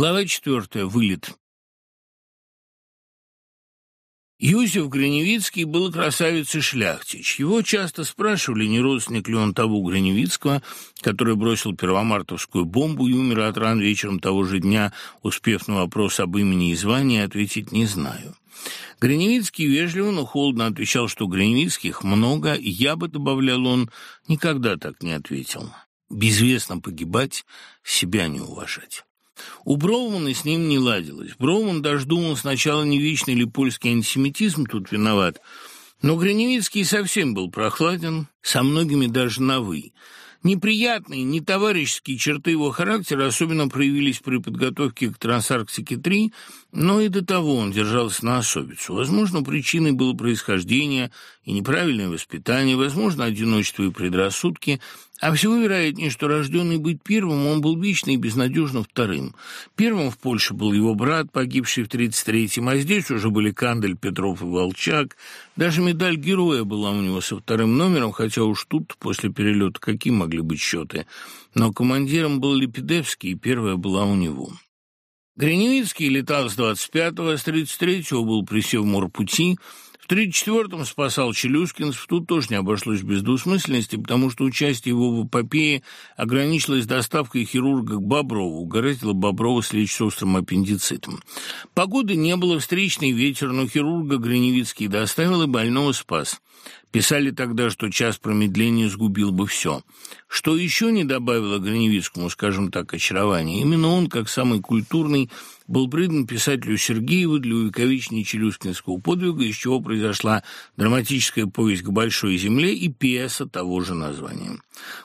Глава четвертая. Вылет. Юзеф Гриневицкий был красавец шляхтич. Его часто спрашивали, не родственник ли он того Гриневицкого, который бросил первомартовскую бомбу и умер от ран вечером того же дня, успев на вопрос об имени и звании ответить «не знаю». Гриневицкий вежливо, но холодно отвечал, что Гриневицких много, и я бы, добавлял он, никогда так не ответил. Безвестно погибать, себя не уважать. У Броумана с ним не ладилось. Броуман даже думал сначала, не вечный ли польский антисемитизм тут виноват, но Гриневицкий совсем был прохладен, со многими даже на «вы». Неприятные, нетоварищеские черты его характера особенно проявились при подготовке к Трансарктике-3, но и до того он держался на особицу. Возможно, причиной было происхождение и неправильное воспитание, возможно, одиночество и предрассудки, а всего вероятнее, что рожденный быть первым, он был вечно и безнадежно вторым. Первым в Польше был его брат, погибший в 33-м, а здесь уже были Кандель, Петров и Волчак. Даже медаль героя была у него со вторым номером, хотя уж тут, после перелета, какие могли быть счеты. Но командиром был Лепидевский, и первая была у него. Гриневицкий летал с 25-го, с 33-го был при Севморпути, в 1934-м спасал Челюскинцев, тут тоже не обошлось без двусмысленности, потому что участие его в эпопее ограничилось доставкой хирурга к Боброву, угораздило Боброва слечь с острым аппендицитом. Погоды не было, встречный ветер, но хирурга Гриневицкий доставил и больного спас. Писали тогда, что час промедления сгубил бы все. Что еще не добавило Гриневицкому, скажем так, очарования? Именно он, как самый культурный, был придан писателю Сергееву для увековечения челюскинского подвига, из чего произошла драматическая повесть «К большой земле» и пьеса того же названия.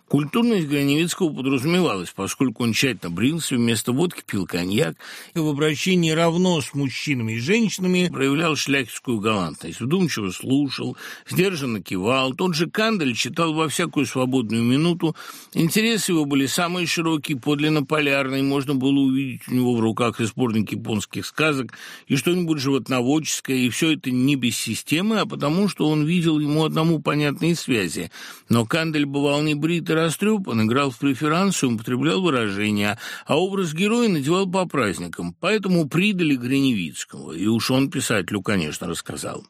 Культурность Граневицкого подразумевалась, поскольку он тщательно брился, вместо водки пил коньяк и в обращении равно с мужчинами и женщинами проявлял шляхетскую галантность, вдумчиво слушал, сдержанно кивал. Тот же Кандель читал во всякую свободную минуту, интересы его были самые широкие, подлинно полярные, можно было увидеть у него в руках и сборник японских сказок и что-нибудь животноводческое, и все это не без системы, а потому, что он видел ему одному понятные связи. Но Кандель бывал не брит и растрепан, играл в преферансы, употреблял выражения, а образ героя надевал по праздникам, поэтому придали Гриневицкого, и уж он писателю, конечно, рассказал.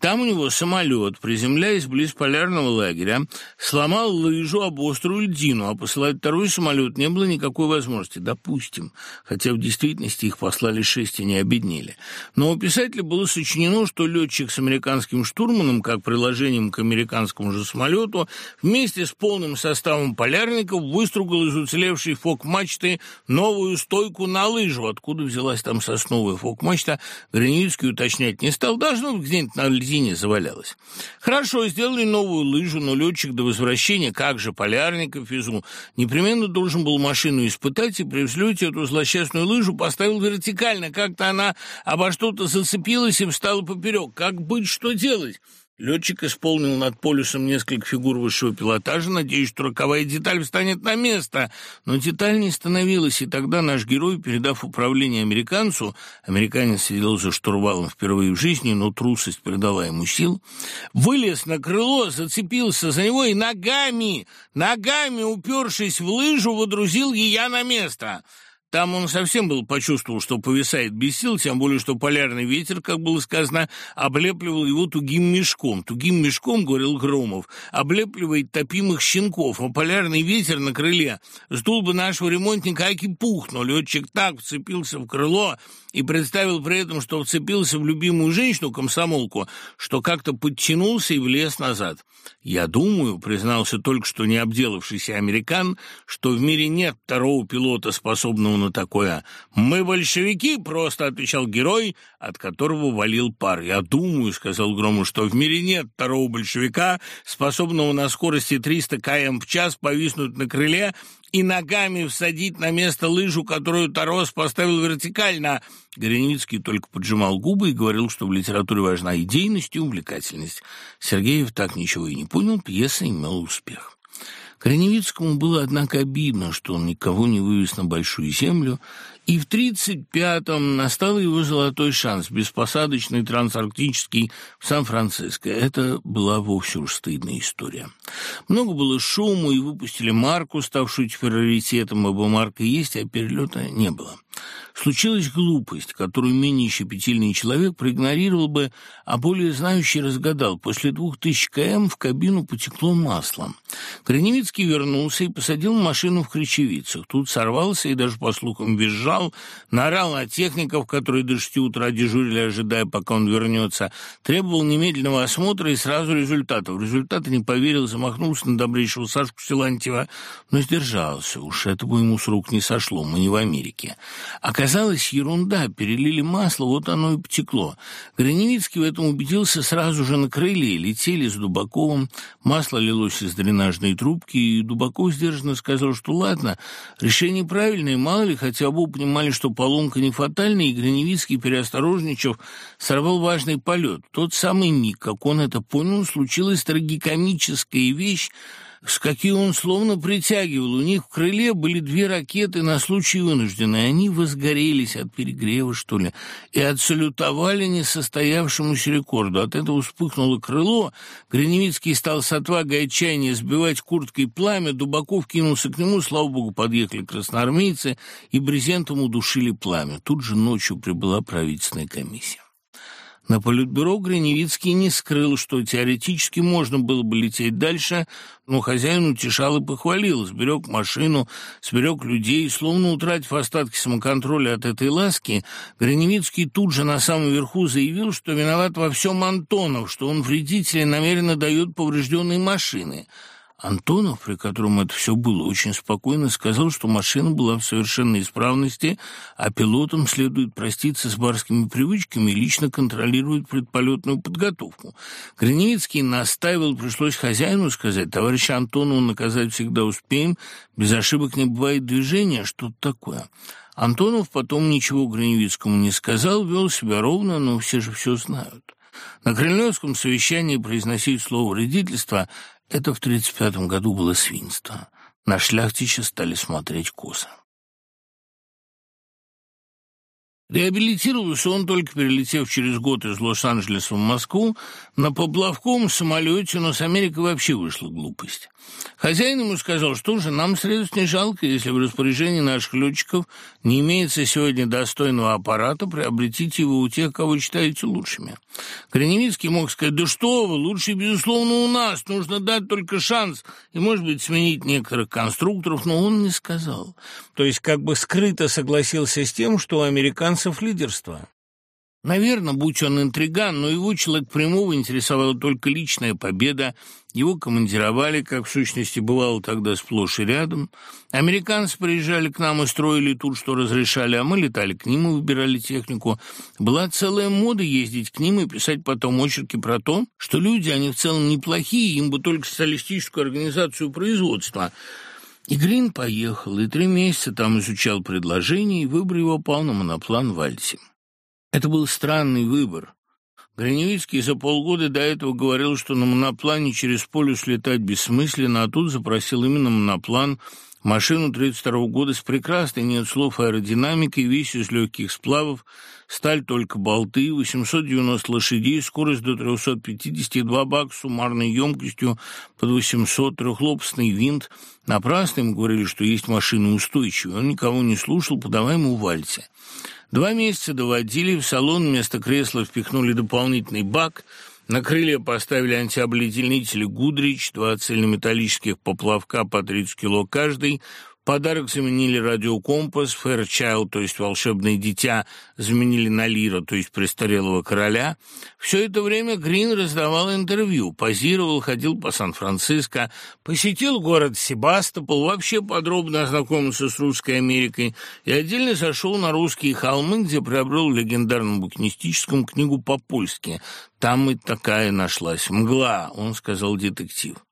Там у него самолет, приземляясь близ полярного лагеря, сломал лыжу об острую льдину, а посылать второй самолет не было никакой возможности, допустим, хотя в действительности их послали шесть и не обеднели. Но у писателя было сочинено, что летчик с американским штурманом, как приложением к американскому же самолету, вместе с полным составом полярников выстругал из уцелевшей фок-мачты новую стойку на лыжу. Откуда взялась там сосновая фок-мачта, Границкий уточнять не стал. Должно быть, где-нибудь на льдине завалялась. Хорошо, сделали новую лыжу, но летчик до возвращения, как же полярников везу, непременно должен был машину испытать и при взлете эту злосчастную лыжу поставил вертикально, как-то она обо что-то зацепилась и встала поперек. Как быть, что делать? Летчик исполнил над полюсом несколько фигур высшего пилотажа, надеясь, что роковая деталь встанет на место. Но деталь не становилась, и тогда наш герой, передав управление американцу, американец сидел за штурвалом впервые в жизни, но трусость придала ему сил, вылез на крыло, зацепился за него и ногами, ногами, упершись в лыжу, водрузил ее на место. Там он совсем был почувствовал, что повисает без сил, тем более, что полярный ветер, как было сказано, облепливал его тугим мешком. Тугим мешком, говорил Громов, облепливает топимых щенков, а полярный ветер на крыле сдул бы нашего ремонтника аки пух, но летчик так вцепился в крыло и представил при этом, что вцепился в любимую женщину-комсомолку, что как-то подтянулся и влез назад. «Я думаю», — признался только что не обделавшийся американ, «что в мире нет второго пилота, способного на такое. Мы большевики», — просто отвечал герой, от которого валил пар. «Я думаю», — сказал Грому, «что в мире нет второго большевика, способного на скорости 300 км в час повиснуть на крыле и ногами всадить на место лыжу, которую Тарос поставил вертикально. Гореницкий только поджимал губы и говорил, что в литературе важна идейность и увлекательность. Сергеев так ничего и не понял, пьеса имела успех. Кореневицкому было, однако, обидно, что он никого не вывез на Большую Землю и в 1935-м настал его золотой шанс, беспосадочный трансарктический в Сан-Франциско. Это была вовсе уж стыдная история. Много было шуму, и выпустили марку, ставшую теперь раритетом, ибо марка есть, а перелета не было. случилась глупость, которую менее щепетильный человек проигнорировал бы, а более знающий разгадал. После двух тысяч км в кабину потекло масло. Кореневицкий вернулся и посадил машину в Кричевицах. Тут сорвался и даже, по слухам, визжал, наорал на техников, которые до шести утра дежурили, ожидая, пока он вернется, требовал немедленного осмотра и сразу результатов. Результаты не поверил, замахнулся на добрейшего Сашку Силантьева, но сдержался. Уж это бы ему с рук не сошло, мы не в Америке. Оказалось, ерунда, перелили масло, вот оно и потекло. Граневицкий в этом убедился сразу же на крыле, летели с Дубаковым, масло лилось из дренажной трубки, и Дубаков сдержанно сказал, что ладно, решение правильное, мало ли, хотя оба понимали, что поломка не фатальная, и Граневицкий, переосторожничав, сорвал важный полет. Тот самый миг, как он это понял, случилась трагикомическая вещь, с какие он словно притягивал. У них в крыле были две ракеты на случай вынужденной. Они возгорелись от перегрева, что ли, и отсалютовали несостоявшемуся рекорду. От этого вспыхнуло крыло. Гриневицкий стал с отвагой отчаяния сбивать курткой пламя. Дубаков кинулся к нему. Слава богу, подъехали красноармейцы и брезентом удушили пламя. Тут же ночью прибыла правительственная комиссия. На политбюро Гриневицкий не скрыл, что теоретически можно было бы лететь дальше, но хозяин утешал и похвалил, сберег машину, сберег людей, словно утратив остатки самоконтроля от этой ласки, Гриневицкий тут же на самом верху заявил, что виноват во всем Антонов, что он вредителя намеренно дает поврежденные машины – Антонов, при котором это все было, очень спокойно сказал, что машина была в совершенной исправности, а пилотам следует проститься с барскими привычками и лично контролировать предполетную подготовку. Гриневицкий настаивал, пришлось хозяину сказать, товарища Антонова наказать всегда успеем, без ошибок не бывает движения, что-то такое. Антонов потом ничего Гриневицкому не сказал, вел себя ровно, но все же все знают. На Кремлевском совещании произносить слово «вредительство» Это в 1935 году было свинство. На шляхтича стали смотреть косо. Реабилитировался он только перелетев через год из Лос-Анджелеса в Москву на поплавковом самолете, но с Америкой вообще вышла глупость. Хозяин ему сказал, что же, нам средств не жалко, если в распоряжении наших летчиков не имеется сегодня достойного аппарата, приобретите его у тех, кого считаете лучшими. Кореневицкий мог сказать, да что вы, лучший, безусловно, у нас, нужно дать только шанс и, может быть, сменить некоторых конструкторов, но он не сказал. То есть как бы скрыто согласился с тем, что у американцев лидерство. Наверное, будь он интриган, но его человек прямого интересовала только личная победа. Его командировали, как в сущности бывало тогда сплошь и рядом. Американцы приезжали к нам и строили тут, что разрешали, а мы летали к ним и выбирали технику. Была целая мода ездить к ним и писать потом очерки про то, что люди, они в целом неплохие, им бы только социалистическую организацию производства. И Грин поехал, и три месяца там изучал предложение, и выбор его пал на моноплан Вальси. Это был странный выбор. Граневицкий за полгода до этого говорил, что на моноплане через полюс летать бессмысленно, а тут запросил именно моноплан, машину 32 года с прекрасной, нет слов, аэродинамикой, весь из легких сплавов, сталь только болты, 890 лошадей, скорость до 352 бак с суммарной емкостью под 800, трехлопастный винт. Напрасно им говорили, что есть машины устойчивые. Он никого не слушал, подавай ему вальсе. Два месяца доводили, в салон вместо кресла впихнули дополнительный бак, на крылья поставили антиобледенители «Гудрич», два цельнометаллических поплавка по 30 кило каждый, Подарок заменили радиокомпас, Фэрчайл, то есть волшебное дитя, заменили на Лира, то есть престарелого короля. Все это время Грин раздавал интервью, позировал, ходил по Сан-Франциско, посетил город Себастопол, вообще подробно ознакомился с русской Америкой и отдельно зашел на русские холмы, где приобрел в легендарном букинистическом книгу по-польски. Там и такая нашлась. «Мгла», — он сказал детектив.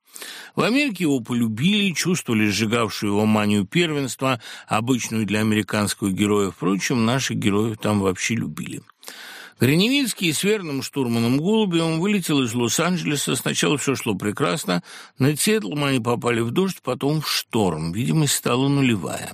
В Америке его полюбили, чувствовали сжигавшую его манию первенства, обычную для американского героя. Впрочем, наших героев там вообще любили. Гриневицкий с верным штурманом Голубевым вылетел из Лос-Анджелеса. Сначала все шло прекрасно. На Сиэтлом они попали в дождь, потом в шторм. Видимость стала нулевая.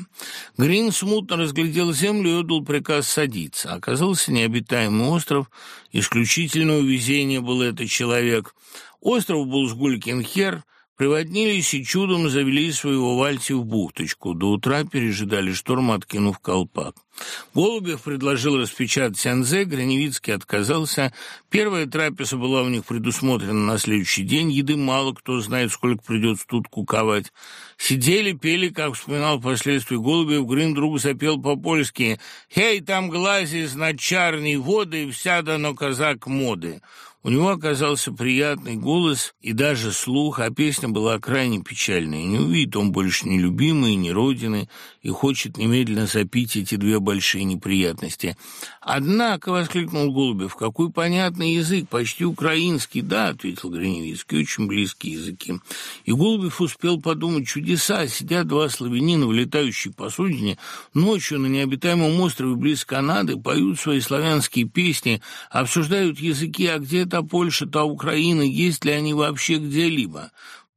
Грин смутно разглядел землю и отдал приказ садиться. Оказался необитаемый остров. Исключительного везения был этот человек. Остров был с Гулькин-Хер, Приводнились и чудом завели своего Вальти в бухточку. До утра пережидали шторм, откинув колпак. Голубев предложил распечатать Анзе, Граневицкий отказался. Первая трапеза была у них предусмотрена на следующий день. Еды мало, кто знает, сколько придется тут куковать. Сидели, пели, как вспоминал впоследствии Голубев, Грин вдруг запел по-польски «Хей, там глазис на чарной воды, вся дано казак моды». У него оказался приятный голос и даже слух, а песня была крайне печальная. Не увидит он больше ни любимой, ни родины, и хочет немедленно запить эти две большие неприятности. «Однако», — воскликнул Голубев, — «какой понятный язык, почти украинский». «Да», — ответил Гриневицкий, — «очень близкие языки». И Голубев успел подумать, чудеса, сидят два славянина в летающей посудине, ночью на необитаемом острове близ Канады, поют свои славянские песни, обсуждают языки, а где та Польша, та Украина, есть ли они вообще где-либо.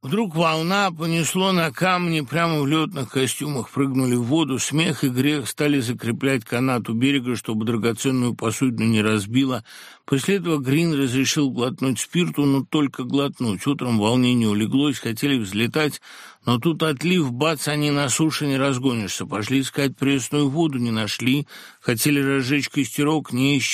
Вдруг волна понесло на камни, прямо в летных костюмах прыгнули в воду, смех и грех стали закреплять канат у берега, чтобы драгоценную посудину не разбило. После этого Грин разрешил глотнуть спирту, но только глотнуть. Утром волнение улеглось, хотели взлетать, но тут отлив, бац, они на суше не разгонишься. Пошли искать пресную воду, не нашли. Хотели разжечь костерок, не из.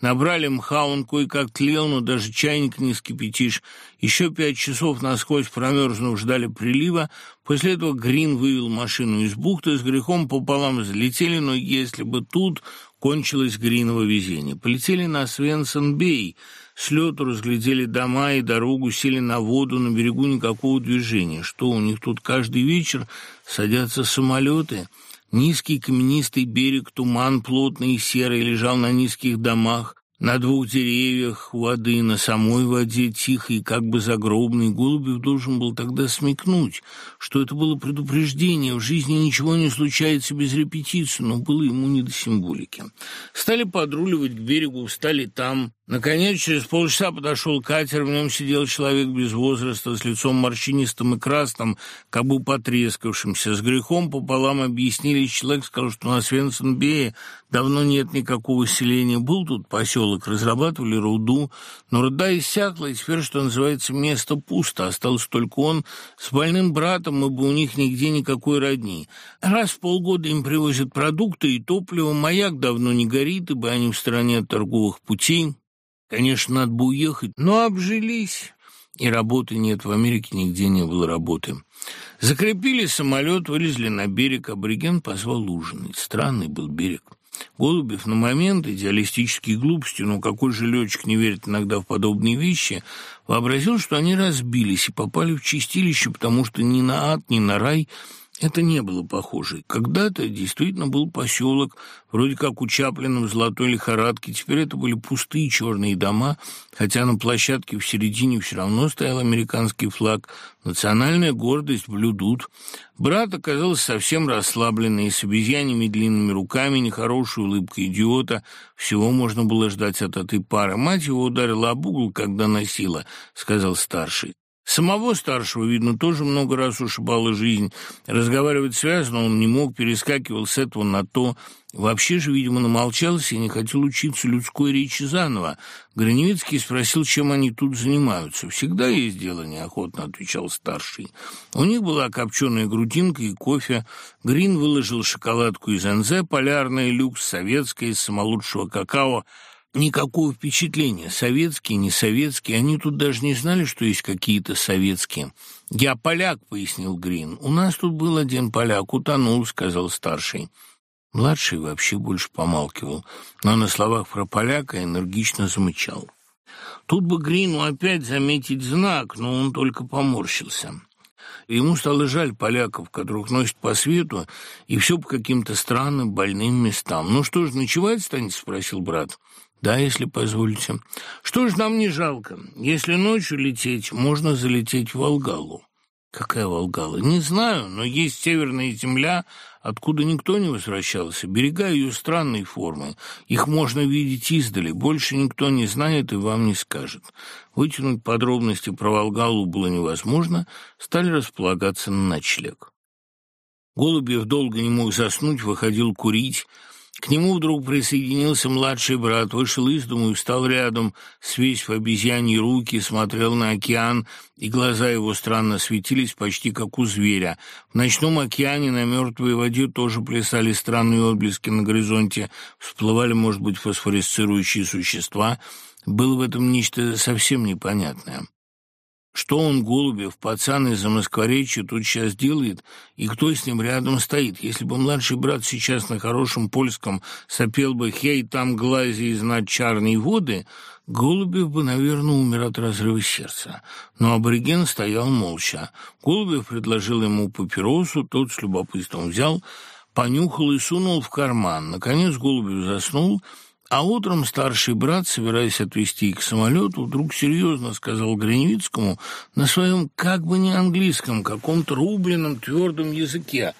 Набрали мха, он кое-как тлел, но даже чайник не скипятишь. Еще пять часов насквозь промерзнув ждали прилива. После этого Грин вывел машину из бухты, с грехом пополам залетели, но если бы тут кончилось Гриново везение. Полетели на Свенсон-Бей, с лету разглядели дома и дорогу, сели на воду, на берегу никакого движения. Что, у них тут каждый вечер садятся самолеты? Низкий каменистый берег, туман плотный и серый, лежал на низких домах. На двух деревьях воды, на самой воде, тихой, как бы загробный, Голубев должен был тогда смекнуть, что это было предупреждение, в жизни ничего не случается без репетиции, но было ему не до символики. Стали подруливать к берегу, встали там, Наконец, через полчаса подошел катер, в нем сидел человек без возраста, с лицом морщинистым и красным, как бы потрескавшимся. С грехом пополам объяснили, человек сказал, что на Свенсенбее давно нет никакого селения. Был тут поселок, разрабатывали руду, но руда иссякла, и теперь, что называется, место пусто. Остался только он с больным братом, ибо у них нигде никакой родни. Раз в полгода им привозят продукты и топливо, маяк давно не горит, ибо они в стороне от торговых путей. Конечно, надо бы уехать, но обжились. И работы нет, в Америке нигде не было работы. Закрепили самолет, вылезли на берег, абориген позвал ужинать. Странный был берег. Голубев на момент, идеалистические глупости, но какой же летчик не верит иногда в подобные вещи, вообразил, что они разбились и попали в чистилище, потому что ни на ад, ни на рай это не было похоже. Когда-то действительно был поселок, вроде как у Чаплина в золотой лихорадке. Теперь это были пустые черные дома, хотя на площадке в середине все равно стоял американский флаг. Национальная гордость, блюдут. Брат оказался совсем расслабленный, с обезьянами длинными руками, нехорошей улыбкой идиота. Всего можно было ждать от этой пары. Мать его ударила об угол, когда носила, сказал старший. Самого старшего, видно, тоже много раз ушибала жизнь. Разговаривать связано он не мог, перескакивал с этого на то. Вообще же, видимо, намолчался и не хотел учиться людской речи заново. Граневицкий спросил, чем они тут занимаются. «Всегда есть дело», — неохотно отвечал старший. У них была копченая грудинка и кофе. Грин выложил шоколадку из НЗ, полярная люкс, советская, из самолучшего какао — никакого впечатления. Советские, не советские. Они тут даже не знали, что есть какие-то советские. «Я поляк», — пояснил Грин. «У нас тут был один поляк, утонул», — сказал старший. Младший вообще больше помалкивал, но на словах про поляка энергично замычал. Тут бы Грину опять заметить знак, но он только поморщился. Ему стало жаль поляков, которых носят по свету, и все по каким-то странным больным местам. «Ну что ж, ночевать станете?» — спросил брат. Да, если позволите. Что ж нам не жалко? Если ночью лететь, можно залететь в Волгалу. Какая Волгала? Не знаю, но есть северная земля, откуда никто не возвращался. Берега ее странной формы. Их можно видеть издали. Больше никто не знает и вам не скажет. Вытянуть подробности про Волгалу было невозможно. Стали располагаться на ночлег. Голубев долго не мог заснуть, выходил курить. К нему вдруг присоединился младший брат, вышел из дому и встал рядом, свесь в обезьяньи руки, смотрел на океан, и глаза его странно светились, почти как у зверя. В ночном океане на мертвой воде тоже плясали странные отблески на горизонте, всплывали, может быть, фосфоресцирующие существа. Было в этом нечто совсем непонятное. Что он, Голубев, пацан из Замоскворечья, тут сейчас делает, и кто с ним рядом стоит? Если бы младший брат сейчас на хорошем польском сопел бы «Хей, там глази из над чарной воды», Голубев бы, наверное, умер от разрыва сердца. Но абориген стоял молча. Голубев предложил ему папиросу, тот с любопытством взял, понюхал и сунул в карман. Наконец Голубев заснул — а утром старший брат, собираясь отвезти их к самолету, вдруг серьезно сказал Гриневицкому на своем как бы не английском, каком-то рубленном твердом языке.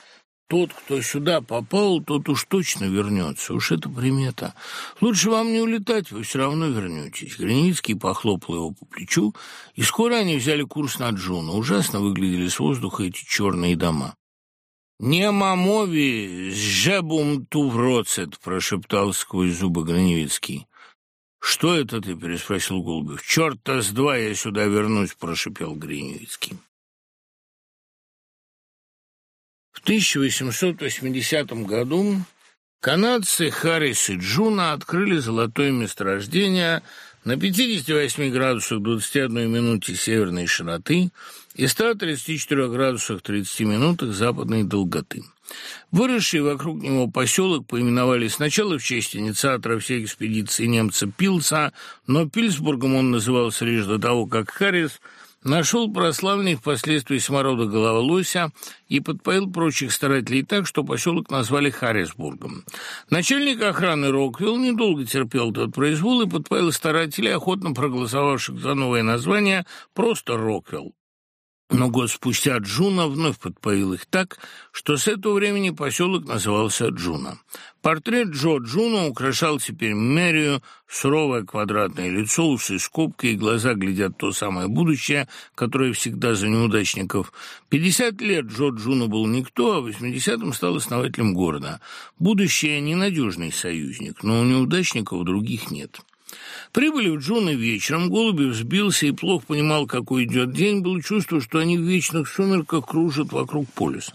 Тот, кто сюда попал, тот уж точно вернется. Уж это примета. Лучше вам не улетать, вы все равно вернетесь. Границкий похлопал его по плечу, и скоро они взяли курс на Джуну. Ужасно выглядели с воздуха эти черные дома. «Не мамови, жебум тувроцет», — прошептал сквозь зубы Граневицкий. «Что это ты?» — переспросил Голубев. «Черт-то с два я сюда вернусь», — прошепел Гриневицкий. В 1880 году канадцы Харрис и Джуна открыли золотое месторождение на 58 градусах 21 минуте северной широты и 134 градусах 30 минутах западной долготы. Выросший вокруг него поселок поименовали сначала в честь инициатора всей экспедиции немца Пилса, но Пильсбургом он назывался лишь до того, как Харрис нашел прославленный впоследствии саморода головолося и подпоил прочих старателей так, что поселок назвали Харрисбургом. Начальник охраны Роквилл недолго терпел этот произвол и подпоил старателей, охотно проголосовавших за новое название, просто Роквилл. Но год спустя Джуна вновь подпоил их так, что с этого времени поселок назывался Джуна. Портрет Джо Джуна украшал теперь мэрию, суровое квадратное лицо, усы скобкой, глаза глядят в то самое будущее, которое всегда за неудачников. Пятьдесят лет Джо Джуна был никто, а в восьмидесятом стал основателем города. Будущее – ненадежный союзник, но у неудачников других нет. Прибыли в Джуна вечером, Голубев сбился и плохо понимал, какой идет день, было чувство, что они в вечных сумерках кружат вокруг полюса.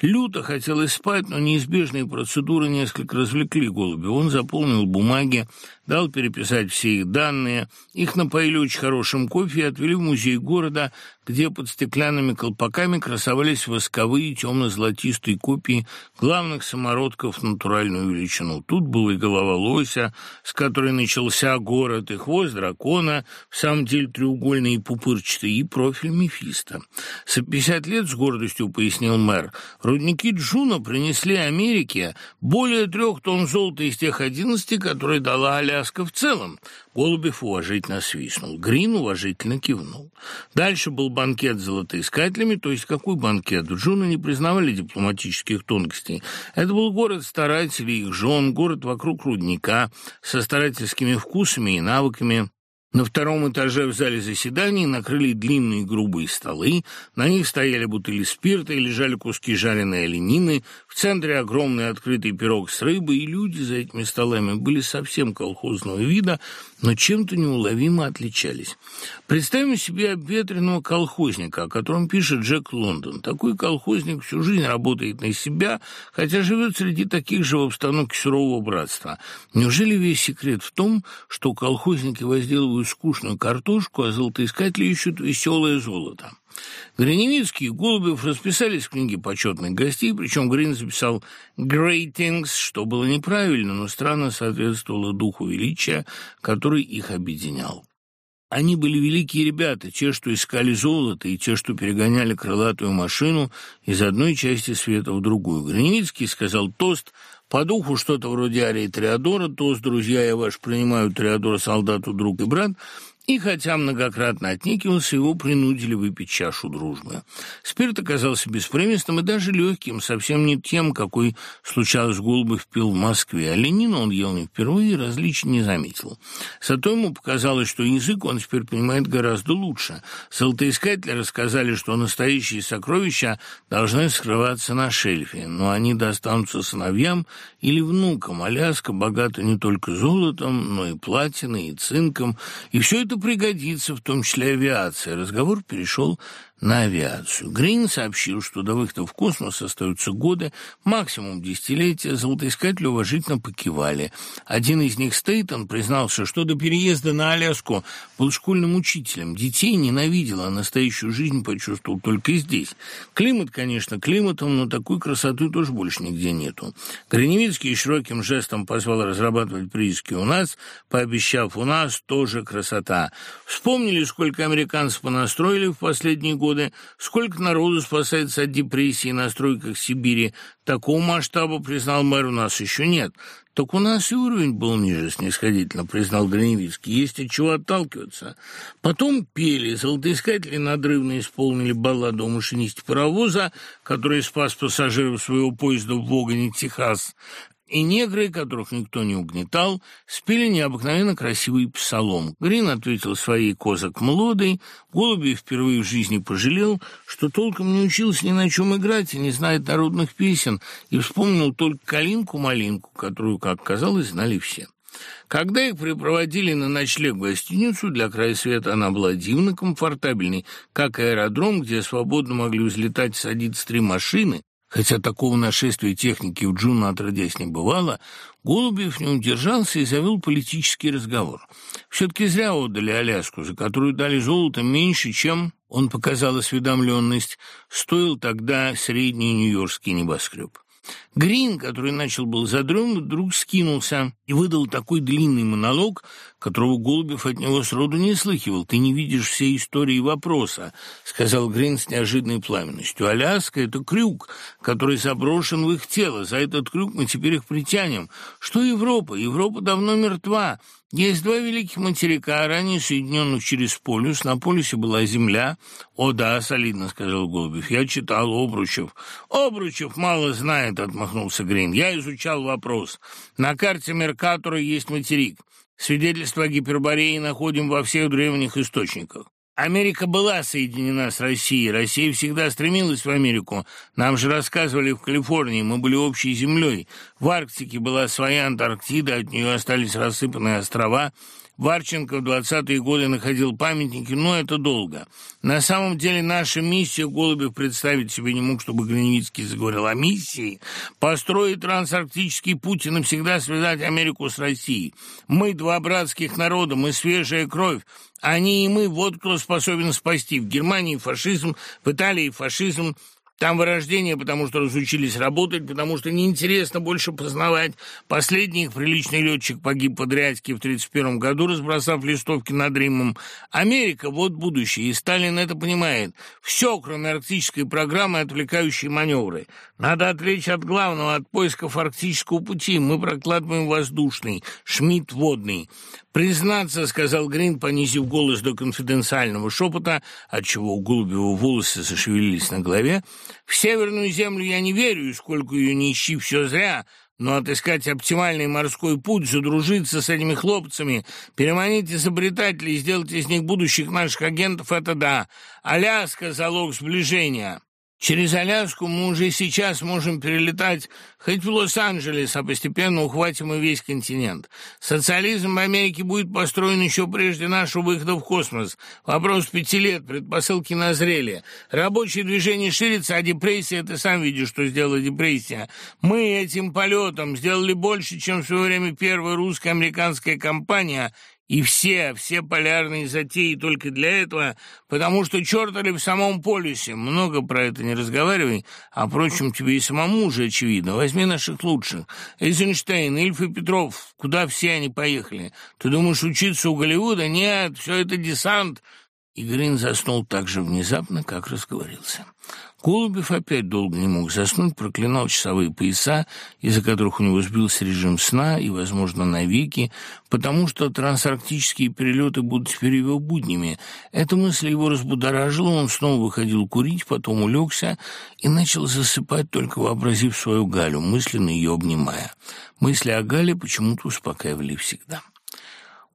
Люто хотелось спать, но неизбежные процедуры несколько развлекли голубя. Он заполнил бумаги, дал переписать все их данные. Их напоили очень хорошим кофе и отвели в музей города, где под стеклянными колпаками красовались восковые темно-золотистые копии главных самородков в натуральную величину. Тут была и голова лося, с которой начался город, и хвост дракона, в самом деле треугольный и пупырчатый, и профиль Мефиста. «За пятьдесят лет, с гордостью пояснил мэр, рудники Джуна принесли Америке более трех тонн золота из тех одиннадцати, которые дала Аляска в целом. Голубев уважительно свистнул. Грин уважительно кивнул. Дальше был банкет с золотоискателями, то есть какой банкет? Джуна не признавали дипломатических тонкостей. Это был город старателей, их жен, город вокруг рудника, со старательскими вкусами и навыками. На втором этаже в зале заседаний накрыли длинные грубые столы, на них стояли бутыли спирта и лежали куски жареной оленины, в центре огромный открытый пирог с рыбой, и люди за этими столами были совсем колхозного вида, но чем-то неуловимо отличались. Представим себе обветренного колхозника, о котором пишет Джек Лондон. Такой колхозник всю жизнь работает на себя, хотя живет среди таких же в обстановке сурового братства. Неужели весь секрет в том, что колхозники возделывают скучную картошку, а золотоискатели ищут веселое золото? Гриневицкий и Голубев расписались в книге почетных гостей, причем Грин записал «greetings», что было неправильно, но странно соответствовало духу величия, который их объединял. Они были великие ребята, те, что искали золото, и те, что перегоняли крылатую машину из одной части света в другую. Гриневицкий сказал тост, по духу что-то вроде арии Триадора, тост «Друзья, я ваш принимаю, Триадор, солдату, друг и брат», И хотя многократно отнекивался, его принудили выпить чашу дружбы. Спирт оказался беспримесным и даже легким, совсем не тем, какой случалось Голубов пил в Москве. А Ленина он ел не впервые и различий не заметил. Зато ему показалось, что язык он теперь понимает гораздо лучше. Золотоискатели рассказали, что настоящие сокровища должны скрываться на шельфе, но они достанутся сыновьям или внукам. Аляска богата не только золотом, но и платиной, и цинком, и все это пригодится, в том числе авиация. Разговор перешел на авиацию. Грин сообщил, что до выхода в космос остаются годы, максимум десятилетия. Золотоискатели уважительно покивали. Один из них, Стейтон, признался, что до переезда на Аляску был школьным учителем. Детей ненавидел, а настоящую жизнь почувствовал только здесь. Климат, конечно, климатом, но такой красоты тоже больше нигде нету. Гриневицкий широким жестом позвал разрабатывать прииски у нас, пообещав, у нас тоже красота. Вспомнили, сколько американцев понастроили в последние годы, годы, сколько народу спасается от депрессии на стройках Сибири. Такого масштаба, признал мэр, у нас еще нет. Так у нас и уровень был ниже, снисходительно признал Гриневицкий. Есть от чего отталкиваться. Потом пели, золотоискатели надрывно исполнили балладу о машинисте паровоза, который спас пассажиров своего поезда в Вогане, Техас и негры, которых никто не угнетал, спели необыкновенно красивый псалом. Грин ответил своей козак молодой, Голуби впервые в жизни пожалел, что толком не учился ни на чем играть и не знает народных песен, и вспомнил только «Калинку-малинку», которую, как казалось, знали все. Когда их припроводили на ночлег в гостиницу, для края света она была дивно комфортабельной, как аэродром, где свободно могли взлетать и садиться три машины, Хотя такого нашествия техники в Джуна отродясь не бывало, Голубев не удержался и завел политический разговор. Все-таки зря отдали Аляску, за которую дали золото меньше, чем, он показал осведомленность, стоил тогда средний нью-йоркский небоскреб. Грин, который начал был задремнуть, вдруг скинулся и выдал такой длинный монолог, которого Голубев от него сроду не слыхивал. «Ты не видишь всей истории вопроса», — сказал Грин с неожиданной пламенностью. «Аляска — это крюк, который заброшен в их тело. За этот крюк мы теперь их притянем. Что Европа? Европа давно мертва. Есть два великих материка, ранее соединенных через полюс. На полюсе была земля. О да, солидно, сказал Голубев. Я читал Обручев. Обручев мало знает, отмахнулся Грин. Я изучал вопрос. На карте Меркатора есть материк. Свидетельство о гипербореи находим во всех древних источниках. Америка была соединена с Россией, Россия всегда стремилась в Америку. Нам же рассказывали в Калифорнии, мы были общей землей. В Арктике была своя Антарктида, от нее остались рассыпанные острова – Варченко в 20-е годы находил памятники, но это долго. На самом деле наша миссия, Голубев представить себе не мог, чтобы Гриневицкий заговорил о миссии, построить трансарктический путь и навсегда связать Америку с Россией. Мы два братских народа, мы свежая кровь, они и мы, вот кто способен спасти. В Германии фашизм, в Италии фашизм, там вырождение, потому что разучились работать, потому что неинтересно больше познавать. Последний их приличный летчик погиб под Рядьке в 1931 году, разбросав листовки над Римом. Америка – вот будущее, и Сталин это понимает. Все, кроме арктической программы, отвлекающие маневры. Надо отвлечь от главного, от поисков арктического пути. Мы прокладываем воздушный, Шмидт – водный. «Признаться», — сказал Грин, понизив голос до конфиденциального шепота, отчего у Голубева волосы зашевелились на голове, «в Северную землю я не верю, сколько ее не ищи, все зря, но отыскать оптимальный морской путь, задружиться с этими хлопцами, переманить изобретателей, сделать из них будущих наших агентов — это да. Аляска — залог сближения». Через Аляску мы уже сейчас можем перелетать хоть в Лос-Анджелес, а постепенно ухватим и весь континент. Социализм в Америке будет построен еще прежде нашего выхода в космос. Вопрос пяти лет, предпосылки назрели. Рабочее движение ширится, а депрессия, ты сам видишь, что сделала депрессия. Мы этим полетом сделали больше, чем в свое время первая русско-американская компания – и все, все полярные затеи только для этого, потому что чертали в самом полюсе. Много про это не разговаривай, а, впрочем, тебе и самому уже очевидно. Возьми наших лучших. Эйзенштейн, Ильф и Петров, куда все они поехали? Ты думаешь, учиться у Голливуда? Нет, все это десант. И Грин заснул так же внезапно, как разговорился. Голубев опять долго не мог заснуть, проклинал часовые пояса, из-за которых у него сбился режим сна и, возможно, навеки, потому что трансарктические перелеты будут теперь его буднями. Эта мысль его разбудоражила, он снова выходил курить, потом улегся и начал засыпать, только вообразив свою Галю, мысленно ее обнимая. Мысли о Гале почему-то успокаивали всегда.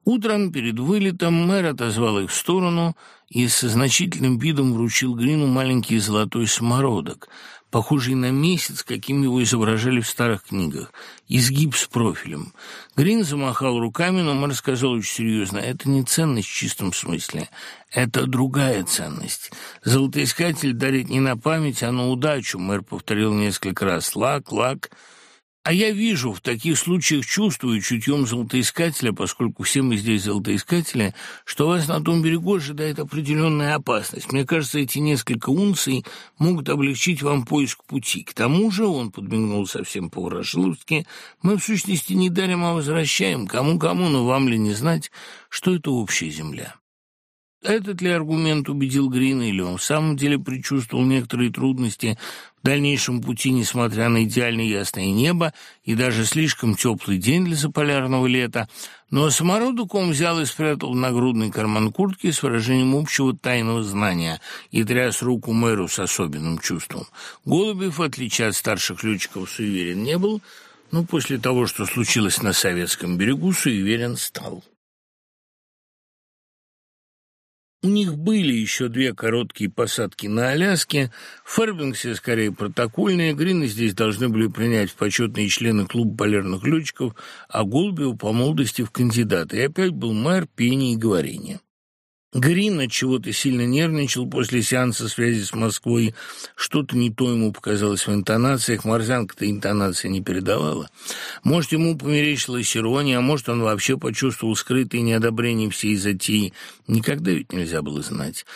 Утром перед вылетом мэр отозвал их в сторону и со значительным видом вручил Грину маленький золотой самородок, похожий на месяц, каким его изображали в старых книгах, изгиб с профилем. Грин замахал руками, но мэр сказал очень серьезно, это не ценность в чистом смысле, это другая ценность. Золотоискатель дарит не на память, а на удачу, мэр повторил несколько раз, лак, лак, а я вижу, в таких случаях чувствую чутьем золотоискателя, поскольку все мы здесь золотоискатели, что вас на том берегу ожидает определенная опасность. Мне кажется, эти несколько унций могут облегчить вам поиск пути. К тому же, он подмигнул совсем по-ворошиловски, мы в сущности не дарим, а возвращаем. Кому-кому, но вам ли не знать, что это общая земля. Этот ли аргумент убедил Грина, или он в самом деле предчувствовал некоторые трудности в дальнейшем пути, несмотря на идеально ясное небо и даже слишком теплый день для заполярного лета, но самородок он взял и спрятал в нагрудный карман куртки с выражением общего тайного знания и тряс руку мэру с особенным чувством. Голубев, в отличие от старших летчиков, суеверен не был, но после того, что случилось на Советском берегу, суеверен стал. У них были еще две короткие посадки на Аляске. В скорее протокольные. Грины здесь должны были принять в почетные члены клуба полярных летчиков, а Голубева по молодости в кандидаты. И опять был мэр, пение и говорение. Грин от чего-то сильно нервничал после сеанса связи с Москвой. Что-то не то ему показалось в интонациях. Марзанка-то интонации не передавала. Может, ему померещилась ирония, а может, он вообще почувствовал скрытое неодобрение всей затеи. Никогда ведь нельзя было знать.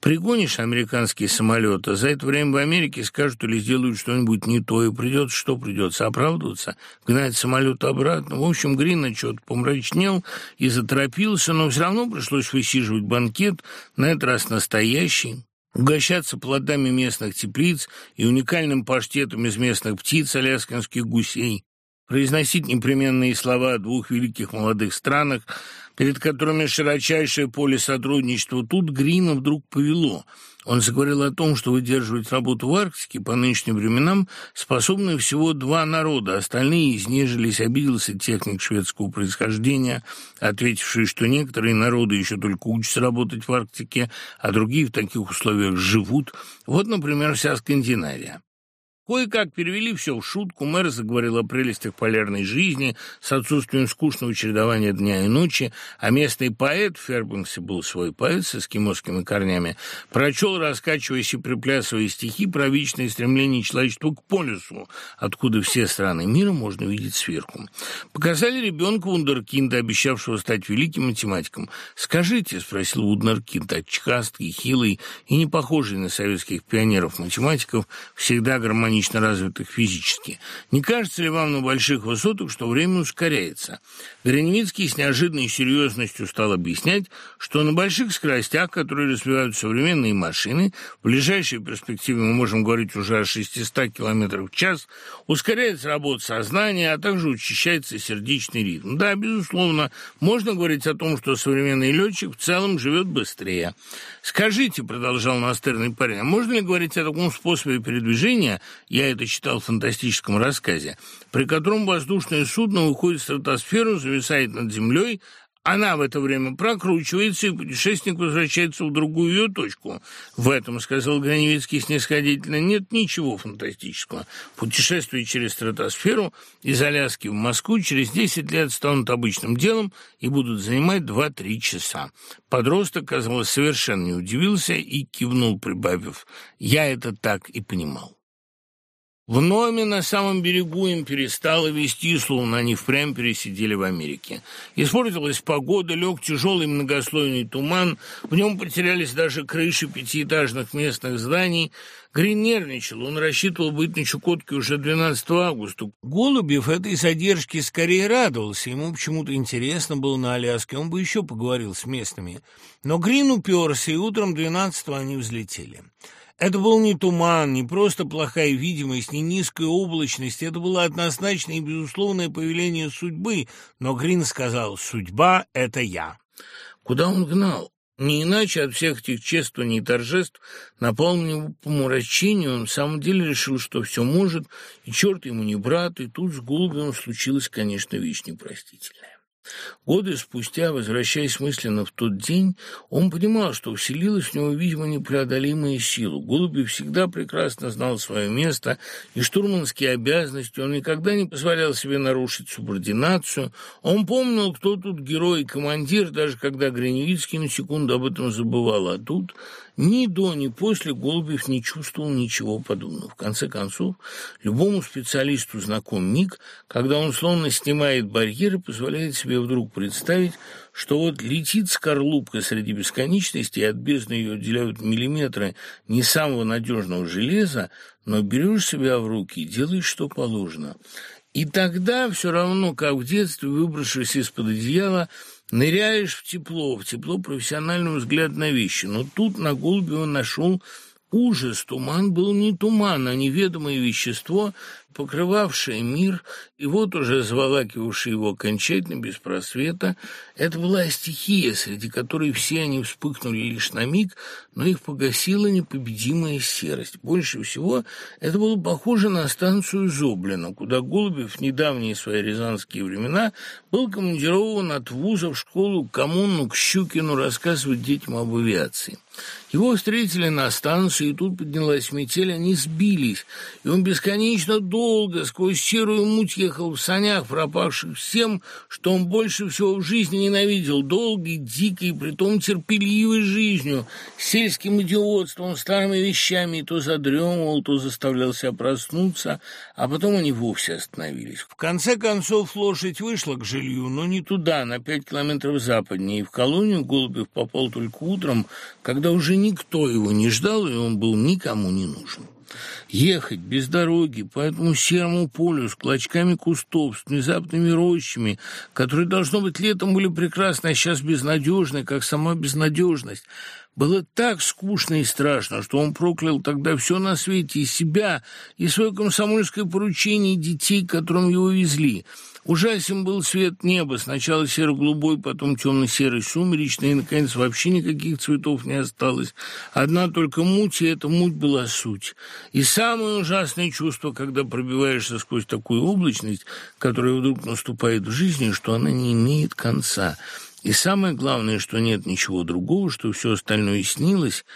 Пригонишь американский самолет, а за это время в Америке скажут или сделают что-нибудь не то, и придется, что придется, оправдываться, гнать самолет обратно. В общем, Грин что-то помрачнел и заторопился, но все равно пришлось высиживать банкет, на этот раз настоящий, угощаться плодами местных теплиц и уникальным паштетом из местных птиц аляскинских гусей, произносить непременные слова о двух великих молодых странах, перед которыми широчайшее поле сотрудничества. Тут Грина вдруг повело. Он заговорил о том, что выдерживать работу в Арктике по нынешним временам способны всего два народа, остальные изнежились, обиделся техник шведского происхождения, ответивший, что некоторые народы еще только учатся работать в Арктике, а другие в таких условиях живут. Вот, например, вся Скандинавия. Кое-как перевели все в шутку, мэр заговорил о прелестях полярной жизни с отсутствием скучного чередования дня и ночи, а местный поэт, в Фербенксе был свой поэт с эскимосскими корнями, прочел, раскачиваясь и приплясывая стихи про вечное стремление человечества к полюсу, откуда все страны мира можно видеть сверху. Показали ребенка Вундеркинда, обещавшего стать великим математиком. «Скажите», — спросил Вундеркинд, очкастый, хилый и не похожий на советских пионеров-математиков, всегда гармоничный гармонично развитых физически. Не кажется ли вам на больших высотах, что время ускоряется? Гриневицкий с неожиданной серьезностью стал объяснять, что на больших скоростях, которые развивают современные машины, в ближайшей перспективе мы можем говорить уже о 600 км в час, ускоряется работа сознания, а также учащается сердечный ритм. Да, безусловно, можно говорить о том, что современный летчик в целом живет быстрее. «Скажите», — продолжал настырный парень, «а можно ли говорить о таком способе передвижения, я это читал в фантастическом рассказе, при котором воздушное судно уходит в стратосферу, зависает над землей, она в это время прокручивается, и путешественник возвращается в другую ее точку. В этом, сказал Граневицкий снисходительно, нет ничего фантастического. Путешествие через стратосферу из Аляски в Москву через 10 лет станут обычным делом и будут занимать 2-3 часа. Подросток, казалось, совершенно не удивился и кивнул, прибавив, «Я это так и понимал». В Номе на самом берегу им перестало вести, словно они впрямь пересидели в Америке. Испортилась погода, лег тяжелый многослойный туман, в нем потерялись даже крыши пятиэтажных местных зданий. Грин нервничал, он рассчитывал быть на Чукотке уже 12 августа. Голубев этой задержке скорее радовался, ему почему-то интересно было на Аляске, он бы еще поговорил с местными. Но Грин уперся, и утром 12 они взлетели. Это был не туман, не просто плохая видимость, не низкая облачность. Это было однозначное и безусловное повеление судьбы. Но Грин сказал «Судьба — это я». Куда он гнал? Не иначе от всех этих чествований и торжеств, наполненного помрачению, он в самом деле решил, что все может, и черт ему не брат, и тут с Голубевым случилось, конечно, вещь непростительная. Годы спустя, возвращаясь мысленно в тот день, он понимал, что вселилась в него, видимо, непреодолимая сила. Голубев всегда прекрасно знал свое место и штурманские обязанности, он никогда не позволял себе нарушить субординацию. Он помнил, кто тут герой и командир, даже когда Гриневицкий на секунду об этом забывал, а тут ни до, ни после Голубев не чувствовал ничего подобного. В конце концов, любому специалисту знаком миг, когда он словно снимает барьеры, позволяет себе вдруг представить, что вот летит скорлупка среди бесконечности, и от бездны ее отделяют миллиметры не самого надежного железа, но берешь себя в руки и делаешь, что положено. И тогда, все равно, как в детстве, выбравшись из-под одеяла, Ныряешь в тепло, в тепло профессионального взгляда на вещи. Но тут на Голубева нашел ужас. Туман был не туман, а неведомое вещество, покрывавшее мир, и вот уже заволакивавшее его окончательно без просвета. Это была стихия, среди которой все они вспыхнули лишь на миг, но их погасила непобедимая серость. Больше всего это было похоже на станцию Зоблина, куда Голубев в недавние свои рязанские времена был командирован от вуза в школу коммуну к Щукину рассказывать детям об авиации. Его встретили на станции, и тут поднялась метель, они сбились, и он бесконечно долго сквозь серую муть ехал в санях, пропавших всем, что он больше всего в жизни ненавидел, долгой, дикой, притом терпеливой жизнью, сельским идиотством, старыми вещами, и то задремывал, то заставлял себя проснуться, а потом они вовсе остановились. В конце концов лошадь вышла к жилью, но не туда, на пять километров западнее, и в колонию Голубев попал только утром, когда уже никто его не ждал, и он был никому не нужен. Ехать без дороги по этому серому полю с клочками кустов, с внезапными рощами, которые, должно быть, летом были прекрасны, а сейчас безнадежны, как сама безнадежность, было так скучно и страшно, что он проклял тогда все на свете, и себя, и свое комсомольское поручение, и детей, которым его везли – Ужасен был цвет неба, сначала серо-голубой, потом темно-серый, сумеречный, и, наконец, вообще никаких цветов не осталось. Одна только муть, и эта муть была суть. И самое ужасное чувство, когда пробиваешься сквозь такую облачность, которая вдруг наступает в жизни, что она не имеет конца. И самое главное, что нет ничего другого, что все остальное снилось,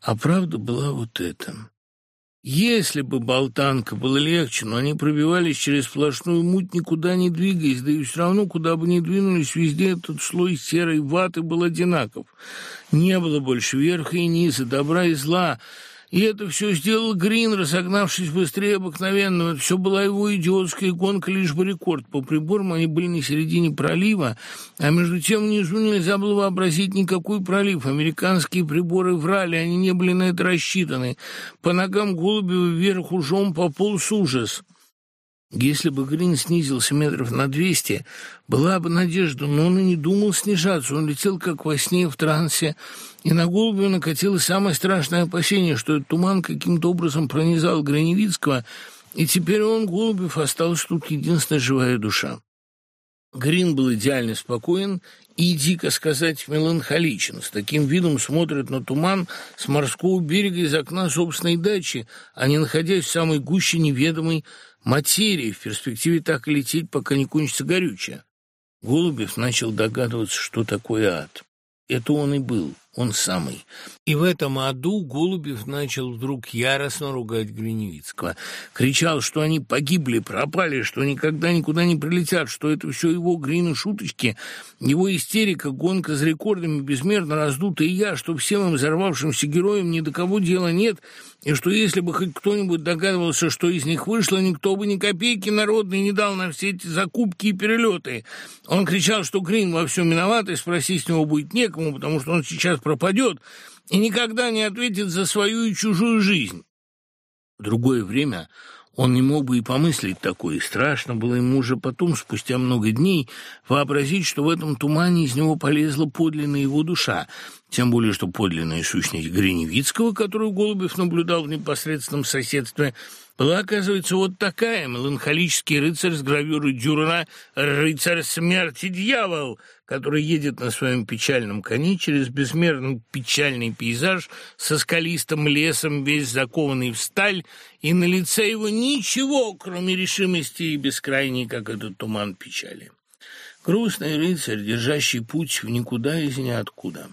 а правда была вот эта. Если бы болтанка было легче, но они пробивались через сплошную муть, никуда не двигаясь, да и все равно, куда бы ни двинулись, везде этот слой серой ваты был одинаков. Не было больше верха и низа, добра и зла — и это все сделал Грин, разогнавшись быстрее обыкновенного. Это все была его идиотская гонка, лишь бы рекорд. По приборам они были не середине пролива, а между тем внизу нельзя было вообразить никакой пролив. Американские приборы врали, они не были на это рассчитаны. По ногам Голубева вверх ужом пополз ужас. Если бы Грин снизился метров на двести, была бы надежда, но он и не думал снижаться. Он летел, как во сне, в трансе, и на голову накатилось самое страшное опасение, что этот туман каким-то образом пронизал Граневицкого, и теперь он, Голубев, остался тут единственная живая душа. Грин был идеально спокоен и, дико сказать, меланхоличен. С таким видом смотрит на туман с морского берега из окна собственной дачи, а не находясь в самой гуще неведомой материи, в перспективе так и лететь, пока не кончится горючее. Голубев начал догадываться, что такое ад. Это он и был он самый. И в этом аду Голубев начал вдруг яростно ругать Гриневицкого. Кричал, что они погибли, пропали, что никогда никуда не прилетят, что это все его Грину шуточки, его истерика, гонка за рекордами, безмерно раздутый я, что всем им взорвавшимся героям ни до кого дела нет, и что если бы хоть кто-нибудь догадывался, что из них вышло, никто бы ни копейки народной не дал на все эти закупки и перелеты. Он кричал, что Грин во всем виноват, и спросить с него будет некому, потому что он сейчас пропадет и никогда не ответит за свою и чужую жизнь. В другое время Он не мог бы и помыслить такое, и страшно было ему уже потом, спустя много дней, вообразить, что в этом тумане из него полезла подлинная его душа, тем более, что подлинная сущность Гриневицкого, которую Голубев наблюдал в непосредственном соседстве, была, оказывается, вот такая. Меланхолический рыцарь с гравюрой Дюрера «Рыцарь смерти дьявол», который едет на своем печальном коне через безмерно печальный пейзаж со скалистым лесом, весь закованный в сталь, и на лице его ничего, кроме решимости и бескрайней, как этот туман печали. Грустный рыцарь, держащий путь в никуда из ниоткуда.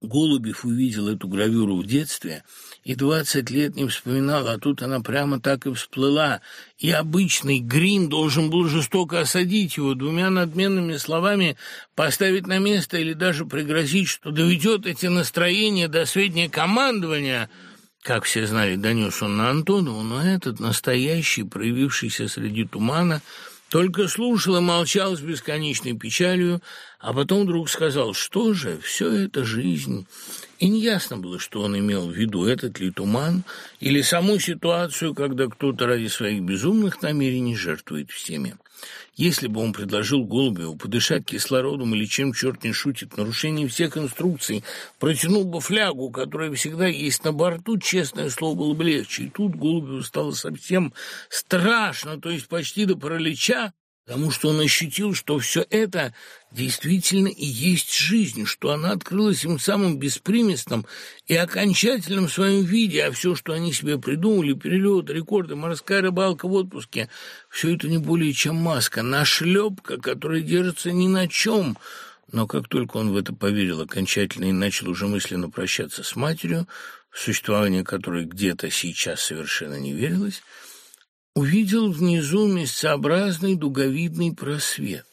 Голубев увидел эту гравюру в детстве и двадцать лет не вспоминал, а тут она прямо так и всплыла, и обычный Грин должен был жестоко осадить его, двумя надменными словами поставить на место или даже пригрозить, что доведет эти настроения до сведения командования. Как все знали, донес он на Антонову, но этот настоящий, проявившийся среди тумана, только слушал и молчал с бесконечной печалью, а потом вдруг сказал, что же, все это жизнь. И неясно было, что он имел в виду, этот ли туман, или саму ситуацию, когда кто-то ради своих безумных намерений жертвует всеми. Если бы он предложил Голубеву подышать кислородом или чем черт не шутит, нарушение всех инструкций, протянул бы флягу, которая всегда есть на борту, честное слово, было бы легче. И тут Голубеву стало совсем страшно, то есть почти до паралича, потому что он ощутил, что все это действительно и есть жизнь, что она открылась им самым беспримесным и окончательным в своем виде, а все, что они себе придумали, перелеты, рекорды, морская рыбалка в отпуске, все это не более чем маска, нашлепка, которая держится ни на чем. Но как только он в это поверил окончательно и начал уже мысленно прощаться с матерью, в существование которой где-то сейчас совершенно не верилось, увидел внизу мясцеобразный дуговидный просвет.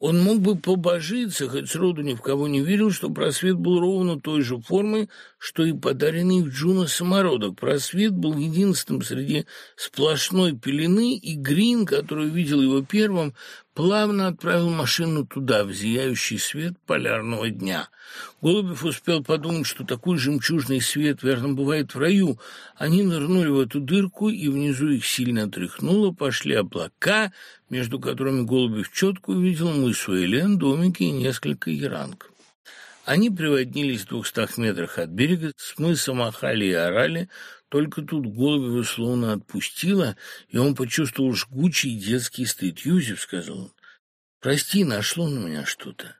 Он мог бы побожиться, хоть сроду ни в кого не верил, что просвет был ровно той же формы, что и подаренный в Джуна самородок. Просвет был единственным среди сплошной пелены, и Грин, который увидел его первым, плавно отправил машину туда, в зияющий свет полярного дня. Голубев успел подумать, что такой жемчужный свет, верно, бывает в раю. Они нырнули в эту дырку, и внизу их сильно тряхнуло, пошли облака, между которыми Голубев четко увидел мыс Уэлен, домики и несколько яранг. Они приводнились в двухстах метрах от берега, с мыса махали и орали, только тут Голубева словно отпустила, и он почувствовал жгучий детский стыд. «Юзеф», — сказал он, — «прости, нашло на меня что-то».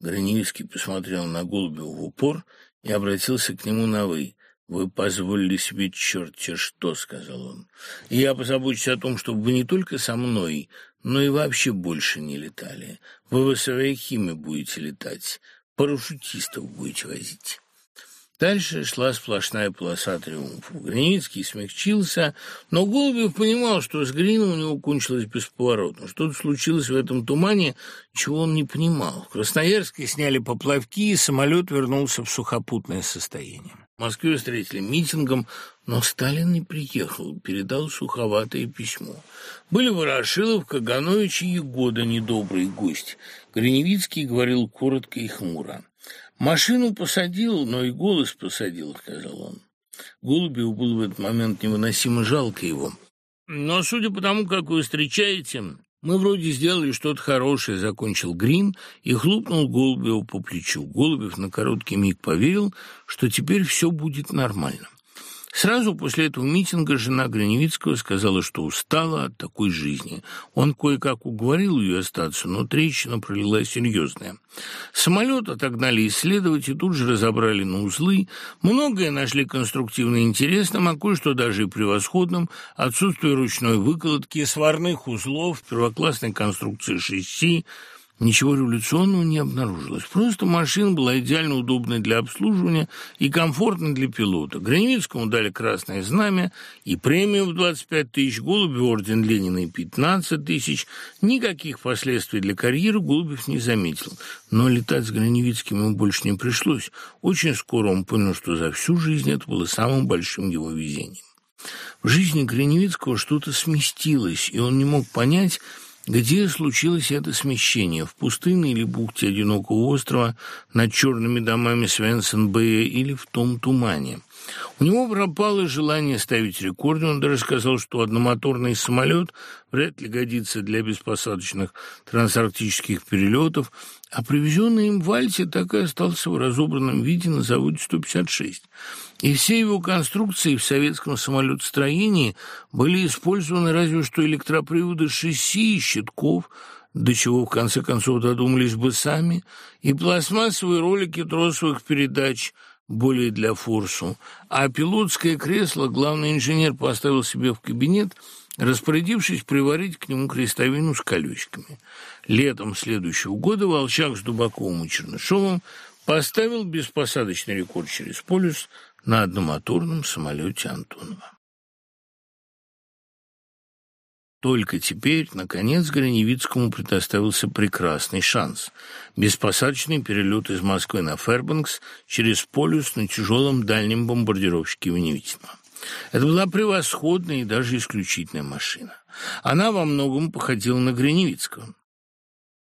Граневицкий посмотрел на Голубева в упор и обратился к нему на «вы». «Вы позволили себе черти что», — сказал он. «И я позабочусь о том, чтобы вы не только со мной, но и вообще больше не летали. Вы в Савиахиме будете летать, парашютистов будете возить». Дальше шла сплошная полоса триумфа. Границкий смягчился, но Голубев понимал, что с Грином у него кончилось бесповоротно. Что-то случилось в этом тумане, чего он не понимал. В Красноярске сняли поплавки, и самолет вернулся в сухопутное состояние. В Москве встретили митингом, но Сталин не приехал, передал суховатое письмо. Были Ворошилов, Каганович и Егода, недобрый гость. Гриневицкий говорил коротко и хмуро. «Машину посадил, но и голос посадил», — сказал он. Голубеву было в этот момент невыносимо жалко его. «Но судя по тому, как вы встречаете, мы вроде сделали что-то хорошее», — закончил Грин и хлопнул Голубеву по плечу. Голубев на короткий миг поверил, что теперь все будет нормально. Сразу после этого митинга жена Граневицкого сказала, что устала от такой жизни. Он кое-как уговорил ее остаться, но трещина пролилась серьезная. Самолет отогнали исследовать и тут же разобрали на узлы. Многое нашли конструктивно интересным, а кое-что даже и превосходным. Отсутствие ручной выкладки, сварных узлов, первоклассной конструкции шасси – Ничего революционного не обнаружилось. Просто машина была идеально удобной для обслуживания и комфортной для пилота. Границкому дали красное знамя и премию в 25 тысяч, Голубев орден Ленина и 15 тысяч. Никаких последствий для карьеры Голубев не заметил. Но летать с Граневицким ему больше не пришлось. Очень скоро он понял, что за всю жизнь это было самым большим его везением. В жизни Граневицкого что-то сместилось, и он не мог понять, где случилось это смещение? В пустыне или бухте одинокого острова над черными домами Свенсенбэя или в том тумане? У него пропало желание ставить рекорды. Он даже сказал, что одномоторный самолет вряд ли годится для беспосадочных трансарктических перелетов, а привезенный им Вальси так и остался в разобранном виде на заводе 156. И все его конструкции в советском самолетостроении были использованы разве что электроприводы шасси и щитков, до чего в конце концов додумались бы сами, и пластмассовые ролики тросовых передач – более для форсу, а пилотское кресло главный инженер поставил себе в кабинет, распорядившись приварить к нему крестовину с колесиками. Летом следующего года Волчак с Дубаковым и Чернышовым поставил беспосадочный рекорд через полюс на одномоторном самолете Антонова. Только теперь, наконец, Граневицкому предоставился прекрасный шанс. Беспосадочный перелет из Москвы на Фербанкс через полюс на тяжелом дальнем бомбардировщике Веневитина. Это была превосходная и даже исключительная машина. Она во многом походила на Граневицкого.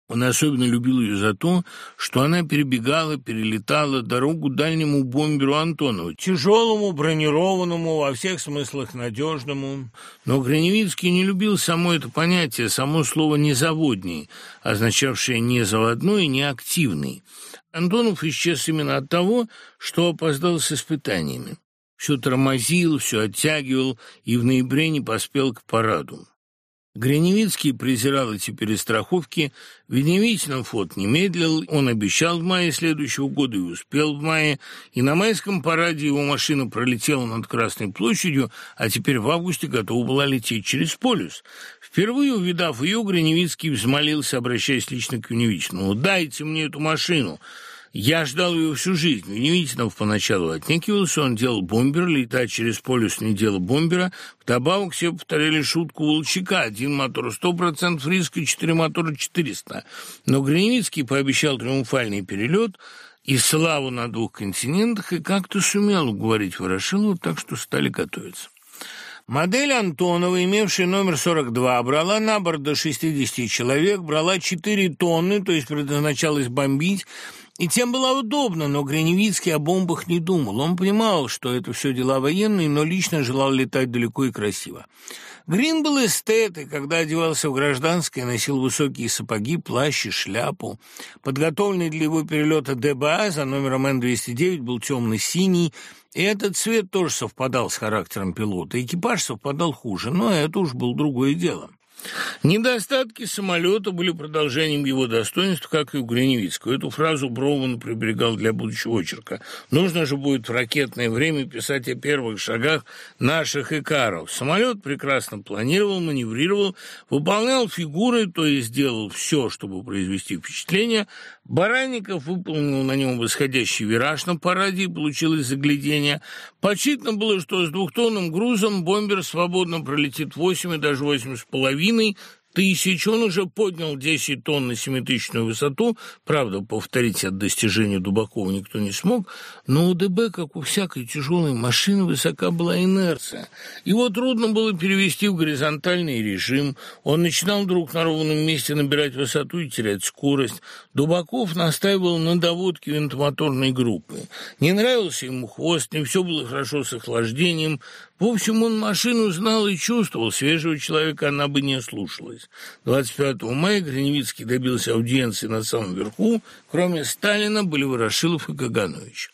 Он особенно любил ее за то, что она перебегала, перелетала дорогу дальнему бомберу Антонову, тяжелому, бронированному, во всех смыслах надежному. Но Граневицкий не любил само это понятие, само слово «незаводний», означавшее «не заводной» и «не активный». Антонов исчез именно от того, что опоздал с испытаниями. Все тормозил, все оттягивал и в ноябре не поспел к параду. Гриневицкий презирал эти перестраховки, Веневитин фот не медлил, он обещал в мае следующего года и успел в мае, и на майском параде его машина пролетела над Красной площадью, а теперь в августе готова была лететь через полюс. Впервые увидав ее, Гриневицкий взмолился, обращаясь лично к Веневитину, «Дайте мне эту машину!» Я ждал ее всю жизнь. Веневитинов поначалу отнекивался, он делал бомбер, летать через полюс не дело бомбера. Вдобавок все повторяли шутку Волчака. Один мотор 100% риска, четыре мотора 400. Но Гриневицкий пообещал триумфальный перелет и славу на двух континентах, и как-то сумел уговорить Ворошилова, так что стали готовиться. Модель Антонова, имевшая номер 42, брала на борт до 60 человек, брала 4 тонны, то есть предназначалась бомбить, и тем было удобно, но Гриневицкий о бомбах не думал. Он понимал, что это все дела военные, но лично желал летать далеко и красиво. Грин был эстет, и когда одевался в гражданское, носил высокие сапоги, плащ и шляпу. Подготовленный для его перелета ДБА за номером Н-209 был темно-синий, и этот цвет тоже совпадал с характером пилота. Экипаж совпадал хуже, но это уж было другое дело. Недостатки самолета были продолжением его достоинств, как и у Гриневицкого. Эту фразу Броуман приберегал для будущего очерка. Нужно же будет в ракетное время писать о первых шагах наших икаров. Самолет прекрасно планировал, маневрировал, выполнял фигуры, то есть делал все, чтобы произвести впечатление. Баранников выполнил на нем восходящий вираж на параде, и получилось заглядение. Подсчитано было, что с двухтонным грузом бомбер свободно пролетит 8 и даже 8,5 половиной тысяч, он уже поднял 10 тонн на семитысячную высоту, правда, повторить от достижения Дубакова никто не смог, но у ДБ, как у всякой тяжелой машины, высока была инерция. Его трудно было перевести в горизонтальный режим, он начинал вдруг на ровном месте набирать высоту и терять скорость. Дубаков настаивал на доводке винтомоторной группы. Не нравился ему хвост, не все было хорошо с охлаждением, в общем, он машину знал и чувствовал, свежего человека она бы не слушалась. 25 мая Гриневицкий добился аудиенции на самом верху, кроме Сталина были Ворошилов и Каганович.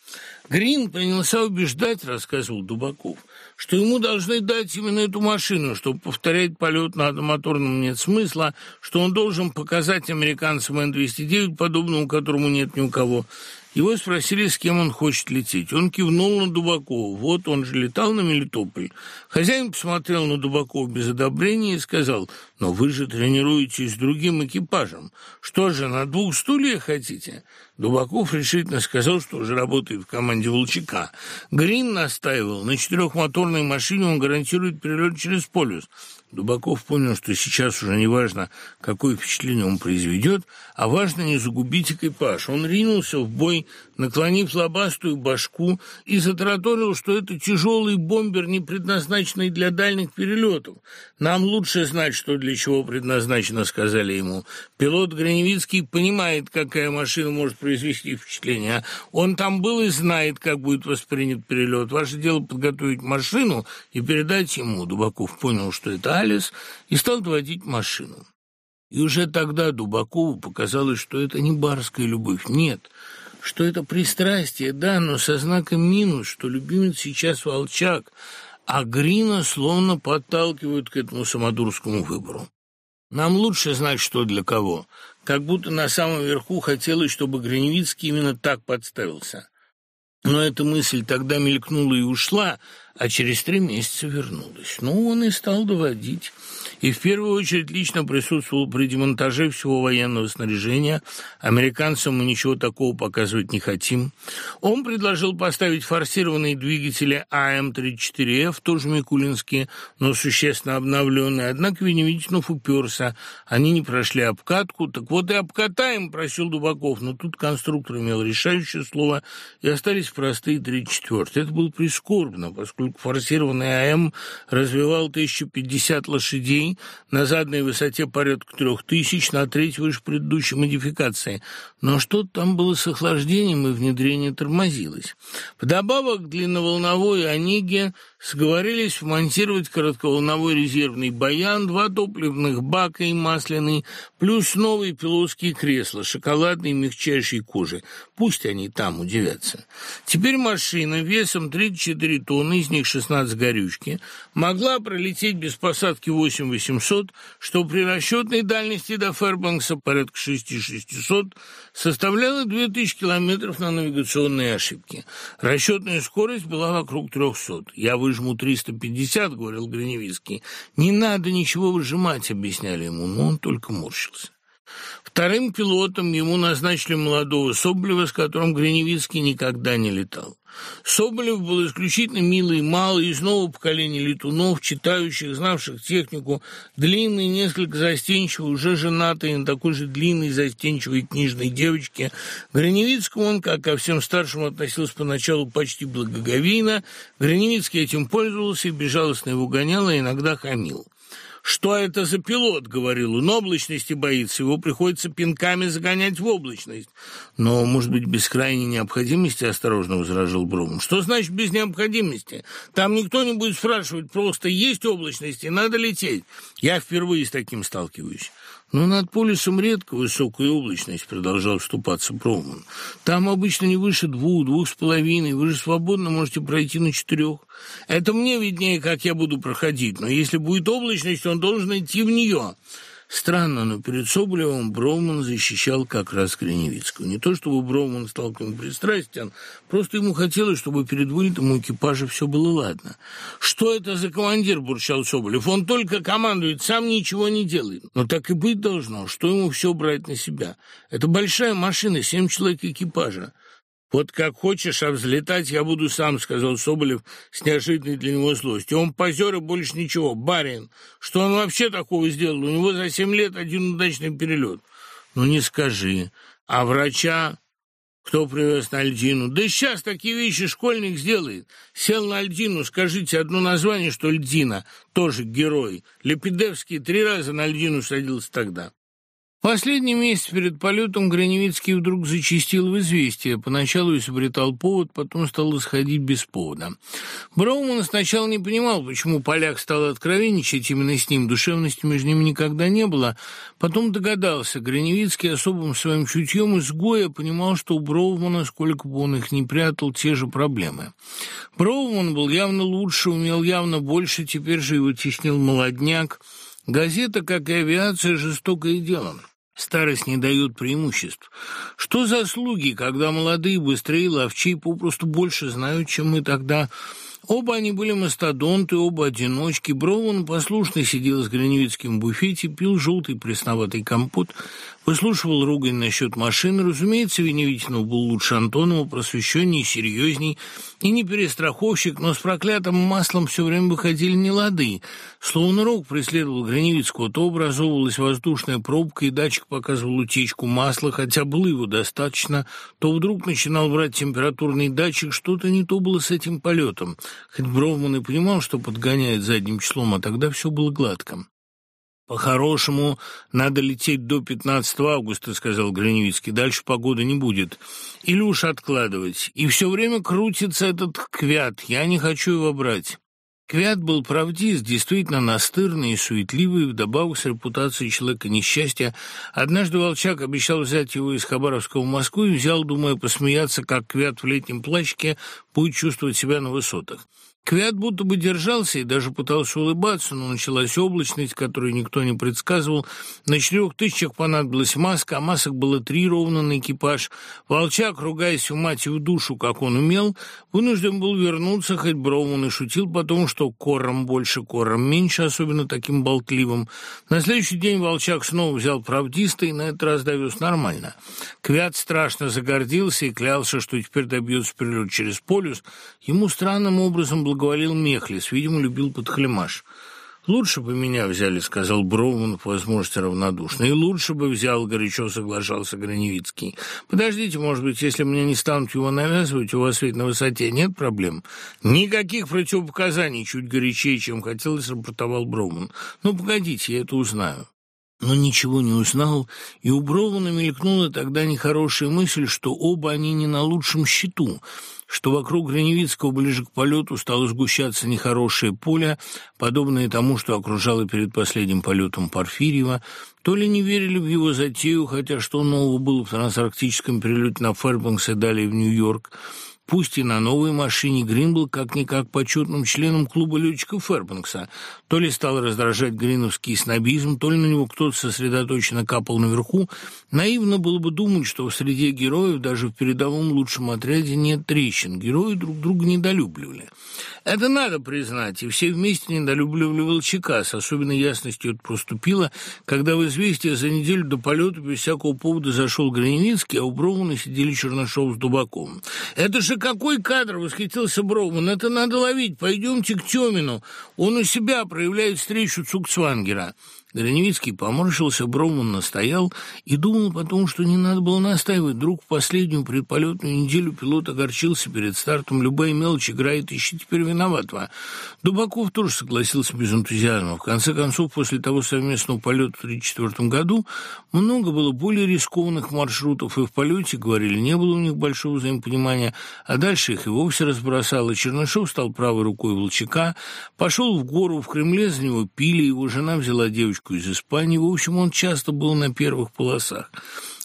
Грин принялся убеждать, рассказывал Дубаков, что ему должны дать именно эту машину, чтобы повторять полет на одномоторном нет смысла, что он должен показать американцам Н-209, подобному которому нет ни у кого, его спросили, с кем он хочет лететь. Он кивнул на Дубакова. Вот он же летал на Мелитополь. Хозяин посмотрел на Дубакова без одобрения и сказал, «Но вы же тренируетесь с другим экипажем. Что же, на двух стульях хотите?» Дубаков решительно сказал, что уже работает в команде «Волчака». Грин настаивал, на четырехмоторной машине он гарантирует перелет через полюс. Дубаков понял, что сейчас уже не важно, какое впечатление он произведет, а важно не загубить экипаж. Он ринулся в бой наклонив лобастую башку, и затараторил, что это тяжелый бомбер, не предназначенный для дальних перелетов. «Нам лучше знать, что для чего предназначено», — сказали ему. Пилот Граневицкий понимает, какая машина может произвести впечатление. Он там был и знает, как будет воспринят перелет. Ваше дело подготовить машину и передать ему. Дубаков понял, что это Алис, и стал доводить машину. И уже тогда Дубакову показалось, что это не барская любовь, нет, что это пристрастие, да, но со знаком минус, что любимец сейчас волчак, а Грина словно подталкивают к этому самодурскому выбору. Нам лучше знать, что для кого. Как будто на самом верху хотелось, чтобы Гриневицкий именно так подставился. Но эта мысль тогда мелькнула и ушла, а через три месяца вернулась. Ну, он и стал доводить и в первую очередь лично присутствовал при демонтаже всего военного снаряжения. Американцам мы ничего такого показывать не хотим. Он предложил поставить форсированные двигатели АМ-34Ф, тоже микулинские, но существенно обновленные. Однако Веневитинов уперся. Они не прошли обкатку. Так вот и обкатаем, просил Дубаков. Но тут конструктор имел решающее слово, и остались простые 34 Это было прискорбно, поскольку форсированный АМ развивал 1050 лошадей, на задней высоте порядка трех тысяч, на треть выше предыдущей модификации. Но что-то там было с охлаждением, и внедрение тормозилось. Вдобавок к длинноволновой «Онеге» сговорились вмонтировать коротковолновой резервный баян, два топливных бака и масляный, плюс новые пилотские кресла, шоколадной мягчайшей кожи. Пусть они там удивятся. Теперь машина весом 34 тонны, из них 16 горючки, могла пролететь без посадки 8800, что при расчетной дальности до Фербанкса порядка 6600 составляло 2000 километров на навигационные ошибки. Расчетная скорость была вокруг 300. Я вы выжму 350, — говорил Гриневицкий. Не надо ничего выжимать, — объясняли ему, но он только морщился. Вторым пилотом ему назначили молодого Соболева, с которым Гриневицкий никогда не летал. Соболев был исключительно милый, малый, из нового поколения летунов, читающих, знавших технику, длинный, несколько застенчивый, уже женатый на такой же длинной, застенчивой книжной девочке. Гриневицкому он, как ко всем старшим, относился поначалу почти благоговейно. Гриневицкий этим пользовался и безжалостно его гонял, а иногда хамил. «Что это за пилот?» — говорил он. «Облачности боится, его приходится пинками загонять в облачность». «Но, может быть, без крайней необходимости?» — осторожно возражил Бруман. «Что значит без необходимости? Там никто не будет спрашивать, просто есть облачности, надо лететь. Я впервые с таким сталкиваюсь». Но над полюсом редко высокая облачность, продолжал вступаться Проман. Там обычно не выше двух, двух с половиной. Вы же свободно можете пройти на четырех. Это мне виднее, как я буду проходить. Но если будет облачность, он должен идти в нее. Странно, но перед Соболевым Броуман защищал как раз Криневицкую. Не то, чтобы Броуман стал к нему пристрастен, просто ему хотелось, чтобы перед вылетом у экипажа все было ладно. «Что это за командир?» – бурчал Соболев. «Он только командует, сам ничего не делает». Но так и быть должно, что ему все брать на себя. Это большая машина, семь человек экипажа. «Вот как хочешь, а взлетать я буду сам», — сказал Соболев с неожиданной для него злостью. «Он позер и больше ничего. Барин. Что он вообще такого сделал? У него за семь лет один удачный перелет». «Ну не скажи. А врача кто привез на Альдину? Да сейчас такие вещи школьник сделает. Сел на Альдину, скажите одно название, что Льдина, тоже герой. Лепидевский три раза на Альдину садился тогда. Последний месяц перед полетом Граневицкий вдруг зачистил в известие. Поначалу изобретал повод, потом стал исходить без повода. Брауман сначала не понимал, почему поляк стал откровенничать именно с ним. Душевности между ними никогда не было. Потом догадался. Граневицкий особым своим чутьем изгоя понимал, что у Броумана, сколько бы он их ни прятал, те же проблемы. Броуман был явно лучше, умел явно больше, теперь же его теснил молодняк. Газета, как и авиация, жестокое дело. Старость не дает преимуществ. Что за слуги, когда молодые быстрее, ловчей, попросту больше знают, чем мы тогда... Оба они были мастодонты, оба одиночки. Броун послушно сидел с Гриневицким в буфете, пил желтый пресноватый компот. Выслушивал ругань насчет машины. Разумеется, Веневитинов был лучше Антонова, просвещенней, серьезней и не перестраховщик, но с проклятым маслом все время выходили нелады. Словно рог преследовал Граневицкого, то образовывалась воздушная пробка, и датчик показывал утечку масла, хотя было его достаточно, то вдруг начинал брать температурный датчик, что-то не то было с этим полетом. Хоть Бровман и понимал, что подгоняет задним числом, а тогда все было гладко. «По-хорошему, надо лететь до 15 августа», — сказал Граневицкий. «Дальше погоды не будет. Или уж откладывать. И все время крутится этот квят. Я не хочу его брать». Квят был правдист, действительно настырный и суетливый, вдобавок с репутацией человека несчастья. Однажды Волчак обещал взять его из Хабаровского в Москву и взял, думая посмеяться, как Квят в летнем плащике будет чувствовать себя на высотах. Квят будто бы держался и даже пытался улыбаться, но началась облачность, которую никто не предсказывал. На четырех тысячах понадобилась маска, а масок было три ровно на экипаж. Волчак, ругаясь в мать и в душу, как он умел, вынужден был вернуться, хоть Броуман и шутил потом, что кором больше, кором меньше, особенно таким болтливым. На следующий день Волчак снова взял правдиста и на этот раз довез нормально. Квят страшно загордился и клялся, что теперь добьется перелет через полюс. Ему странным образом благоволил Мехлис, видимо, любил подхлемаш. «Лучше бы меня взяли», — сказал Броуман по возможности равнодушно. «И лучше бы взял», — горячо соглашался Граневицкий. «Подождите, может быть, если мне не станут его навязывать, у вас ведь на высоте нет проблем?» «Никаких противопоказаний», — чуть горячее, чем хотелось, рапортовал Броуман. «Ну, погодите, я это узнаю» но ничего не узнал, и у Брована мелькнула тогда нехорошая мысль, что оба они не на лучшем счету, что вокруг Граневицкого ближе к полету стало сгущаться нехорошее поле, подобное тому, что окружало перед последним полетом Порфирьева, то ли не верили в его затею, хотя что нового было в трансарктическом перелете на Фэрбанкс и далее в Нью-Йорк, Пусть и на новой машине Грин был как-никак почетным членом клуба летчиков Фербанкса. То ли стал раздражать гриновский снобизм, то ли на него кто-то сосредоточенно капал наверху. Наивно было бы думать, что в среде героев, даже в передовом лучшем отряде, нет трещин. Герои друг друга недолюбливали. Это надо признать, и все вместе недолюбливали Волчака. С особенной ясностью это проступило, когда в известие за неделю до полета без всякого повода зашел Границкий, а у Броумана сидели Чернышов с Дубаком. «Это же какой кадр!» — восхитился Броуман. «Это надо ловить. Пойдемте к Темину. Он у себя проявляет встречу Цукцвангера». Граневицкий поморщился, Броман настоял и думал потом, что не надо было настаивать. Вдруг в последнюю предполетную неделю пилот огорчился перед стартом. Любая мелочь играет, ищи теперь виноватого. Дубаков тоже согласился без энтузиазма. В конце концов, после того совместного полета в 1934 году много было более рискованных маршрутов, и в полете, говорили, не было у них большого взаимопонимания, а дальше их и вовсе разбросало. Чернышов стал правой рукой Волчака, пошел в гору, в Кремле за него пили, его жена взяла девочку девочку из Испании. В общем, он часто был на первых полосах.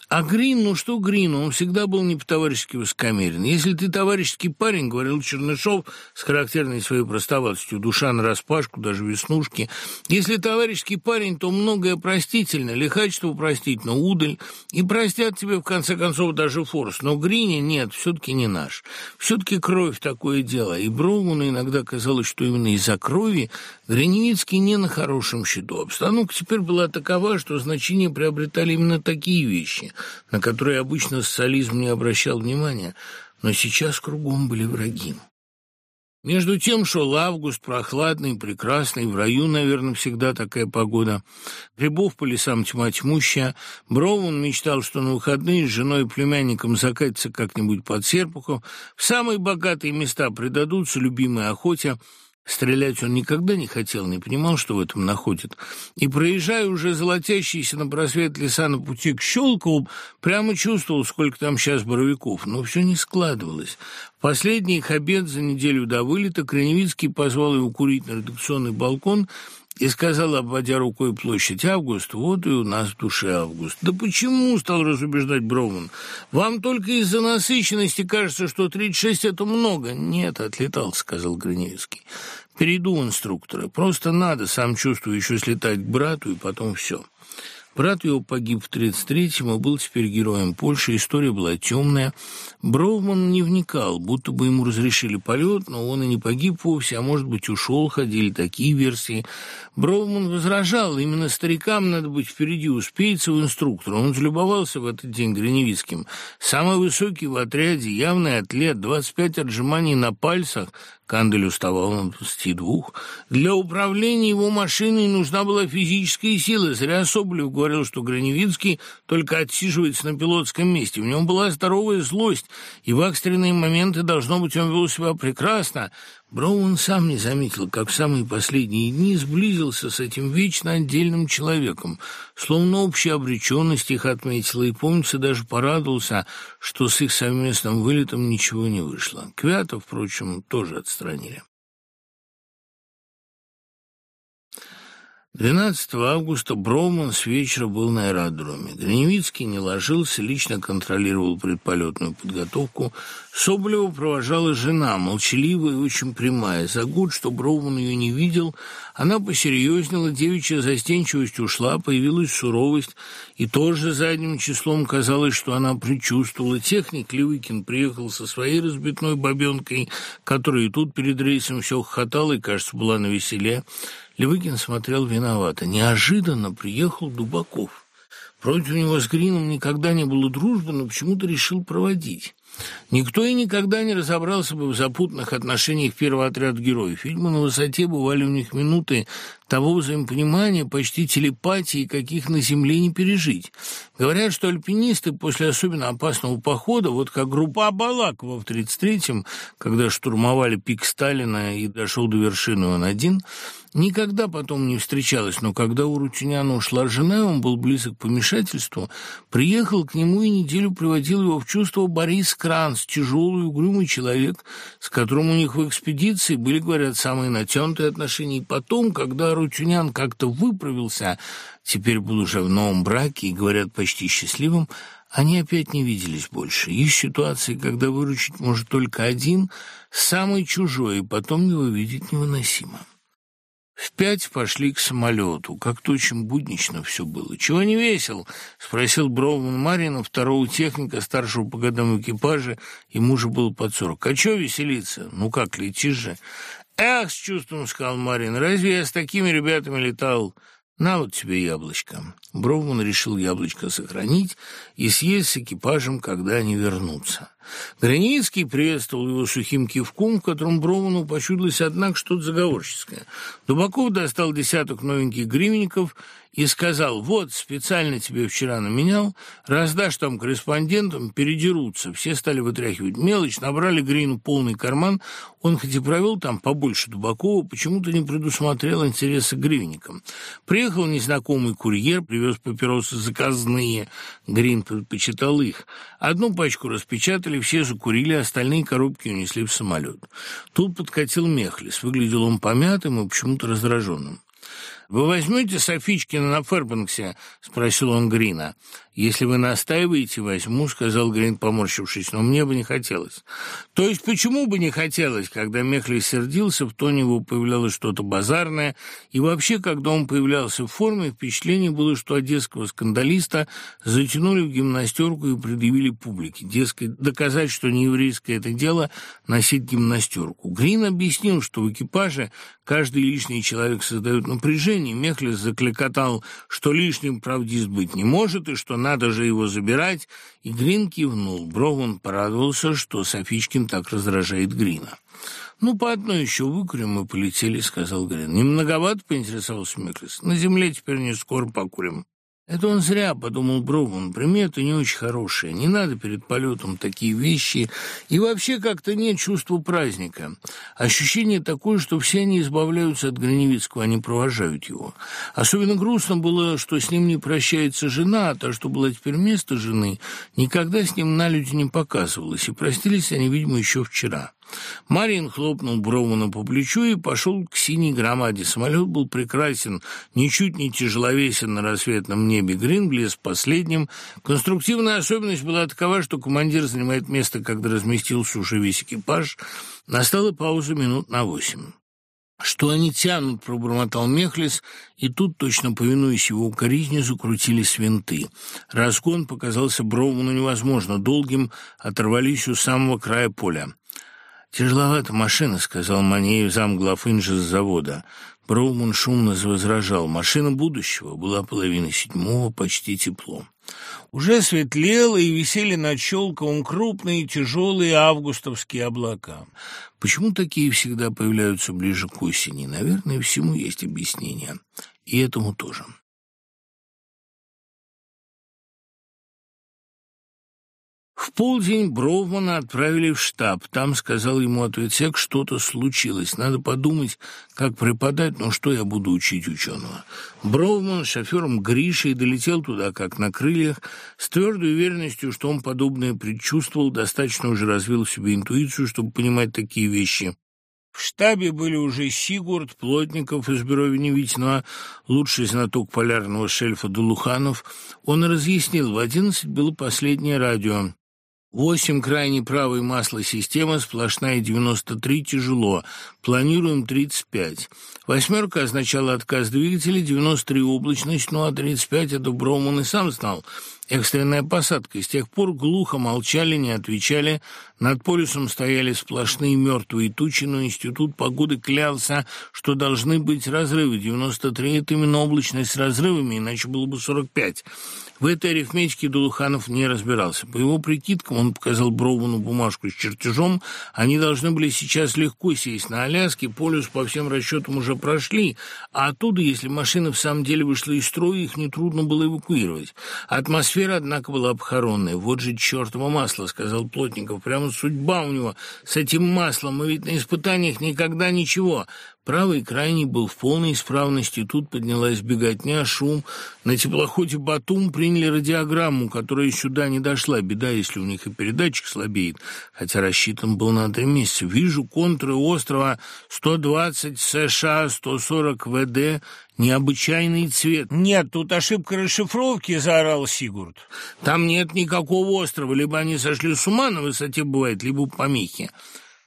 А Грин, ну что Грин, он всегда был не по-товарищески высокомерен. Если ты товарищеский парень, говорил Чернышов с характерной своей простоватостью, душа нараспашку, даже веснушки, если товарищеский парень, то многое простительно, лихачество простительно, удаль, и простят тебе, в конце концов, даже форс. Но Грине нет, все-таки не наш. Все-таки кровь такое дело. И Броуману иногда казалось, что именно из-за крови Гриневицкий не на хорошем счету. Обстановка теперь была такова, что значение приобретали именно такие вещи на которые обычно социализм не обращал внимания, но сейчас кругом были враги. Между тем шел август, прохладный, прекрасный, в раю, наверное, всегда такая погода. Грибов по лесам тьма тьмущая. Броун мечтал, что на выходные с женой и племянником закатится как-нибудь под Серпухов. В самые богатые места предадутся любимой охоте – Стрелять он никогда не хотел, не понимал, что в этом находит. И, проезжая уже золотящиеся на просвет леса на пути к Щелкову, прямо чувствовал, сколько там сейчас боровиков. Но все не складывалось. В последний их обед за неделю до вылета Креневицкий позвал его курить на редакционный балкон и сказал, обводя рукой площадь, «Август, вот и у нас в душе Август». «Да почему?» — стал разубеждать Броуман. «Вам только из-за насыщенности кажется, что 36 — это много». «Нет, отлетал», — сказал Гриневский. «Перейду инструктора. Просто надо, сам чувствую, еще слетать к брату, и потом все». Брат его погиб в 33-м и был теперь героем Польши. История была темная. Броуман не вникал, будто бы ему разрешили полет, но он и не погиб вовсе, а может быть ушел, ходили такие версии. Броуман возражал, именно старикам надо быть впереди, успеется в инструктора. Он залюбовался в этот день Гриневицким. Самый высокий в отряде, явный атлет, 25 отжиманий на пальцах, Кандель уставал на двадцати двух. Для управления его машиной нужна была физическая сила. Зря Соболев говорил, что Граневицкий только отсиживается на пилотском месте. В нем была здоровая злость, и в экстренные моменты, должно быть, он вел себя прекрасно. Броуэн сам не заметил, как в самые последние дни сблизился с этим вечно отдельным человеком. Словно общая обреченность их отметила, и, помнится, даже порадовался, что с их совместным вылетом ничего не вышло. Квята, впрочем, тоже отстранили. 12 августа Броуман с вечера был на аэродроме. Гриневицкий не ложился, лично контролировал предполетную подготовку. Соболева провожала жена, молчаливая и очень прямая. За год, что Броуман ее не видел, она посерьезнела, девичья застенчивость ушла, появилась суровость, и тоже задним числом казалось, что она предчувствовала. Техник Левыкин приехал со своей разбитной бабенкой, которая и тут перед рейсом все хохотала и, кажется, была на веселе. Левыкин смотрел виновато. Неожиданно приехал Дубаков. Против него с Грином никогда не было дружбы, но почему-то решил проводить. Никто и никогда не разобрался бы в запутанных отношениях первого отряда героев. Фильмы на высоте бывали у них минуты того взаимопонимания, почти телепатии, каких на Земле не пережить. Говорят, что альпинисты после особенно опасного похода, вот как группа Абалакова в 33-м, когда штурмовали пик Сталина и дошел до вершины он один, никогда потом не встречалась, но когда у Рутюняна ушла жена, он был близок к помешательству, приехал к нему и неделю приводил его в чувство Борис Кранц, тяжелый, угрюмый человек, с которым у них в экспедиции были, говорят, самые натянутые отношения. И потом, когда Рутюнян как-то выправился, теперь был уже в новом браке и, говорят, почти счастливым, они опять не виделись больше. Есть ситуации, когда выручить может только один, самый чужой, и потом его видеть невыносимо. В пять пошли к самолету. Как-то очень буднично все было. «Чего не весел?» — спросил Броуман Марина, второго техника, старшего по годам экипажа. Ему же было под сорок. «А чего веселиться? Ну как, летишь же?» «Эх, с чувством, — сказал Марин, — разве я с такими ребятами летал?» «На вот тебе яблочко». Броуман решил яблочко сохранить и съесть с экипажем, когда они вернутся. Границкий приветствовал его сухим кивком, в котором Броуману почудилось, однако, что-то заговорческое. Дубаков достал десяток новеньких гривенников и сказал, вот, специально тебе вчера наменял, раздашь там корреспондентам, передерутся. Все стали вытряхивать мелочь, набрали Грину полный карман. Он хоть и провел там побольше Дубакова, почему-то не предусмотрел интересы гривенникам. Приехал незнакомый курьер, привез папиросы заказные. Грин предпочитал их. Одну пачку распечатали, все закурили, остальные коробки унесли в самолет. Тут подкатил Мехлис. Выглядел он помятым и почему-то раздраженным. «Вы возьмете Софичкина на Фербанксе?» — спросил он Грина. «Если вы настаиваете, возьму», — сказал Грин, поморщившись, «но мне бы не хотелось». «То есть почему бы не хотелось?» Когда Мехли сердился, в тоне его появлялось что-то базарное, и вообще, когда он появлялся в форме, впечатление было, что одесского скандалиста затянули в гимнастерку и предъявили публике. Дескать, доказать, что не еврейское это дело, носить гимнастерку. Грин объяснил, что в экипаже каждый лишний человек создает напряжение. Мехлис закликотал, что лишним правдист быть не может, и что надо же его забирать, и Грин кивнул. Брован порадовался, что Софичкин так раздражает Грина. «Ну, по одной еще выкурим мы полетели», — сказал Грин. «Не многовато?» — поинтересовался Меклис. «На земле теперь не скоро покурим». Это он зря, подумал Броуман. Примета не очень хорошая. Не надо перед полетом такие вещи. И вообще как-то нет чувства праздника. Ощущение такое, что все они избавляются от Граневицкого, они провожают его. Особенно грустно было, что с ним не прощается жена, а та, что была теперь вместо жены, никогда с ним на люди не показывалась. И простились они, видимо, еще вчера. Марин хлопнул Броумана по плечу и пошел к синей громаде. Самолет был прекрасен, ничуть не тяжеловесен на рассветном небе. Грин влез последним. Конструктивная особенность была такова, что командир занимает место, когда разместился уже весь экипаж. Настала пауза минут на восемь. «Что они тянут?» — пробормотал Мехлис, и тут, точно повинуясь его укоризне, закрутились винты. Разгон показался Броуману невозможно долгим, оторвались у самого края поля. «Тяжеловата машина», — сказал Манеев, замглав инжа с завода. Броуман шумно возражал. Машина будущего была половина седьмого, почти тепло. Уже светлело и висели над Щелковым крупные тяжелые августовские облака. Почему такие всегда появляются ближе к осени? Наверное, всему есть объяснение. И этому тоже. В полдень Броумана отправили в штаб. Там, сказал ему ответсек, что-то случилось. Надо подумать, как преподать, но что я буду учить ученого. Броуман с шофером Гришей долетел туда, как на крыльях, с твердой уверенностью, что он подобное предчувствовал, достаточно уже развил в себе интуицию, чтобы понимать такие вещи. В штабе были уже Сигурд, Плотников из бюро Веневитиного, лучший знаток полярного шельфа Дулуханов. Он разъяснил, в одиннадцать было последнее радио. Восемь крайне правой масло система, сплошная 93 тяжело. Планируем 35. Восьмерка означала отказ двигателя, 93 облачность, ну а 35 это Броуман и сам знал. Экстренная посадка. С тех пор глухо молчали, не отвечали. Над полюсом стояли сплошные мертвые тучи, но Институт погоды клялся, что должны быть разрывы. 93 — это именно облачность с разрывами, иначе было бы 45. В этой арифметике Дулуханов не разбирался. По его прикидкам, он показал Броувану бумажку с чертежом, они должны были сейчас легко сесть на Аляске, полюс по всем расчетам уже прошли, а оттуда, если машина в самом деле вышла из строя, их нетрудно было эвакуировать. Атмосфера, однако, была обхоронная. «Вот же чертово масло», — сказал Плотников, — «прямо судьба у него с этим маслом, мы ведь на испытаниях никогда ничего». Правый крайний был в полной исправности, тут поднялась беготня, шум. На теплоходе «Батум» приняли радиограмму, которая сюда не дошла. Беда, если у них и передатчик слабеет, хотя рассчитан был на три месяца. Вижу контуры острова 120 США, 140 ВД, необычайный цвет. «Нет, тут ошибка расшифровки», — заорал Сигурд. «Там нет никакого острова, либо они сошли с ума на высоте бывает, либо помехи».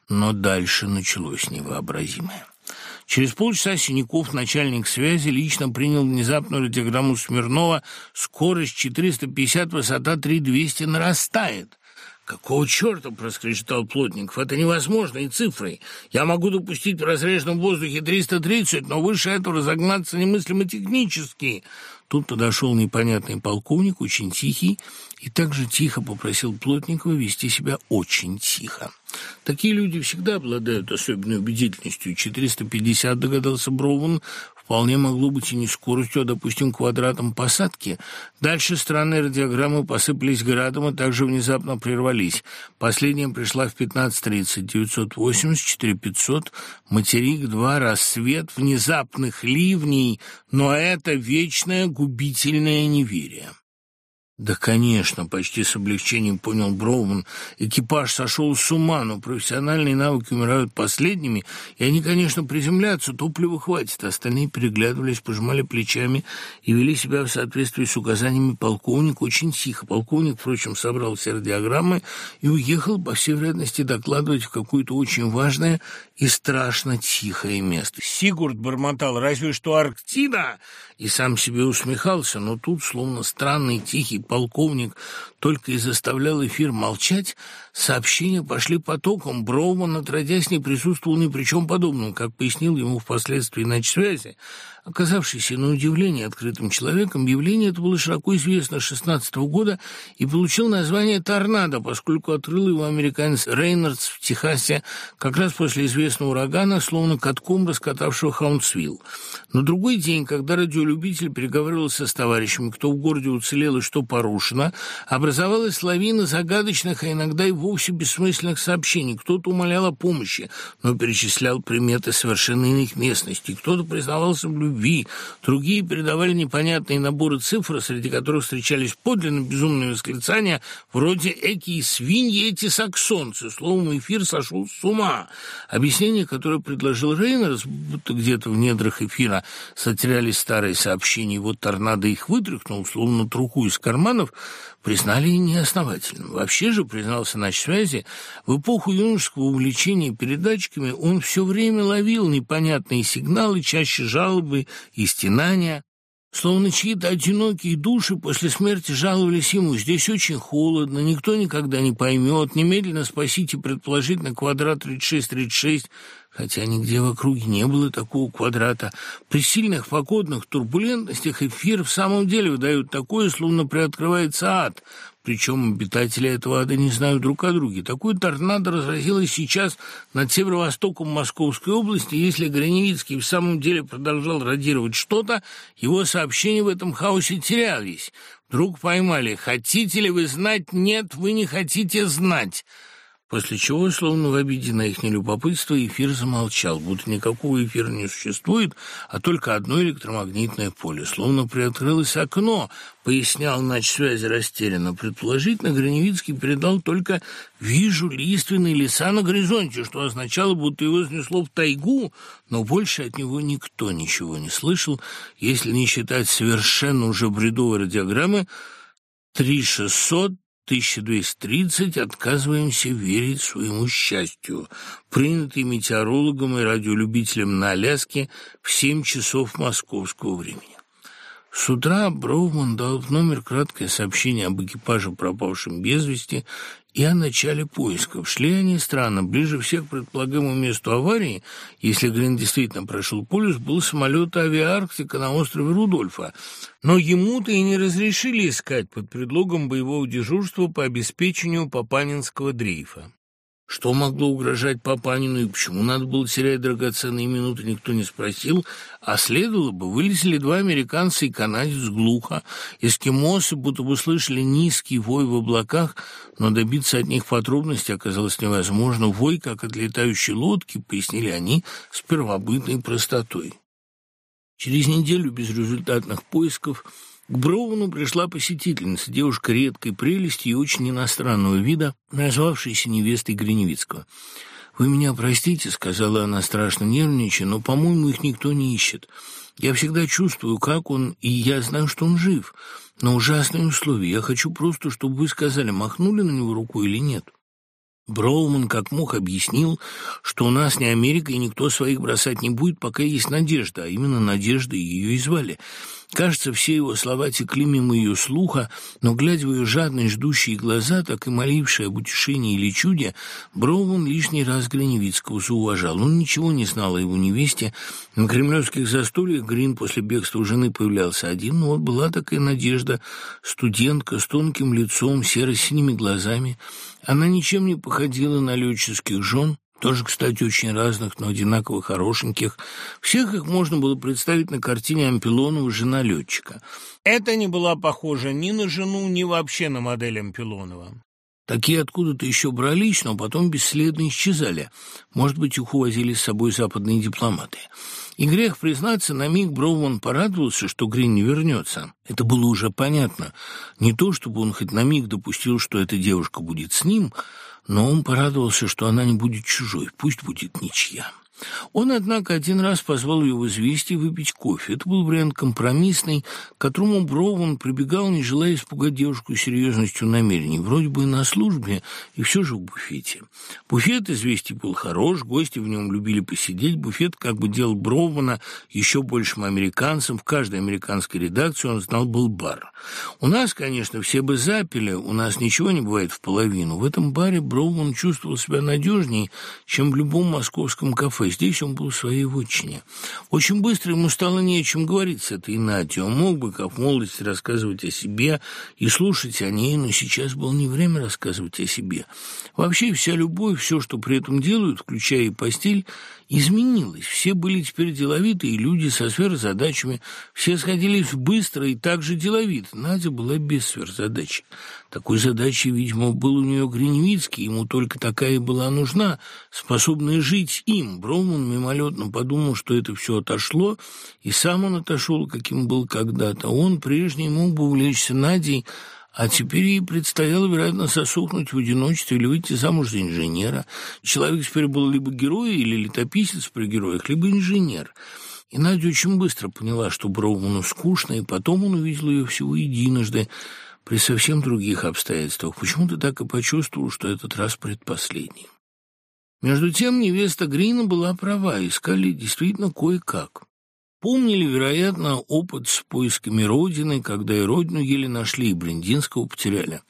Но дальше началось невообразимое. Через полчаса Синяков, начальник связи, лично принял внезапную радиограмму Смирнова. Скорость 450, высота 3200 нарастает. «Какого черта?» — проскрежетал Плотников. «Это невозможно и цифрой. Я могу допустить в разреженном воздухе 330, но выше этого разогнаться немыслимо технически». Тут подошел непонятный полковник, очень тихий, и также тихо попросил Плотникова вести себя очень тихо. Такие люди всегда обладают особенной убедительностью. 450, догадался Броуман, вполне могло быть и не скоростью, а, допустим, квадратом посадки. Дальше странные радиограммы посыпались градом и также внезапно прервались. Последняя пришла в 15.30, 980, 4500, материк 2, рассвет, внезапных ливней, но это вечное губительное неверие. Да, конечно, почти с облегчением понял Броуман. Экипаж сошел с ума, но профессиональные навыки умирают последними, и они, конечно, приземляются, топлива хватит. Остальные переглядывались, пожимали плечами и вели себя в соответствии с указаниями полковника очень тихо. Полковник, впрочем, собрал все радиограммы и уехал, по всей вероятности, докладывать в какое-то очень важное и страшно тихое место. Сигурд бормотал, разве что Арктида, и сам себе усмехался, но тут, словно странный тихий полковник только и заставлял эфир молчать, сообщения пошли потоком. Броуман, отродясь, не присутствовал ни при чем подобном, как пояснил ему впоследствии связи. Оказавшийся на удивление открытым человеком, явление это было широко известно с 16 -го года и получил название «Торнадо», поскольку открыл его американец Рейнольдс в Техасе как раз после известного урагана, словно катком раскатавшего Хаунсвилл. На другой день, когда радиолюбитель переговаривался с товарищами, кто в городе уцелел и что порушено, образовалась лавина загадочных, а иногда и вовсе бессмысленных сообщений. Кто-то умолял о помощи, но перечислял приметы совершенно иных местностей. Кто-то признавался в любви, другие передавали непонятные наборы цифр, среди которых встречались подлинно безумные восклицания, вроде «эки свиньи, эти саксонцы». Словом, эфир сошел с ума. Объяснение, которое предложил Рейнерс, будто где-то в недрах эфира сотерялись старые сообщения, и вот торнадо их вытряхнул, словно труху из карманов, признали неосновательным. Вообще же, признался на связи, в эпоху юношеского увлечения передатчиками он все время ловил непонятные сигналы, чаще жалобы и стенания, Словно чьи-то одинокие души после смерти жаловались ему. Здесь очень холодно, никто никогда не поймет. Немедленно спасите предположительно квадрат 36-36, хотя нигде в округе не было такого квадрата. При сильных погодных турбулентностях эфир в самом деле выдают такое, словно приоткрывается ад. Причем обитатели этого ада не знают друг о друге. Такой торнадо разразилось сейчас над северо-востоком Московской области. Если Граневицкий в самом деле продолжал радировать что-то, его сообщения в этом хаосе терялись. Вдруг поймали. «Хотите ли вы знать? Нет, вы не хотите знать». После чего, словно в обиде на их нелюбопытство, эфир замолчал, будто никакого эфира не существует, а только одно электромагнитное поле. Словно приоткрылось окно, пояснял нач связи растерянно. Предположительно, Граневицкий передал только «вижу лиственные леса на горизонте», что означало, будто его снесло в тайгу, но больше от него никто ничего не слышал, если не считать совершенно уже бредовой радиограммы «три шестьсот 1230 отказываемся верить своему счастью, принятый метеорологом и радиолюбителем на Аляске в 7 часов московского времени. С утра Броуман дал в номер краткое сообщение об экипаже, пропавшем без вести, и о начале поисков. Шли они странно. Ближе всех к предполагаемому месту аварии, если Грин действительно прошел полюс, был самолет авиарктика на острове Рудольфа. Но ему-то и не разрешили искать под предлогом боевого дежурства по обеспечению Папанинского дрейфа. Что могло угрожать Папанину и почему надо было терять драгоценные минуты, никто не спросил, а следовало бы, вылезли два американца и канадец глухо. Эскимосы будто бы слышали низкий вой в облаках, но добиться от них подробностей оказалось невозможно. Вой, как от летающей лодки, пояснили они с первобытной простотой. Через неделю безрезультатных поисков к Броуну пришла посетительница, девушка редкой прелести и очень иностранного вида, назвавшаяся невестой Гриневицкого. «Вы меня простите», — сказала она, страшно нервничая, «но, по-моему, их никто не ищет. Я всегда чувствую, как он, и я знаю, что он жив. Но ужасные условия. Я хочу просто, чтобы вы сказали, махнули на него рукой или нет». Броуман как мог объяснил, что у нас не Америка, и никто своих бросать не будет, пока есть надежда, а именно надежда ее и звали. Кажется, все его слова текли мимо ее слуха, но, глядя в ее жадные ждущие глаза, так и молившие об утешении или чуде, Броуман лишний раз Гриневицкого зауважал. Он ничего не знал о его невесте. На кремлевских застольях Грин после бегства жены появлялся один, но вот была такая надежда. Студентка с тонким лицом, серо-синими глазами. Она ничем не походила на летческих жен, тоже, кстати, очень разных, но одинаково хорошеньких. Всех их можно было представить на картине Ампилонова «Жена летчика». Это не была похожа ни на жену, ни вообще на модель Ампилонова. Такие откуда-то еще брались, но потом бесследно исчезали. Может быть, их увозили с собой западные дипломаты. И грех признаться, на миг Броуман порадовался, что Грин не вернется. Это было уже понятно. Не то, чтобы он хоть на миг допустил, что эта девушка будет с ним, но он порадовался, что она не будет чужой, пусть будет ничья. Он, однако, один раз позвал ее в известие выпить кофе. Это был вариант компромиссный, к которому Броуван прибегал, не желая испугать девушку серьезностью намерений. Вроде бы на службе, и все же в буфете. Буфет известий был хорош, гости в нем любили посидеть. Буфет как бы делал Броувана еще большим американцем. В каждой американской редакции он знал был бар. У нас, конечно, все бы запили, у нас ничего не бывает в половину. В этом баре Броуван чувствовал себя надежнее, чем в любом московском кафе здесь он был в своей вотчине. Очень быстро ему стало не о чем говорить с этой Надей. Он мог бы, как в молодости, рассказывать о себе и слушать о ней, но сейчас было не время рассказывать о себе. Вообще вся любовь, все, что при этом делают, включая и постель, изменилось. Все были теперь деловитые люди со сверхзадачами, все сходились быстро и также деловито. Надя была без сверхзадачи. Такой задачей, видимо, был у нее Гриневицкий, ему только такая и была нужна, способная жить им. Броуман мимолетно подумал, что это все отошло, и сам он отошел, каким был когда-то. Он прежний мог бы увлечься Надей, а теперь ей предстояло, вероятно, сосохнуть в одиночестве или выйти замуж за инженера. Человек теперь был либо герой или летописец при героях, либо инженер. И Надя очень быстро поняла, что Броуману скучно, и потом он увидел ее всего единожды. при совсем других обстоятельствах. Почему-то так и почувствовал, что этот раз предпоследний. Между тем невеста Грина была права, искали действительно кое-как. Помнили, вероятно, опыт с поисками Родины, когда и Родину еле нашли, и Брендинского потеряли.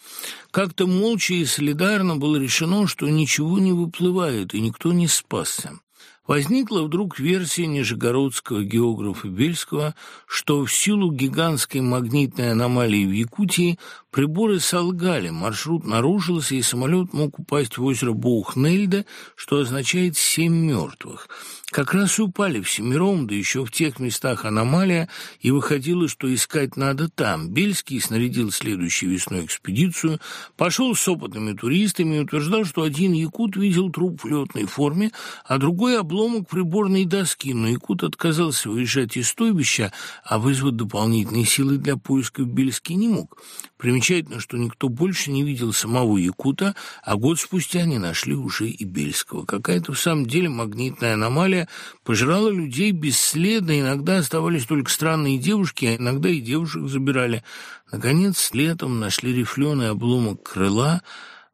Как-то молча и солидарно было решено, что ничего не выплывает, и никто не спасся. Возникла вдруг версия нижегородского географа Бельского, что в силу гигантской магнитной аномалии в Якутии приборы солгали, маршрут нарушился, и самолет мог упасть в озеро Боухнельда, что означает «семь мертвых». Как раз упали всемиром, да еще в тех местах аномалия, и выходило, что искать надо там. Бельский снарядил следующей весной экспедицию, пошел с опытными туристами и утверждал, что один якут видел труп в летной форме, а другой обломок приборной доски, но якут отказался выезжать из стойбища, а вызвать дополнительные силы для поисков Бельский не мог. Примечательно, что никто больше не видел самого якута, а год спустя они нашли уже и Бельского. Какая-то в самом деле магнитная аномалия, пожирала людей бесследно, иногда оставались только странные девушки, а иногда и девушек забирали. Наконец, летом нашли рифленый обломок крыла,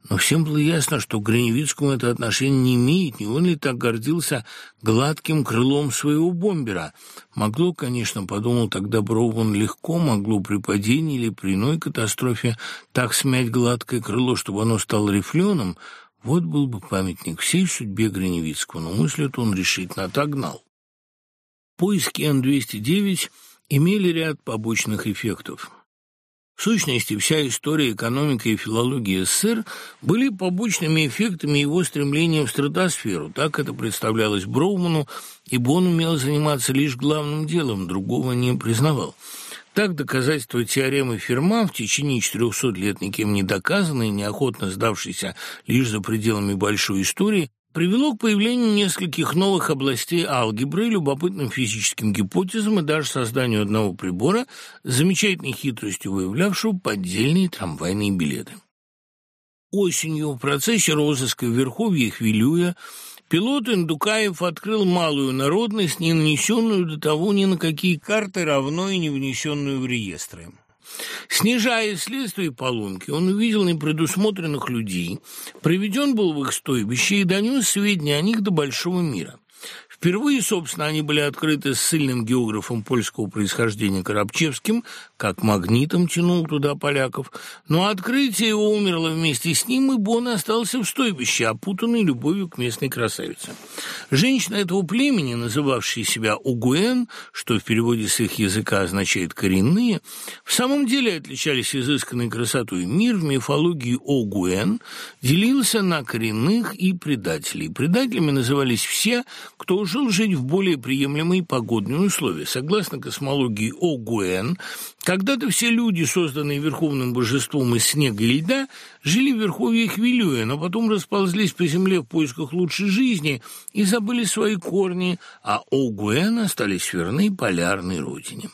но всем было ясно, что к Гриневицкому это отношение не имеет, не он ли так гордился гладким крылом своего бомбера. Могло, конечно, подумал тогда Броуван, легко могло при падении или при иной катастрофе так смять гладкое крыло, чтобы оно стало рифленым, вот был бы памятник всей судьбе Гриневицкого, но мысль эту он решительно отогнал. Поиски Н-209 имели ряд побочных эффектов. В сущности, вся история, экономика и филология СССР были побочными эффектами его стремления в стратосферу. Так это представлялось Броуману, ибо он умел заниматься лишь главным делом, другого не признавал. Так доказательство теоремы Ферма в течение 400 лет никем не доказанной, неохотно сдавшейся лишь за пределами большой истории, привело к появлению нескольких новых областей алгебры, любопытным физическим гипотезам и даже созданию одного прибора, замечательной хитростью выявлявшего поддельные трамвайные билеты. Осенью в процессе розыска в Верховье Хвилюя Пилот Индукаев открыл малую народность, не нанесенную до того ни на какие карты, равно и не внесенную в реестры. Снижая следствие поломки, он увидел непредусмотренных людей, приведен был в их стойбище и донес сведения о них до большого мира. Впервые, собственно, они были открыты ссыльным географом польского происхождения Коробчевским, как магнитом тянул туда поляков, но открытие его умерло вместе с ним, и Бон остался в стойбище, опутанный любовью к местной красавице. Женщина этого племени, называвшая себя Угуэн, что в переводе с их языка означает «коренные», в самом деле отличались изысканной красотой. Мир в мифологии Огуэн делился на коренных и предателей. Предателями назывались все, кто жил жить в более приемлемые погодные условия. Согласно космологии Огуэн, когда-то все люди, созданные верховным божеством из снега и льда, жили в верховье Хвилюя, но потом расползлись по земле в поисках лучшей жизни и забыли свои корни, а Огуэн остались верны полярной родине.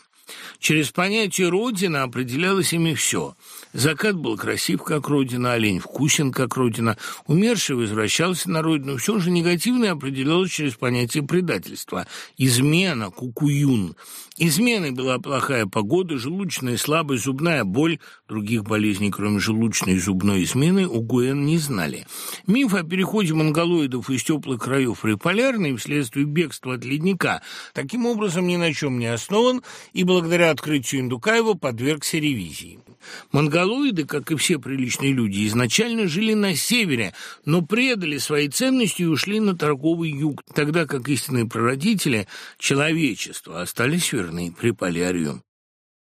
Через понятие «родина» определялось ими все. Закат был красив, как родина, олень вкусен, как родина, умерший возвращался на родину. Все же негативное определялось через понятие предательства. Измена, кукуюн. Изменой была плохая погода, желудочная слабость, зубная боль. Других болезней, кроме желудочной и зубной измены, у Гуэн не знали. Миф о переходе монголоидов из теплых краев в приполярный вследствие бегства от ледника таким образом ни на чем не основан и благодаря открытию Индукаева подвергся ревизии. Монголоиды, как и все приличные люди, изначально жили на севере, но предали свои ценности и ушли на торговый юг, тогда как истинные прародители человечества остались верны Приполярью.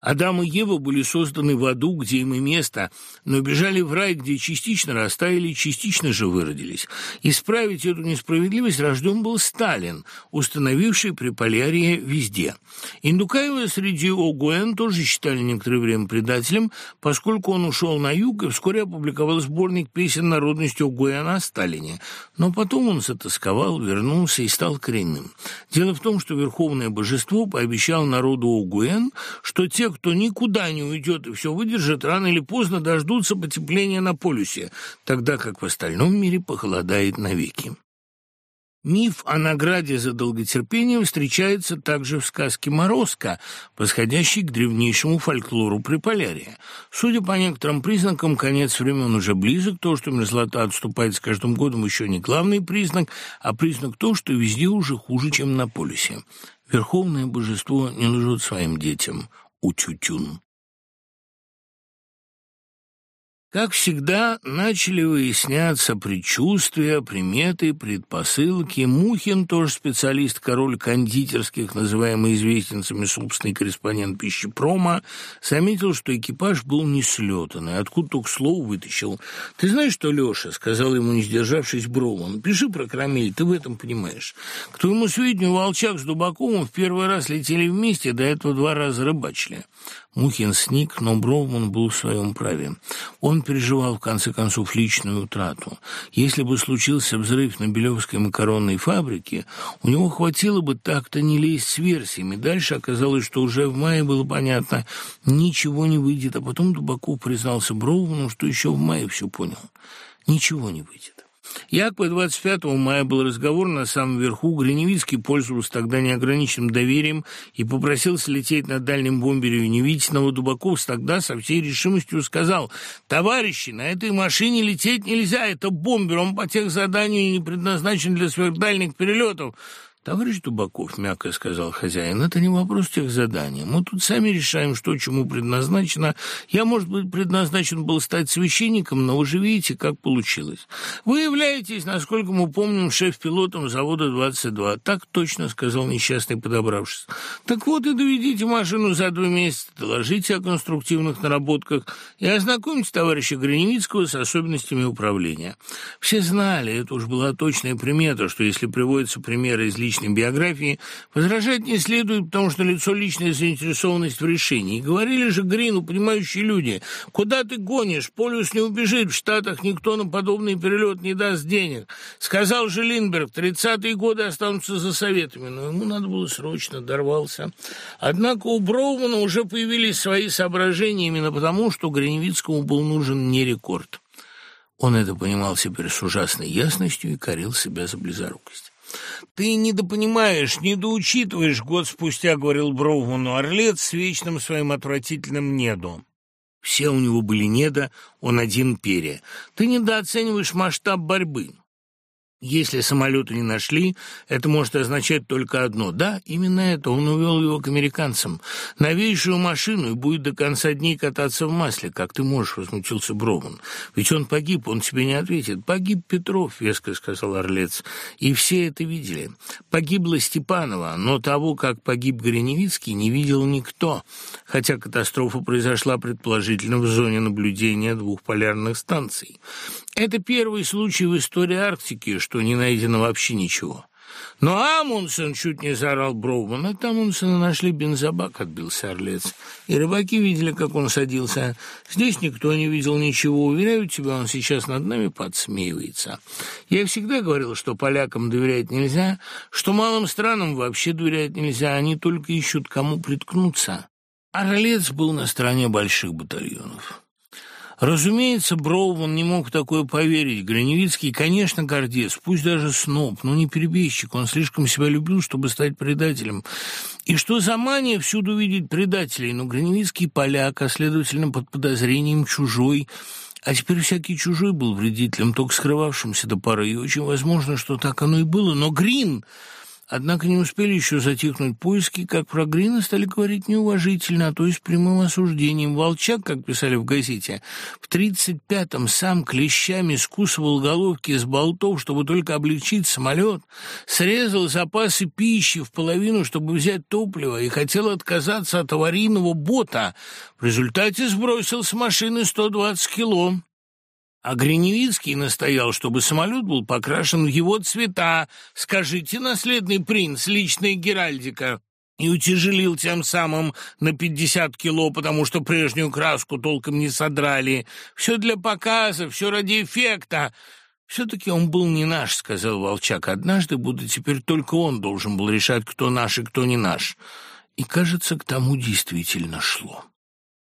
Адам и Ева были созданы в аду, где им и место, но бежали в рай, где частично растаяли, частично же выродились. Исправить эту несправедливость рожден был Сталин, установивший Приполярье везде. Индукаева среди Огуэн тоже считали некоторое время предателем, поскольку он ушел на юг и вскоре опубликовал сборник песен народности Огуэн о Сталине. Но потом он затасковал, вернулся и стал коренным. Дело в том, что Верховное Божество пообещало народу Огуэн, что те, кто никуда не уйдет и все выдержит, рано или поздно дождутся потепления на полюсе, тогда как в остальном мире похолодает навеки. Миф о награде за долготерпение встречается также в сказке «Морозко», восходящей к древнейшему фольклору Приполярья. Судя по некоторым признакам, конец времен уже близок. То, что мерзлота отступает с каждым годом, еще не главный признак, а признак то, что везде уже хуже, чем на полюсе. Верховное божество не лжет своим детям. Утютюн. Как всегда, начали выясняться предчувствия, приметы, предпосылки. Мухин, тоже специалист, король кондитерских, называемый известенцами собственный корреспондент пищепрома, заметил, что экипаж был не слетанный. Откуда только слово вытащил. «Ты знаешь, что, Леша?» — сказал ему, не сдержавшись, Броуман. «Пиши про Крамель, ты в этом понимаешь. К твоему сведению, Волчак с Дубаковым в первый раз летели вместе, до этого два раза рыбачили». Мухин сник, но Броуман был в своем праве. Он переживал, в конце концов, личную утрату. Если бы случился взрыв на Белевской макаронной фабрике, у него хватило бы так-то не лезть с версиями. Дальше оказалось, что уже в мае было понятно, ничего не выйдет. А потом Дубаков признался Броуману, что еще в мае все понял. Ничего не выйдет. Якобы 25 мая был разговор на самом верху. Гриневицкий пользовался тогда неограниченным доверием и попросился лететь на дальнем бомбере Невитиного. Дубаков тогда со всей решимостью сказал, «Товарищи, на этой машине лететь нельзя, это бомбер, он по тех заданию не предназначен для сверхдальних перелетов». «Товарищ Дубаков», — мягко сказал хозяин, — «это не вопрос тех заданий. Мы тут сами решаем, что чему предназначено. Я, может быть, предназначен был стать священником, но вы же видите, как получилось. Вы являетесь, насколько мы помним, шеф-пилотом завода 22. Так точно, — сказал несчастный, подобравшись. Так вот и доведите машину за два месяца, доложите о конструктивных наработках и ознакомьте товарища Гриневицкого с особенностями управления». Все знали, это уж была точная примета, что если приводятся примеры из личной личной биографии, возражать не следует, потому что лицо личная заинтересованность в решении. Говорили же Грину, понимающие люди, куда ты гонишь, Полюс не убежит, в Штатах никто на подобный перелет не даст денег. Сказал же Линдберг, тридцатые годы останутся за советами, но ему надо было срочно, дорвался. Однако у Броумана уже появились свои соображения именно потому, что Гриневицкому был нужен не рекорд. Он это понимал теперь с ужасной ясностью и корил себя за близорукость. «Ты недопонимаешь, недоучитываешь», — год спустя говорил Броуману Орлет с вечным своим отвратительным «недо». Все у него были недо, он один перья. Ты недооцениваешь масштаб борьбы. Если самолета не нашли, это может означать только одно. Да, именно это. Он увел его к американцам. Новейшую машину и будет до конца дней кататься в масле. Как ты можешь, возмутился Брован. Ведь он погиб, он тебе не ответит. Погиб Петров, веско сказал Орлец. И все это видели. Погибла Степанова, но того, как погиб Гриневицкий, не видел никто. Хотя катастрофа произошла предположительно в зоне наблюдения двух полярных станций. Это первый случай в истории Арктики, что не найдено вообще ничего. Но Амундсен чуть не заорал Броуман. От Амундсена нашли бензобак, отбился Орлец. И рыбаки видели, как он садился. Здесь никто не видел ничего. Уверяю тебя, он сейчас над нами подсмеивается. Я всегда говорил, что полякам доверять нельзя, что малым странам вообще доверять нельзя. Они только ищут, кому приткнуться. Орлец был на стороне больших батальонов. Разумеется, Броуман не мог такое поверить. Граневицкий, конечно, гордец, пусть даже сноб, но не перебежчик. Он слишком себя любил, чтобы стать предателем. И что за мания всюду видеть предателей? Но Граневицкий поляк, а следовательно, под подозрением чужой – а теперь всякий чужой был вредителем, только скрывавшимся до поры, и очень возможно, что так оно и было. Но Грин Однако не успели еще затихнуть поиски, как про Грина стали говорить неуважительно, а то и с прямым осуждением. Волчак, как писали в газете, в тридцать пятом сам клещами скусывал головки с болтов, чтобы только облегчить самолет, срезал запасы пищи в половину, чтобы взять топливо, и хотел отказаться от аварийного бота. В результате сбросил с машины 120 кило. А Гриневицкий настоял, чтобы самолет был покрашен в его цвета. Скажите, наследный принц, личная Геральдика. И утяжелил тем самым на пятьдесят кило, потому что прежнюю краску толком не содрали. Все для показа, все ради эффекта. «Все-таки он был не наш», — сказал Волчак. «Однажды, будто теперь только он должен был решать, кто наш и кто не наш». И, кажется, к тому действительно шло.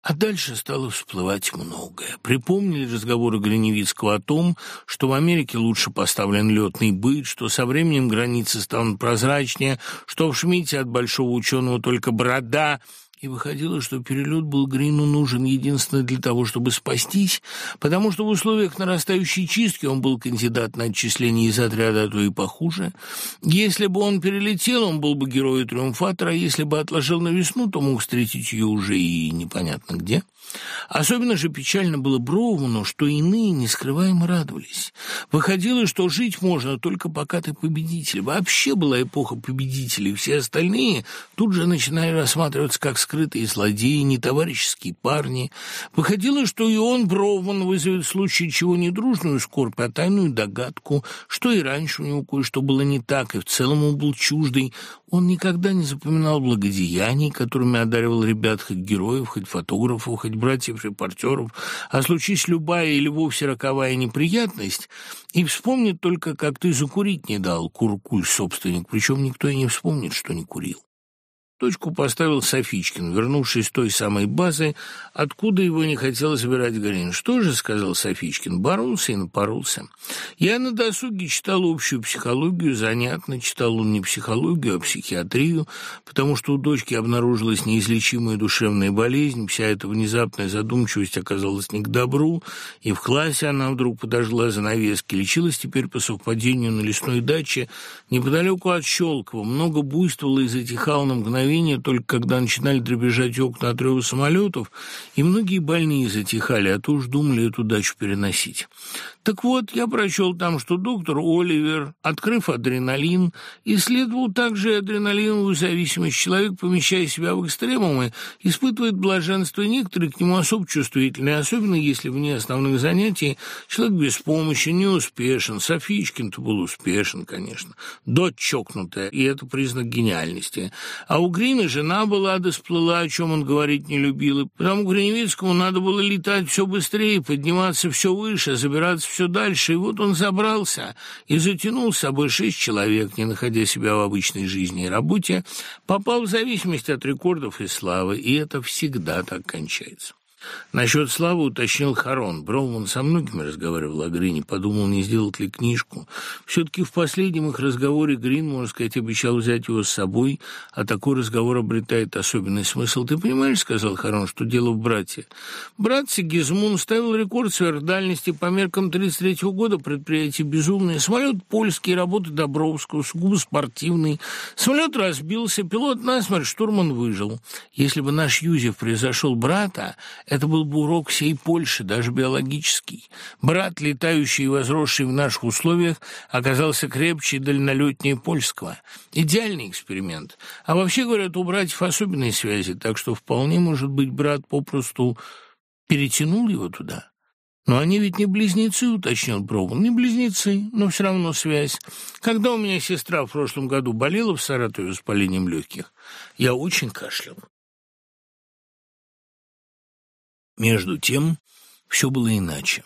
А дальше стало всплывать многое. Припомнили разговоры Гриневицкого о том, что в Америке лучше поставлен летный быт, что со временем границы станут прозрачнее, что в Шмидте от большого ученого только борода – и выходило, что перелет был Грину нужен единственно для того, чтобы спастись, потому что в условиях нарастающей чистки он был кандидат на отчисление из отряда, а то и похуже. Если бы он перелетел, он был бы героем триумфатора, а если бы отложил на весну, то мог встретить ее уже и непонятно где. Особенно же печально было Броуману, что иные нескрываемо радовались. Выходило, что жить можно только пока ты победитель. Вообще была эпоха победителей, все остальные тут же начинали рассматриваться как скрытые злодеи, нетоварищеские парни. Выходило, что и он, Броуман, вызовет в случае чего не дружную скорбь, а тайную догадку, что и раньше у него кое-что было не так, и в целом он был чуждый. Он никогда не запоминал благодеяний, которыми одаривал ребят, хоть героев, хоть фотографов, хоть братьев-репортеров, а случись любая или вовсе роковая неприятность, и вспомнит только, как ты закурить не дал, куркуль собственник, причем никто и не вспомнит, что не курил. Точку поставил Софичкин, вернувшись с той самой базы, откуда его не хотел забирать Грин. «Что же?» — сказал Софичкин. «Боролся и напоролся. Я на досуге читал общую психологию, занятно читал он не психологию, а психиатрию, потому что у дочки обнаружилась неизлечимая душевная болезнь, вся эта внезапная задумчивость оказалась не к добру, и в классе она вдруг подожгла занавески, лечилась теперь по совпадению на лесной даче неподалеку от Щелкова, много буйствовала и затихала на мгновение, мгновение, только когда начинали дребезжать окна от рева самолетов, и многие больные затихали, а то уж думали эту дачу переносить. Так вот, я прочел там, что доктор Оливер, открыв адреналин, исследовал также адреналиновую зависимость. Человек, помещая себя в экстремумы, испытывает блаженство, некоторые к нему особо чувствительны, особенно если вне основных занятий человек без помощи, неуспешен. Софичкин-то был успешен, конечно. Дочь и это признак гениальности. А у Грина жена была, да сплыла, о чем он говорить не любил. И потому Гриневицкому надо было летать все быстрее, подниматься все выше, забираться все дальше, и вот он забрался и затянул с собой шесть человек, не находя себя в обычной жизни и работе, попал в зависимость от рекордов и славы, и это всегда так кончается. Насчет славы уточнил Харон. Броуман со многими разговаривал о Грине, подумал, не сделать ли книжку. Все-таки в последнем их разговоре Грин, можно сказать, обещал взять его с собой, а такой разговор обретает особенный смысл. «Ты понимаешь, — сказал Харон, — что дело в брате. Брат Сигизмун ставил рекорд сверхдальности по меркам 33-го года, предприятие безумное. Самолет польский, работы Добровского, сугубо спортивный. Самолет разбился, пилот насмерть, штурман выжил. Если бы наш Юзев произошел брата, это был бы урок всей Польши, даже биологический. Брат, летающий и возросший в наших условиях, оказался крепче и дальнолетнее польского. Идеальный эксперимент. А вообще, говорят, у братьев особенные связи, так что вполне, может быть, брат попросту перетянул его туда. «Но они ведь не близнецы», — уточнил Броун. «Не близнецы, но все равно связь. Когда у меня сестра в прошлом году болела в Саратове воспалением легких, я очень кашлял. Между тем, все было иначе.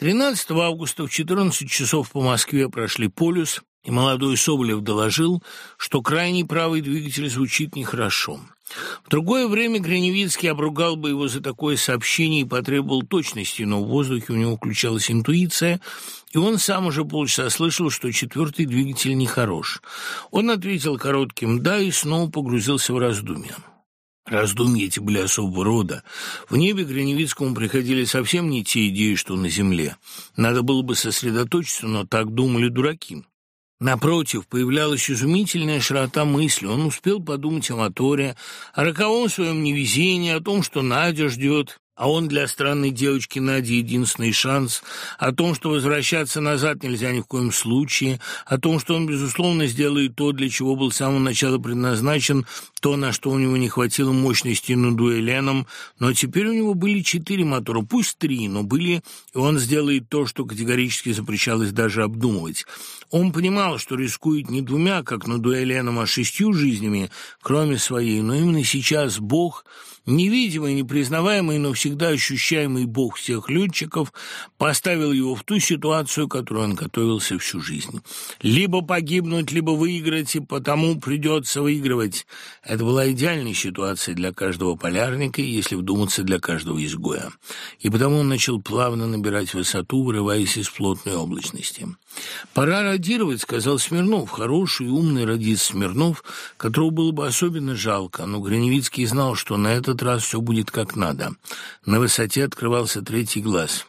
13 августа в 14 часов по Москве прошли полюс, и молодой Соболев доложил, что крайний правый двигатель звучит нехорошо. В другое время Гриневицкий обругал бы его за такое сообщение и потребовал точности, но в воздухе у него включалась интуиция, и он сам уже полчаса слышал, что четвертый двигатель нехорош. Он ответил коротким «да» и снова погрузился в раздумья. Раздумья эти были особого рода. В небе Гриневицкому приходили совсем не те идеи, что на земле. Надо было бы сосредоточиться, но так думали дураки. Напротив, появлялась изумительная широта мысли. Он успел подумать о моторе, о роковом своем невезении, о том, что Надя ждет, а он для странной девочки Нади единственный шанс, о том, что возвращаться назад нельзя ни в коем случае, о том, что он, безусловно, сделает то, для чего был с самого начала предназначен, то, на что у него не хватило мощности над дуэленом, но теперь у него были четыре мотора, пусть три, но были, и он сделает то, что категорически запрещалось даже обдумывать. Он понимал, что рискует не двумя, как на дуэленом, а шестью жизнями, кроме своей, но именно сейчас Бог – Невидимый, непризнаваемый, но всегда ощущаемый бог всех летчиков поставил его в ту ситуацию, которую он готовился всю жизнь. Либо погибнуть, либо выиграть, и потому придется выигрывать. Это была идеальная ситуация для каждого полярника если вдуматься, для каждого изгоя. И потому он начал плавно набирать высоту, вырываясь из плотной облачности. «Пора радировать», — сказал Смирнов, хороший и умный радист Смирнов, которого было бы особенно жалко, но Граневицкий знал, что на этот раз все будет как надо. На высоте открывался третий глаз.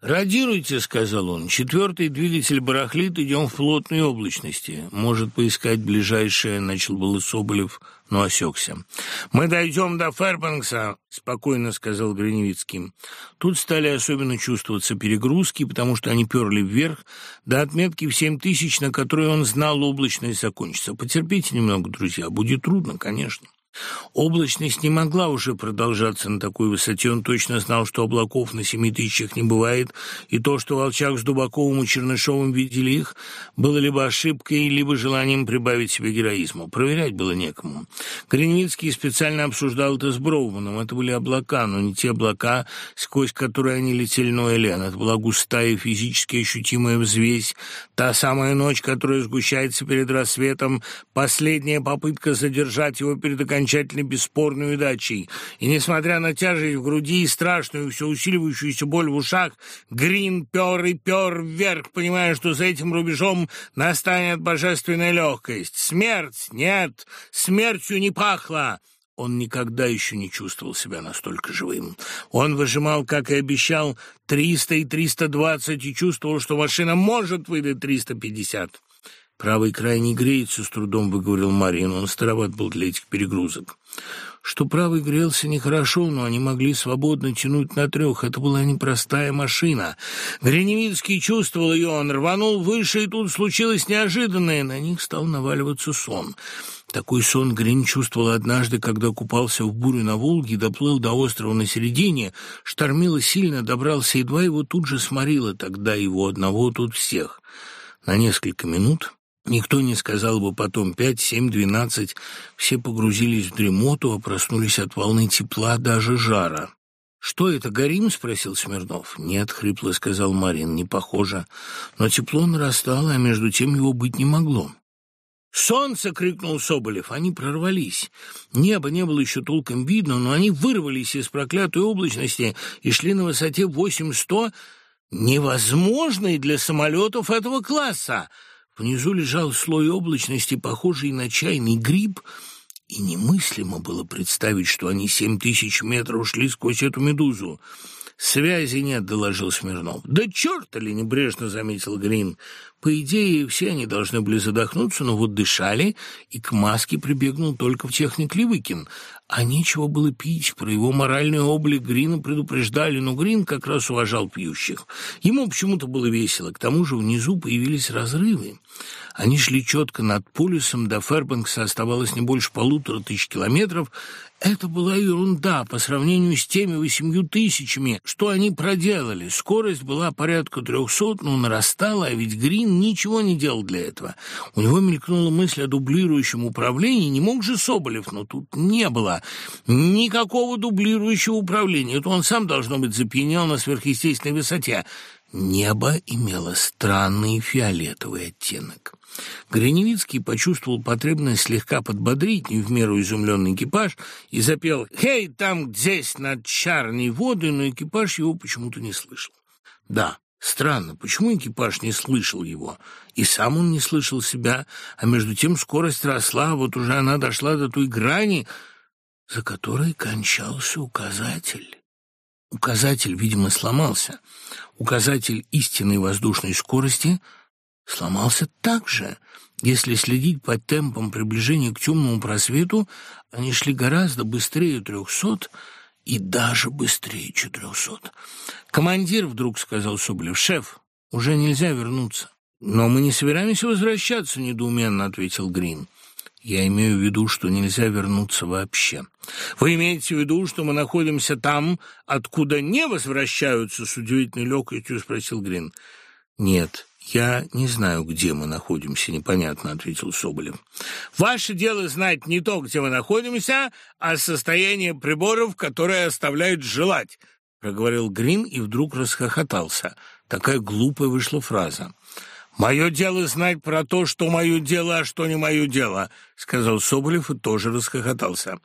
«Радируйте», — сказал он. «Четвертый двигатель барахлит, идем в плотной облачности. Может поискать ближайшее», — начал было Соболев, но осекся. «Мы дойдем до Фербанкса», — спокойно сказал Гриневицкий. Тут стали особенно чувствоваться перегрузки, потому что они перли вверх до отметки в семь тысяч, на которой он знал, облачность закончится. Потерпите немного, друзья, будет трудно, конечно. Облачность не могла уже продолжаться на такой высоте. Он точно знал, что облаков на семи тысячах не бывает, и то, что Волчак с Дубаковым и Чернышовым видели их, было либо ошибкой, либо желанием прибавить себе героизму. Проверять было некому. Кореневицкий специально обсуждал это с Броуманом. Это были облака, но не те облака, сквозь которые они летели на Элен. Это была густая физически ощутимая взвесь, та самая ночь, которая сгущается перед рассветом, последняя попытка задержать его перед окончанием окончательно бесспорной удачей. И, несмотря на тяжесть в груди и страшную, все усиливающуюся боль в ушах, Грин пер и пер вверх, понимая, что за этим рубежом настанет божественная легкость. Смерть? Нет, смертью не пахло. Он никогда еще не чувствовал себя настолько живым. Он выжимал, как и обещал, триста и триста двадцать и чувствовал, что машина может выдать триста пятьдесят. «Правый край не греется», — с трудом выговорил Марин. Он староват был для этих перегрузок. Что правый грелся нехорошо, но они могли свободно тянуть на трех. Это была непростая машина. Гриневицкий чувствовал ее, он рванул выше, и тут случилось неожиданное. На них стал наваливаться сон. Такой сон Грин чувствовал однажды, когда купался в бурю на Волге, доплыл до острова на середине, штормило сильно, добрался, едва его тут же сморило, тогда его одного тут всех. На несколько минут Никто не сказал бы потом пять, семь, двенадцать. Все погрузились в дремоту, а проснулись от волны тепла, даже жара. «Что это, горим?» — спросил Смирнов. «Нет», — хрипло сказал Марин, — «не похоже». Но тепло нарастало, а между тем его быть не могло. «Солнце!» — крикнул Соболев. Они прорвались. Небо не было еще толком видно, но они вырвались из проклятой облачности и шли на высоте восемь сто, невозможной для самолетов этого класса. Внизу лежал слой облачности, похожий на чайный гриб, и немыслимо было представить, что они семь тысяч метров шли сквозь эту медузу. «Связи нет», — доложил Смирнов. «Да черта ли!» — небрежно заметил Грин. По идее, все они должны были задохнуться, но вот дышали, и к маске прибегнул только в техник Ливыкин. А нечего было пить, про его моральный облик Грина предупреждали, но Грин как раз уважал пьющих. Ему почему-то было весело, к тому же внизу появились разрывы. Они шли четко над полюсом, до Фербанкса оставалось не больше полутора тысяч километров. Это была ерунда по сравнению с теми восемью тысячами, что они проделали. Скорость была порядка трехсот, но нарастала, а ведь Грин ничего не делал для этого. У него мелькнула мысль о дублирующем управлении, не мог же Соболев, но тут не было никакого дублирующего управления. Это он сам, должно быть, запьянел на сверхъестественной высоте. Небо имело странный фиолетовый оттенок. Гриневицкий почувствовал потребность слегка подбодрить не в меру изумленный экипаж и запел «Хей, там здесь над чарной воды», но экипаж его почему-то не слышал. Да, Странно, почему экипаж не слышал его? И сам он не слышал себя, а между тем скорость росла, вот уже она дошла до той грани, за которой кончался указатель. Указатель, видимо, сломался. Указатель истинной воздушной скорости сломался также. Если следить по темпам приближения к темному просвету, они шли гораздо быстрее трехсот и даже быстрее четырехсот. «Командир», — вдруг сказал Соболев, — «шеф, уже нельзя вернуться». «Но мы не собираемся возвращаться», — недоуменно ответил Грин. Я имею в виду, что нельзя вернуться вообще. Вы имеете в виду, что мы находимся там, откуда не возвращаются, с удивительной легкостью спросил Грин. Нет, я не знаю, где мы находимся, непонятно, ответил Соболев. Ваше дело знать не то, где мы находимся, а состояние приборов, которое оставляет желать, проговорил Грин и вдруг расхохотался. Такая глупая вышла фраза. «Мое дело знать про то, что мое дело, а что не мое дело», — сказал Соболев и тоже расхохотался.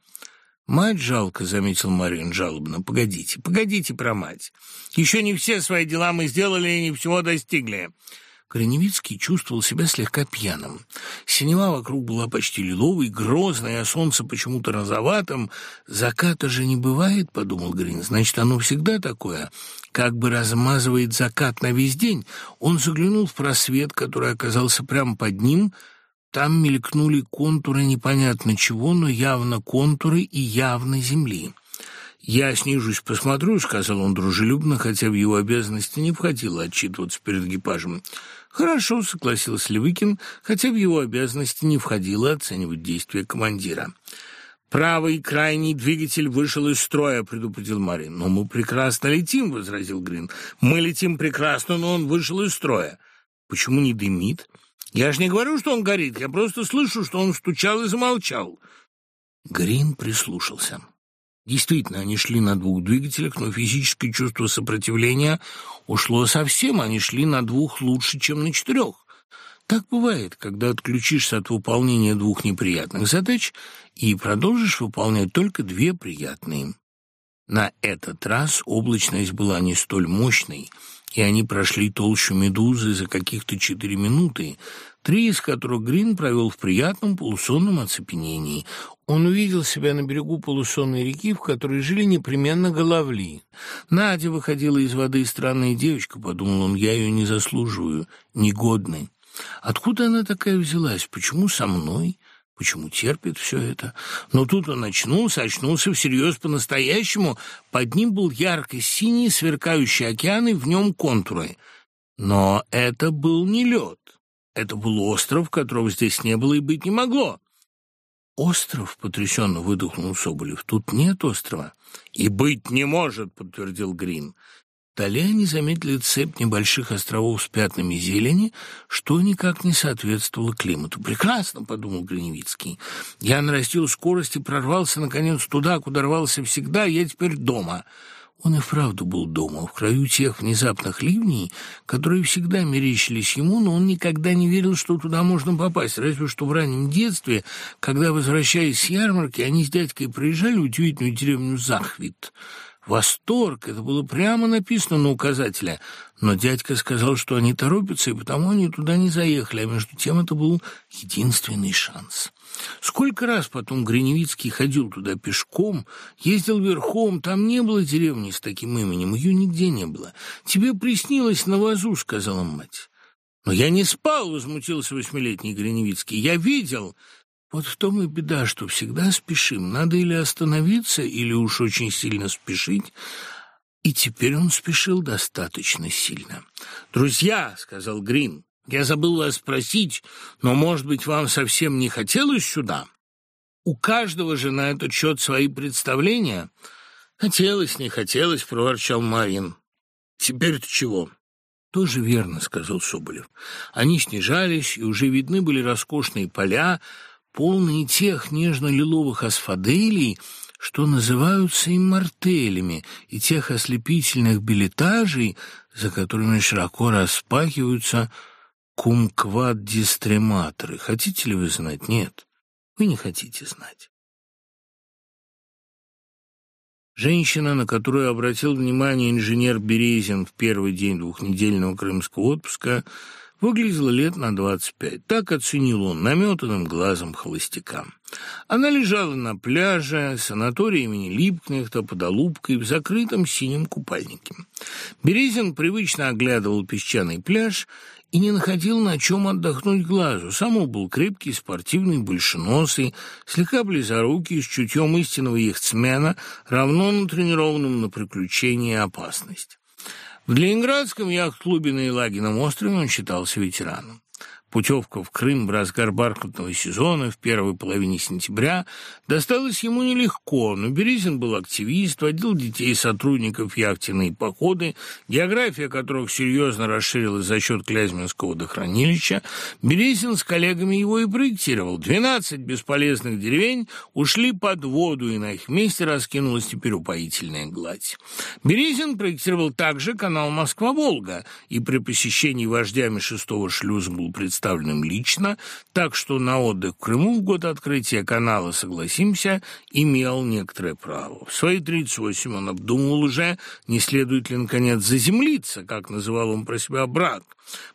«Мать жалко», — заметил Марин жалобно. «Погодите, погодите про мать. Еще не все свои дела мы сделали и не всего достигли. Кореневицкий чувствовал себя слегка пьяным. Синева вокруг была почти лиловой, грозной, а солнце почему-то розоватым. «Заката же не бывает», — подумал Грин, — «значит, оно всегда такое, как бы размазывает закат на весь день». Он заглянул в просвет, который оказался прямо под ним. Там мелькнули контуры непонятно чего, но явно контуры и явно земли. «Я снижусь, посмотрю», — сказал он дружелюбно, хотя в его обязанности не входило отчитываться перед экипажем. «Хорошо», — согласился Левыкин, хотя в его обязанности не входило оценивать действия командира. «Правый крайний двигатель вышел из строя», — предупредил Марин. «Но мы прекрасно летим», — возразил Грин. «Мы летим прекрасно, но он вышел из строя». «Почему не дымит?» «Я же не говорю, что он горит. Я просто слышу, что он стучал и замолчал». Грин прислушался. Действительно, они шли на двух двигателях, но физическое чувство сопротивления ушло совсем, они шли на двух лучше, чем на четырех. Так бывает, когда отключишься от выполнения двух неприятных задач и продолжишь выполнять только две приятные. На этот раз облачность была не столь мощной, и они прошли толщу медузы за каких-то четыре минуты, три из которых Грин провел в приятном полусонном оцепенении. Он увидел себя на берегу полусонной реки, в которой жили непременно головли. Надя выходила из воды странная девочка, подумал он, я ее не заслуживаю, негодной. Откуда она такая взялась? Почему со мной? Почему терпит все это? Но тут он очнулся, очнулся всерьез по-настоящему. Под ним был ярко-синий сверкающий океан и в нем контуры. Но это был не лед. Это был остров, которого здесь не было и быть не могло. «Остров?» — потрясенно выдохнул Соболев. «Тут нет острова». «И быть не может», — подтвердил Грин. Вдали они заметили цепь небольших островов с пятнами зелени, что никак не соответствовало климату. «Прекрасно», — подумал Гриневицкий. «Я нарастил скорость и прорвался, наконец, туда, куда рвался всегда, я теперь дома». Он и вправду был дома, в краю тех внезапных ливней, которые всегда мерещились ему, но он никогда не верил, что туда можно попасть, разве что в раннем детстве, когда, возвращаясь с ярмарки, они с дядькой проезжали удивительную деревню Захвит. Восторг! Это было прямо написано на указателе. Но дядька сказал, что они торопятся, и потому они туда не заехали, а между тем это был единственный шанс. Сколько раз потом Гриневицкий ходил туда пешком, ездил верхом, там не было деревни с таким именем, ее нигде не было. «Тебе приснилось на вазу», — сказала мать. «Но я не спал», — возмутился восьмилетний Гриневицкий. «Я видел». Вот в том и беда, что всегда спешим. Надо или остановиться, или уж очень сильно спешить. И теперь он спешил достаточно сильно. «Друзья», — сказал Грин, я забыл вас спросить, но, может быть, вам совсем не хотелось сюда? У каждого же на этот счет свои представления. Хотелось, не хотелось, проворчал Марин. Теперь-то чего? Тоже верно, сказал Соболев. Они снижались, и уже видны были роскошные поля, полные тех нежно-лиловых асфаделей, что называются иммортелями, и тех ослепительных билетажей, за которыми широко распахиваются кумкват-дистрематоры. Хотите ли вы знать? Нет, вы не хотите знать. Женщина, на которую обратил внимание инженер Березин в первый день двухнедельного крымского отпуска, выглядела лет на двадцать пять. Так оценил он наметанным глазом холостяка. Она лежала на пляже санатория имени Липкнехта под олубкой в закрытом синем купальнике. Березин привычно оглядывал песчаный пляж и не находил на чем отдохнуть глазу. Сам он был крепкий, спортивный, большеносый, слегка близорукий, с чутьем истинного яхтсмена, равно натренированным на приключения и опасность. В Ленинградском яхт-клубе на Елагином острове он считался ветераном. Путевка в Крым в разгар бархатного сезона в первой половине сентября досталась ему нелегко, но Березин был активист, водил детей и сотрудников яхтенные походы, география которых серьезно расширилась за счет Клязьминского водохранилища. Березин с коллегами его и проектировал. Двенадцать бесполезных деревень ушли под воду, и на их месте раскинулась теперь упоительная гладь. Березин проектировал также канал Москва-Волга, и при посещении вождями шестого шлюза был представлен представленным лично, так что на отдых в Крыму в год открытия канала, согласимся, имел некоторое право. В свои 38 он обдумывал уже, не следует ли, наконец, заземлиться, как называл он про себя брак.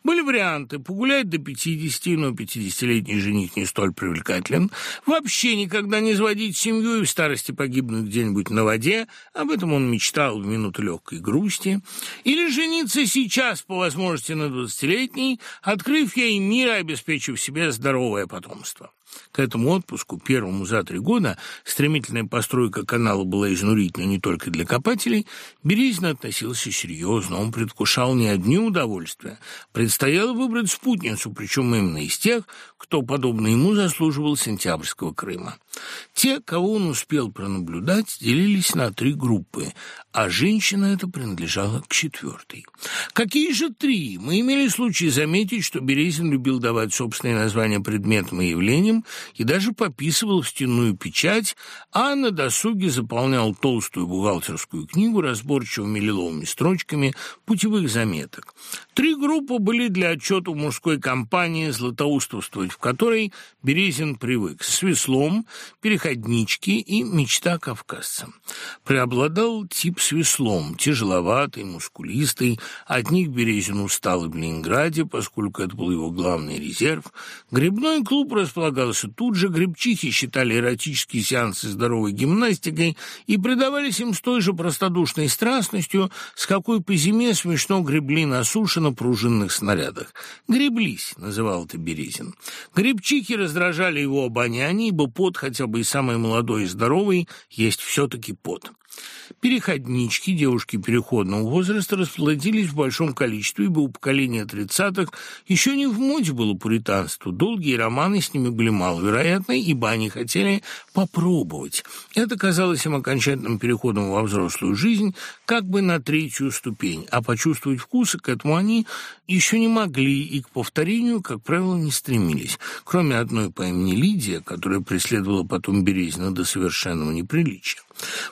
Были варианты. Погулять до 50, но 50-летний жених не столь привлекателен, вообще никогда не заводить семью и в старости погибнуть где-нибудь на воде, об этом он мечтал в минуту легкой грусти, или жениться сейчас, по возможности, на 20-летней, открыв ей мир и обеспечив себе здоровое потомство. К этому отпуску, первому за три года, стремительная постройка канала была изнурительна не только для копателей, Березин относился серьезно, он предвкушал не одни удовольствия. Предстояло выбрать спутницу, причем именно из тех, кто, подобно ему, заслуживал сентябрьского Крыма. Те, кого он успел пронаблюдать, делились на три группы, а женщина эта принадлежала к четвертой. Какие же три? Мы имели случай заметить, что Березин любил давать собственные названия предметам и явлениям и даже пописывал в стенную печать, а на досуге заполнял толстую бухгалтерскую книгу разборчивыми лиловыми строчками путевых заметок. Три группы были для отчета мужской компании, златоустовствовать в которой Березин привык. С веслом, переходнички и мечта кавказца. Преобладал тип с веслом, тяжеловатый, мускулистый. От них Березин устал и в Ленинграде, поскольку это был его главный резерв. Грибной клуб располагался тут же, грибчихи считали эротические сеансы здоровой гимнастикой и предавались им с той же простодушной страстностью, с какой по зиме смешно гребли на суше на пружинных снарядах. «Греблись», — называл это Березин. Грибчихи раздражали его обоняние, ибо пот, хотя бы и самый молодой и здоровый, есть все-таки пот. Переходнички, девушки переходного возраста, расплодились в большом количестве, ибо у поколения тридцатых еще не в моде было пуританство. Долгие романы с ними были маловероятны, ибо они хотели попробовать. Это казалось им окончательным переходом во взрослую жизнь, как бы на третью ступень, а почувствовать вкусы к этому они еще не могли и к повторению, как правило, не стремились, кроме одной по имени Лидия, которая преследовала потом Березина до совершенного неприличия.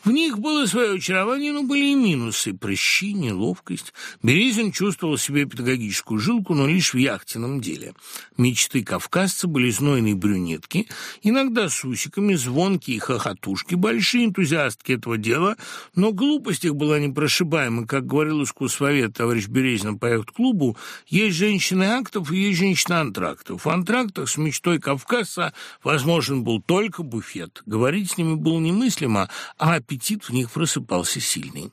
В них было свое очарование, но были и минусы – прыщи, неловкость. Березин чувствовал себе педагогическую жилку, но лишь в яхтенном деле. Мечты кавказца были знойные брюнетки, иногда с усиками, звонкие хохотушки, большие энтузиастки этого дела, но глупость их была непрошибаема. Как говорил искусствовед товарищ Березин по яхт-клубу, есть женщины актов и есть женщины антрактов. В антрактах с мечтой кавказца возможен был только буфет. Говорить с ними было немыслимо, а аппетит в них просыпался сильный.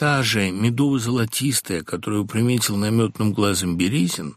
Та же медово-золотистая, которую приметил наметным глазом Березин,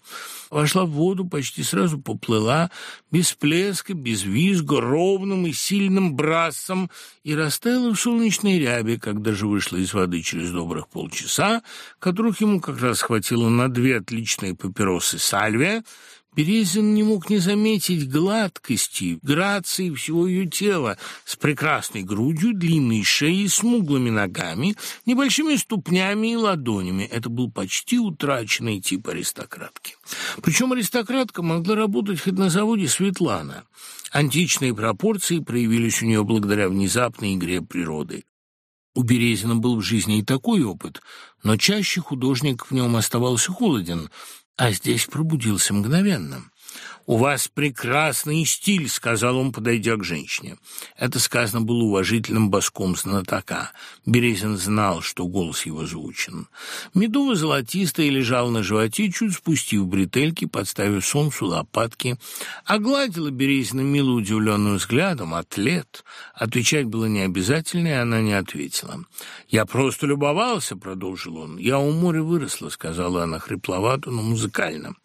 вошла в воду, почти сразу поплыла, без плеска, без визга, ровным и сильным брасом, и растаяла в солнечной рябе, когда же вышла из воды через добрых полчаса, которых ему как раз хватило на две отличные папиросы сальвия, Березин не мог не заметить гладкости, грации всего ее тела, с прекрасной грудью, длинной шеей, смуглыми ногами, небольшими ступнями и ладонями. Это был почти утраченный тип аристократки. Причем аристократка могла работать хоть на заводе Светлана. Античные пропорции проявились у нее благодаря внезапной игре природы. У Березина был в жизни и такой опыт, но чаще художник в нем оставался холоден – а здесь пробудился мгновенно. «У вас прекрасный стиль», — сказал он, подойдя к женщине. Это сказано было уважительным боском знатока. Березин знал, что голос его звучен. Медова золотистая лежала на животе, чуть спустив бретельки, подставив солнцу лопатки. Огладила Березина мило удивленным взглядом. «Атлет». Отвечать было не обязательно, и она не ответила. «Я просто любовался», — продолжил он. «Я у моря выросла», — сказала она хрипловато, но музыкально.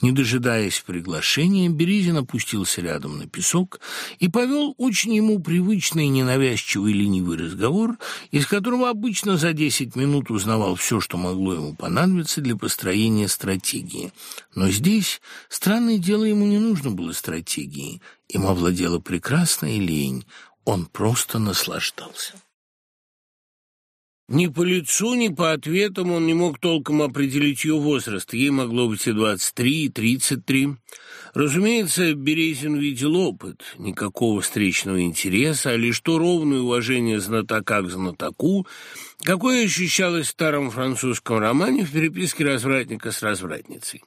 Не дожидаясь приглашения, Березин опустился рядом на песок и повел очень ему привычный ненавязчивый ленивый разговор, из которого обычно за десять минут узнавал все, что могло ему понадобиться для построения стратегии. Но здесь, странное дело, ему не нужно было стратегии. Им овладела прекрасная лень. Он просто наслаждался. Ни по лицу, ни по ответам он не мог толком определить ее возраст. Ей могло быть и двадцать три, и тридцать три. Разумеется, Березин видел опыт. Никакого встречного интереса, а лишь то ровное уважение знатока к знатоку, какое ощущалось в старом французском романе в переписке развратника с развратницей.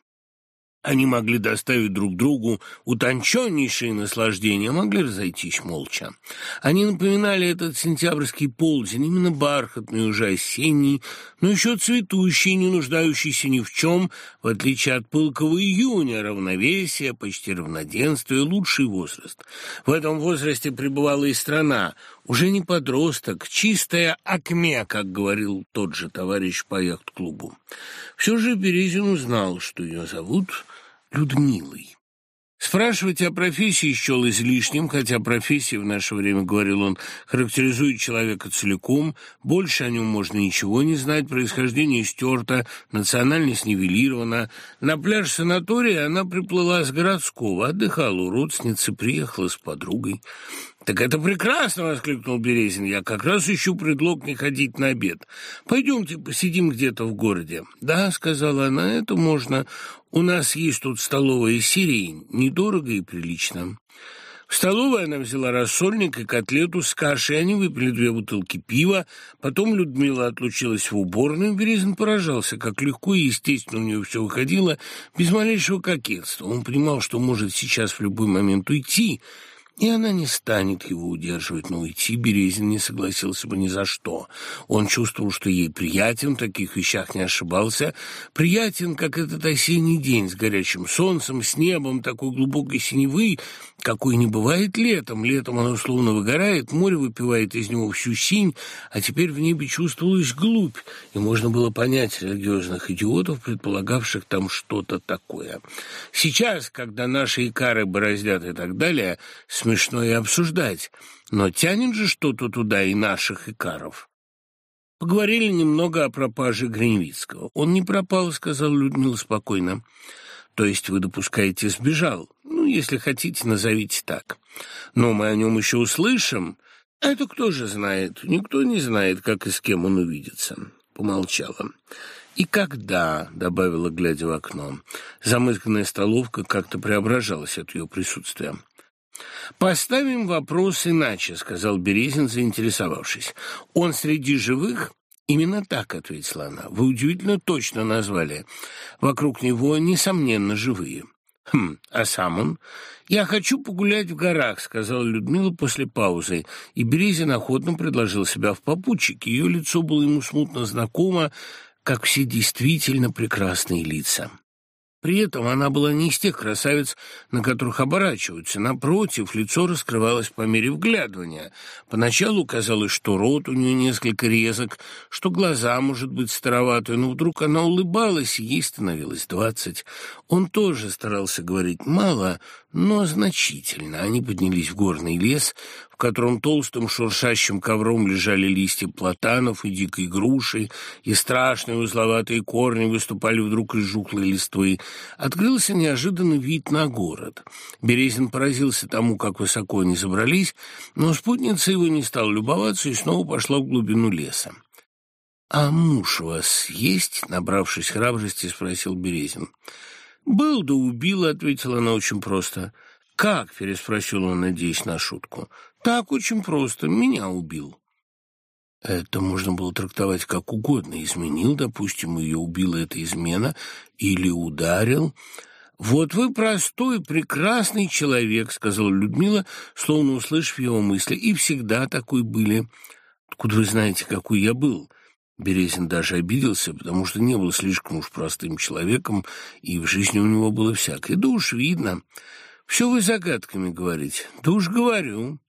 Они могли доставить друг другу утонченнейшие наслаждения, могли разойтись молча. Они напоминали этот сентябрьский полдень, именно бархатный, уже осенний, но еще цветущий, не нуждающийся ни в чем, в отличие от пылкого июня, равновесие, почти равноденствие, лучший возраст. В этом возрасте пребывала и страна, уже не подросток, чистая акме, как говорил тот же товарищ по яхт-клубу. Все же Березин узнал, что ее зовут Людмилой. Спрашивать о профессии счел излишним, хотя профессия, в наше время, говорил он, характеризует человека целиком, больше о нем можно ничего не знать, происхождение стерто, национальность нивелирована. На пляж санатория она приплыла с городского, отдыхала у родственницы, приехала с подругой. «Так это прекрасно!» — воскликнул Березин. «Я как раз ищу предлог не ходить на обед. Пойдемте посидим где-то в городе». «Да», — сказала она, — «это можно. У нас есть тут столовая сирень, недорого и прилично». В столовой она взяла рассольник и котлету с кашей, они выпили две бутылки пива, потом Людмила отлучилась в уборную, Березин поражался, как легко и естественно у нее все выходило, без малейшего кокетства. Он понимал, что может сейчас в любой момент уйти, и она не станет его удерживать, но уйти Березин не согласился бы ни за что. Он чувствовал, что ей приятен, в таких вещах не ошибался, приятен, как этот осенний день с горячим солнцем, с небом такой глубокой синевы, какой не бывает летом. Летом оно словно выгорает, море выпивает из него всю синь, а теперь в небе чувствовалась глубь, и можно было понять религиозных идиотов, предполагавших там что-то такое. Сейчас, когда наши икары бороздят и так далее, смешно и обсуждать, но тянет же что-то туда и наших икаров. Поговорили немного о пропаже Гриневицкого. «Он не пропал», — сказал Людмила спокойно. «То есть вы допускаете, сбежал? Ну, если хотите, назовите так. Но мы о нем еще услышим. А это кто же знает? Никто не знает, как и с кем он увидится». Помолчала. «И когда?» — добавила, глядя в окно. Замызганная столовка как-то преображалась от ее присутствия. «Поставим вопрос иначе», — сказал Березин, заинтересовавшись. «Он среди живых?» «Именно так», — ответила она. «Вы удивительно точно назвали. Вокруг него, несомненно, живые». «Хм, а сам он?» «Я хочу погулять в горах», — сказала Людмила после паузы, и Березин охотно предложил себя в попутчик. Ее лицо было ему смутно знакомо, как все действительно прекрасные лица. При этом она была не из тех красавиц, на которых оборачиваются. Напротив, лицо раскрывалось по мере вглядывания. Поначалу казалось, что рот у нее несколько резок, что глаза, может быть, староватые, но вдруг она улыбалась, и ей становилось двадцать. Он тоже старался говорить мало, но значительно. Они поднялись в горный лес, в котором толстым шуршащим ковром лежали листья платанов и дикой груши, и страшные узловатые корни выступали вдруг из жухлой листвы. Открылся неожиданный вид на город. Березин поразился тому, как высоко они забрались, но спутница его не стала любоваться и снова пошла в глубину леса. «А муж у вас есть?» — набравшись храбрости, спросил Березин. «Был да убил», — ответила она очень просто. «Как?» — переспросил он, надеясь на шутку. «Так очень просто. Меня убил». Это можно было трактовать как угодно. Изменил, допустим, ее убила эта измена, или ударил. «Вот вы простой, прекрасный человек», — сказала Людмила, словно услышав его мысли, — «и всегда такой были». «Откуда вы знаете, какой я был?» Березин даже обиделся, потому что не был слишком уж простым человеком, и в жизни у него было всякое. Да уж видно. Все вы загадками говорите. Да уж говорю.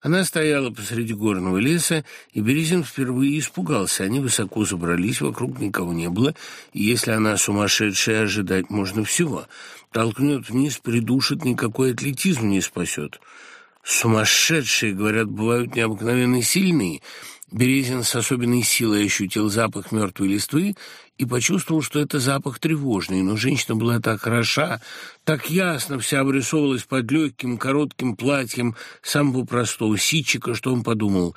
Она стояла посреди горного леса, и Березин впервые испугался. Они высоко забрались, вокруг никого не было, и если она сумасшедшая, ожидать можно всего. Толкнет вниз, придушит, никакой атлетизм не спасет. Сумасшедшие, говорят, бывают необыкновенно сильные — Березин с особенной силой ощутил запах мертвой листвы и почувствовал, что это запах тревожный, но женщина была так хороша, так ясно вся обрисовывалась под легким коротким платьем самого простого ситчика, что он подумал,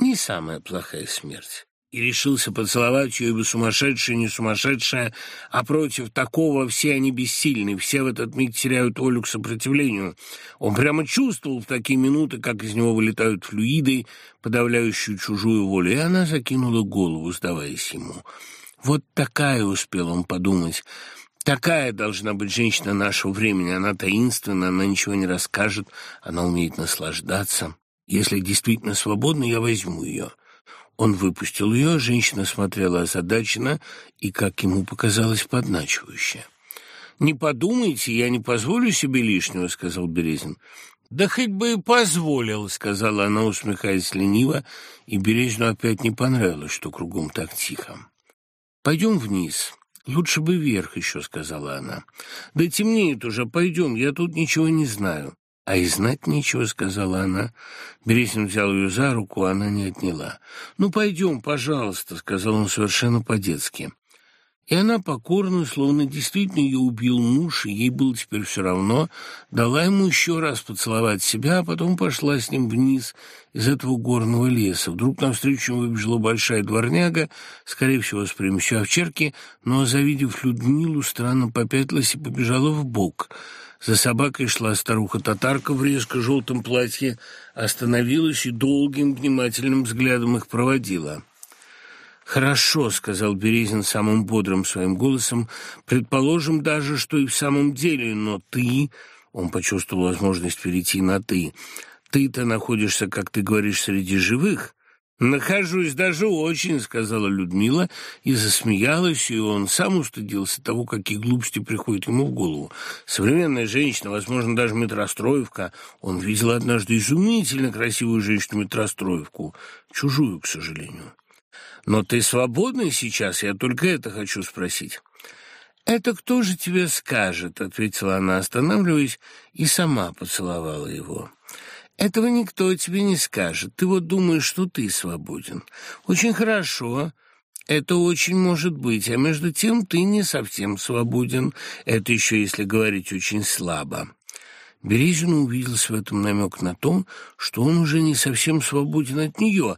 не самая плохая смерть и решился поцеловать ее, ибо сумасшедшая не сумасшедшая, а против такого все они бессильны, все в этот миг теряют волю к сопротивлению. Он прямо чувствовал в такие минуты, как из него вылетают флюиды, подавляющие чужую волю, и она закинула голову, сдаваясь ему. Вот такая, успел он подумать, Такая должна быть женщина нашего времени. Она таинственна, она ничего не расскажет, она умеет наслаждаться. Если действительно свободна, я возьму ее. Он выпустил ее, женщина смотрела озадаченно и, как ему показалось, подначивающе. «Не подумайте, я не позволю себе лишнего», — сказал Березин. «Да хоть бы и позволил», — сказала она, усмехаясь лениво, и Березину опять не понравилось, что кругом так тихо. «Пойдем вниз. Лучше бы вверх еще», — сказала она. «Да темнеет уже, пойдем, я тут ничего не знаю». «А и знать нечего», — сказала она. Березин взял ее за руку, она не отняла. «Ну, пойдем, пожалуйста», — сказал он совершенно по-детски. И она покорно, словно действительно ее убил муж, и ей было теперь все равно, дала ему еще раз поцеловать себя, а потом пошла с ним вниз из этого горного леса. Вдруг навстречу выбежала большая дворняга, скорее всего, с примесью овчарки, но, завидев Людмилу, странно попятилась и побежала в бок. За собакой шла старуха-татарка в резко-желтом платье, остановилась и долгим внимательным взглядом их проводила. «Хорошо», — сказал Березин самым бодрым своим голосом, — «предположим даже, что и в самом деле, но ты...» Он почувствовал возможность перейти на «ты». «Ты-то находишься, как ты говоришь, среди живых, «Нахожусь даже очень», — сказала Людмила и засмеялась, и он сам устыдился того, какие глупости приходят ему в голову. Современная женщина, возможно, даже метростроевка. Он видел однажды изумительно красивую женщину-метростроевку, чужую, к сожалению. «Но ты свободна сейчас? Я только это хочу спросить». «Это кто же тебе скажет?» — ответила она, останавливаясь, и сама поцеловала его. Этого никто тебе не скажет. Ты вот думаешь, что ты свободен. Очень хорошо. Это очень может быть. А между тем ты не совсем свободен. Это еще если говорить очень слабо. Березин увиделся в этом намек на то, что он уже не совсем свободен от нее,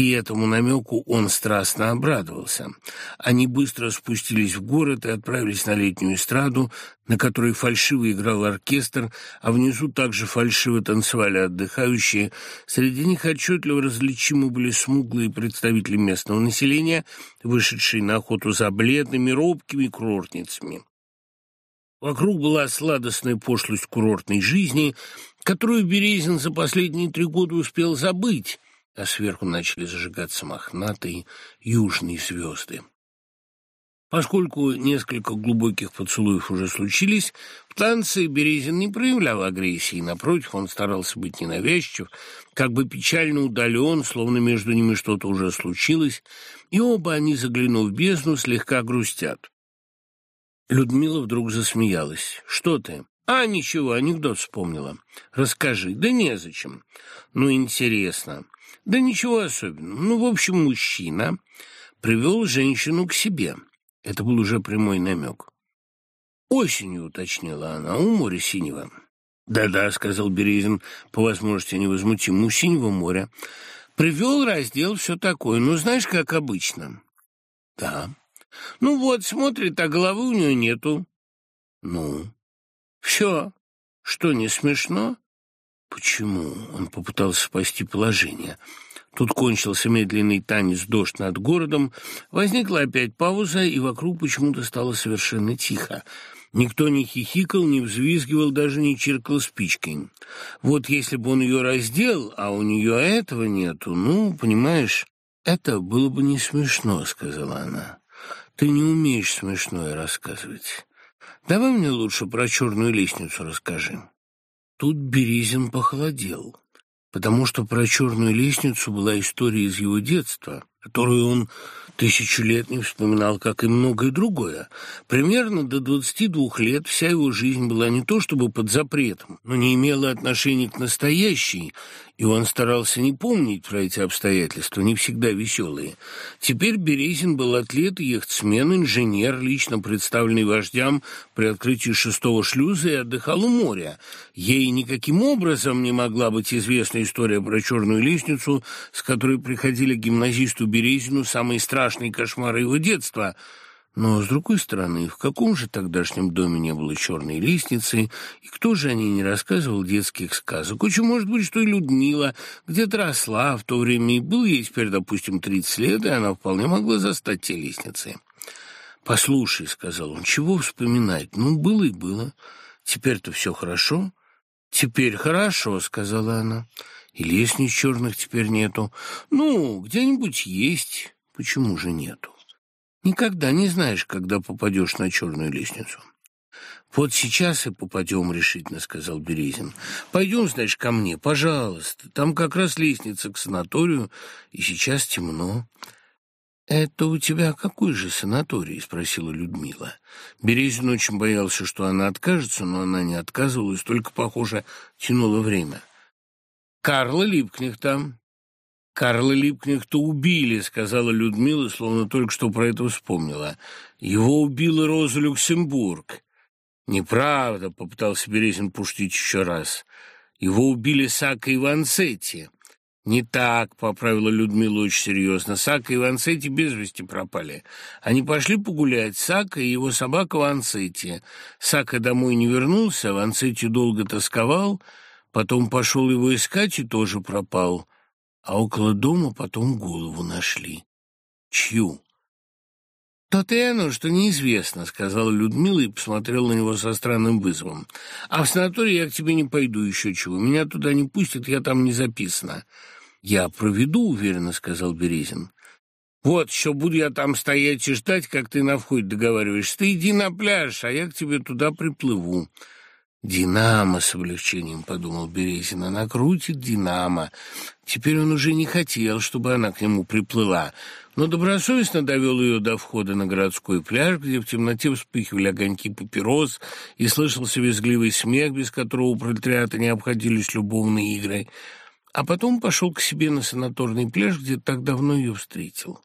и этому намеку он страстно обрадовался. Они быстро спустились в город и отправились на летнюю эстраду, на которой фальшиво играл оркестр, а внизу также фальшиво танцевали отдыхающие. Среди них отчетливо различимы были смуглые представители местного населения, вышедшие на охоту за бледными, робкими курортницами. Вокруг была сладостная пошлость курортной жизни, которую Березин за последние три года успел забыть, а сверху начали зажигаться мохнатые южные звезды. Поскольку несколько глубоких поцелуев уже случились, в танце Березин не проявлял агрессии, напротив, он старался быть ненавязчив, как бы печально удален, словно между ними что-то уже случилось, и оба они, заглянув в бездну, слегка грустят. Людмила вдруг засмеялась. «Что ты?» «А, ничего, анекдот вспомнила. Расскажи». «Да незачем». «Ну, интересно». Да ничего особенного. Ну, в общем, мужчина привел женщину к себе. Это был уже прямой намек. «Осенью», — уточнила она, — «у моря синего». «Да-да», — сказал Березин, по возможности невозмутимо, — «у синего моря». «Привел, раздел, все такое. Ну, знаешь, как обычно». «Да». «Ну вот, смотрит, а головы у нее нету». «Ну?» «Все. Что, не смешно?» Почему? Он попытался спасти положение. Тут кончился медленный танец «Дождь над городом», возникла опять пауза, и вокруг почему-то стало совершенно тихо. Никто не хихикал, не взвизгивал, даже не чиркал спичкой. Вот если бы он ее раздел, а у нее этого нету, ну, понимаешь, это было бы не смешно, сказала она. Ты не умеешь смешное рассказывать. Давай мне лучше про черную лестницу расскажи. Тут Березин похолодел. потому что про черную лестницу была история из его детства, которую он тысячу лет не вспоминал, как и многое другое. Примерно до 22 лет вся его жизнь была не то чтобы под запретом, но не имела отношения к настоящей, и он старался не помнить про эти обстоятельства, не всегда веселые. Теперь Березин был атлет и яхтсмен, инженер, лично представленный вождям при открытии шестого шлюза и отдыхал у моря. Ей никаким образом не могла быть известна история про черную лестницу, с которой приходили гимназисту Березину самые страшные кошмары его детства — но, с другой стороны, в каком же тогдашнем доме не было черной лестницы, и кто же о ней не рассказывал детских сказок? Очень может быть, что и Людмила где-то росла в то время, и был ей теперь, допустим, 30 лет, и она вполне могла застать те лестницы. «Послушай», — сказал он, — «чего вспоминать? Ну, было и было. Теперь-то все хорошо». «Теперь хорошо», — сказала она. «И лестниц черных теперь нету. Ну, где-нибудь есть. Почему же нету?» Никогда не знаешь, когда попадешь на черную лестницу. «Вот сейчас и попадем», — решительно сказал Березин. «Пойдем, знаешь, ко мне, пожалуйста. Там как раз лестница к санаторию, и сейчас темно». «Это у тебя какой же санаторий?» — спросила Людмила. Березин очень боялся, что она откажется, но она не отказывалась, только, похоже, тянула время. «Карла там. «Карла Липкнехта убили», — сказала Людмила, словно только что про это вспомнила. «Его убила Роза Люксембург». «Неправда», — попытался Березин пуштить еще раз. «Его убили Сака и Ванцетти». «Не так», — поправила Людмила очень серьезно. «Сака и Ванцетти без вести пропали. Они пошли погулять, Сака и его собака Ванцетти. Сака домой не вернулся, Ванцетти долго тосковал, потом пошел его искать и тоже пропал» а около дома потом голову нашли. Чью? «То-то и оно, что неизвестно», — сказала Людмила и посмотрела на него со странным вызовом. «А в санаторий я к тебе не пойду еще чего. Меня туда не пустят, я там не записана». «Я проведу», — уверенно сказал Березин. «Вот, еще буду я там стоять и ждать, как ты на входе договариваешься. Ты иди на пляж, а я к тебе туда приплыву». «Динамо!» — с облегчением подумал Березин. «Она крутит Динамо!» Теперь он уже не хотел, чтобы она к нему приплыла, но добросовестно довел ее до входа на городской пляж, где в темноте вспыхивали огоньки папирос и слышался визгливый смех, без которого у пролетариата не обходились любовные игры, а потом пошел к себе на санаторный пляж, где так давно ее встретил.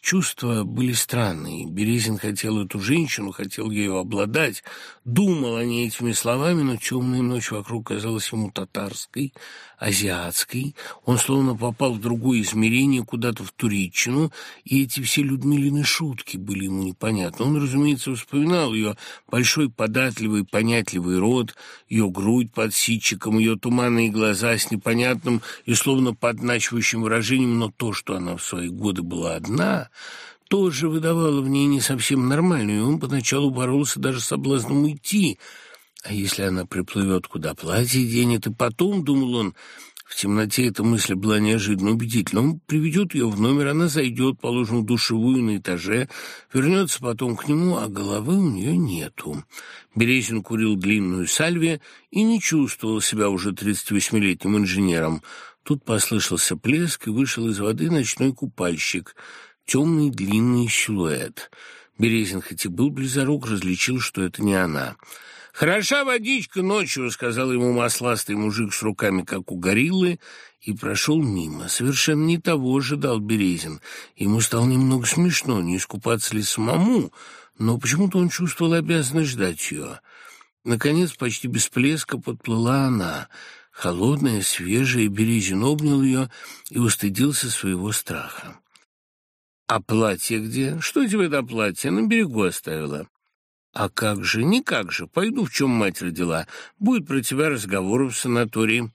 Чувства были странные. Березин хотел эту женщину, хотел ею обладать, думал о ней этими словами, но темная ночь вокруг казалась ему татарской, азиатской. Он словно попал в другое измерение, куда-то в Туреччину, и эти все Людмилины шутки были ему непонятны. Он, разумеется, вспоминал ее большой, податливый, понятливый рот, ее грудь под ситчиком, ее туманные глаза с непонятным и словно подначивающим выражением, но то, что она в свои годы была одна тоже выдавало в ней не совсем нормальную, и он поначалу боролся даже с соблазном уйти. А если она приплывет, куда платье денет, и потом, думал он, в темноте эта мысль была неожиданно убедительна. Он приведет ее в номер, она зайдет, положим, в душевую на этаже, вернется потом к нему, а головы у нее нету. Березин курил длинную сальве и не чувствовал себя уже 38-летним инженером. Тут послышался плеск, и вышел из воды ночной купальщик — темный длинный силуэт. Березин, хоть и был близорук, различил, что это не она. «Хороша водичка ночью», — сказал ему масластый мужик с руками, как у гориллы, и прошел мимо. Совершенно не того ожидал Березин. Ему стало немного смешно, не искупаться ли самому, но почему-то он чувствовал обязанность ждать ее. Наконец, почти без плеска подплыла она, холодная, свежая, Березин обнял ее и устыдился своего страха. «А платье где? Что тебе до платья? На берегу оставила». «А как же? Никак же. Пойду, в чем мать родила. Будет про тебя разговор в санатории».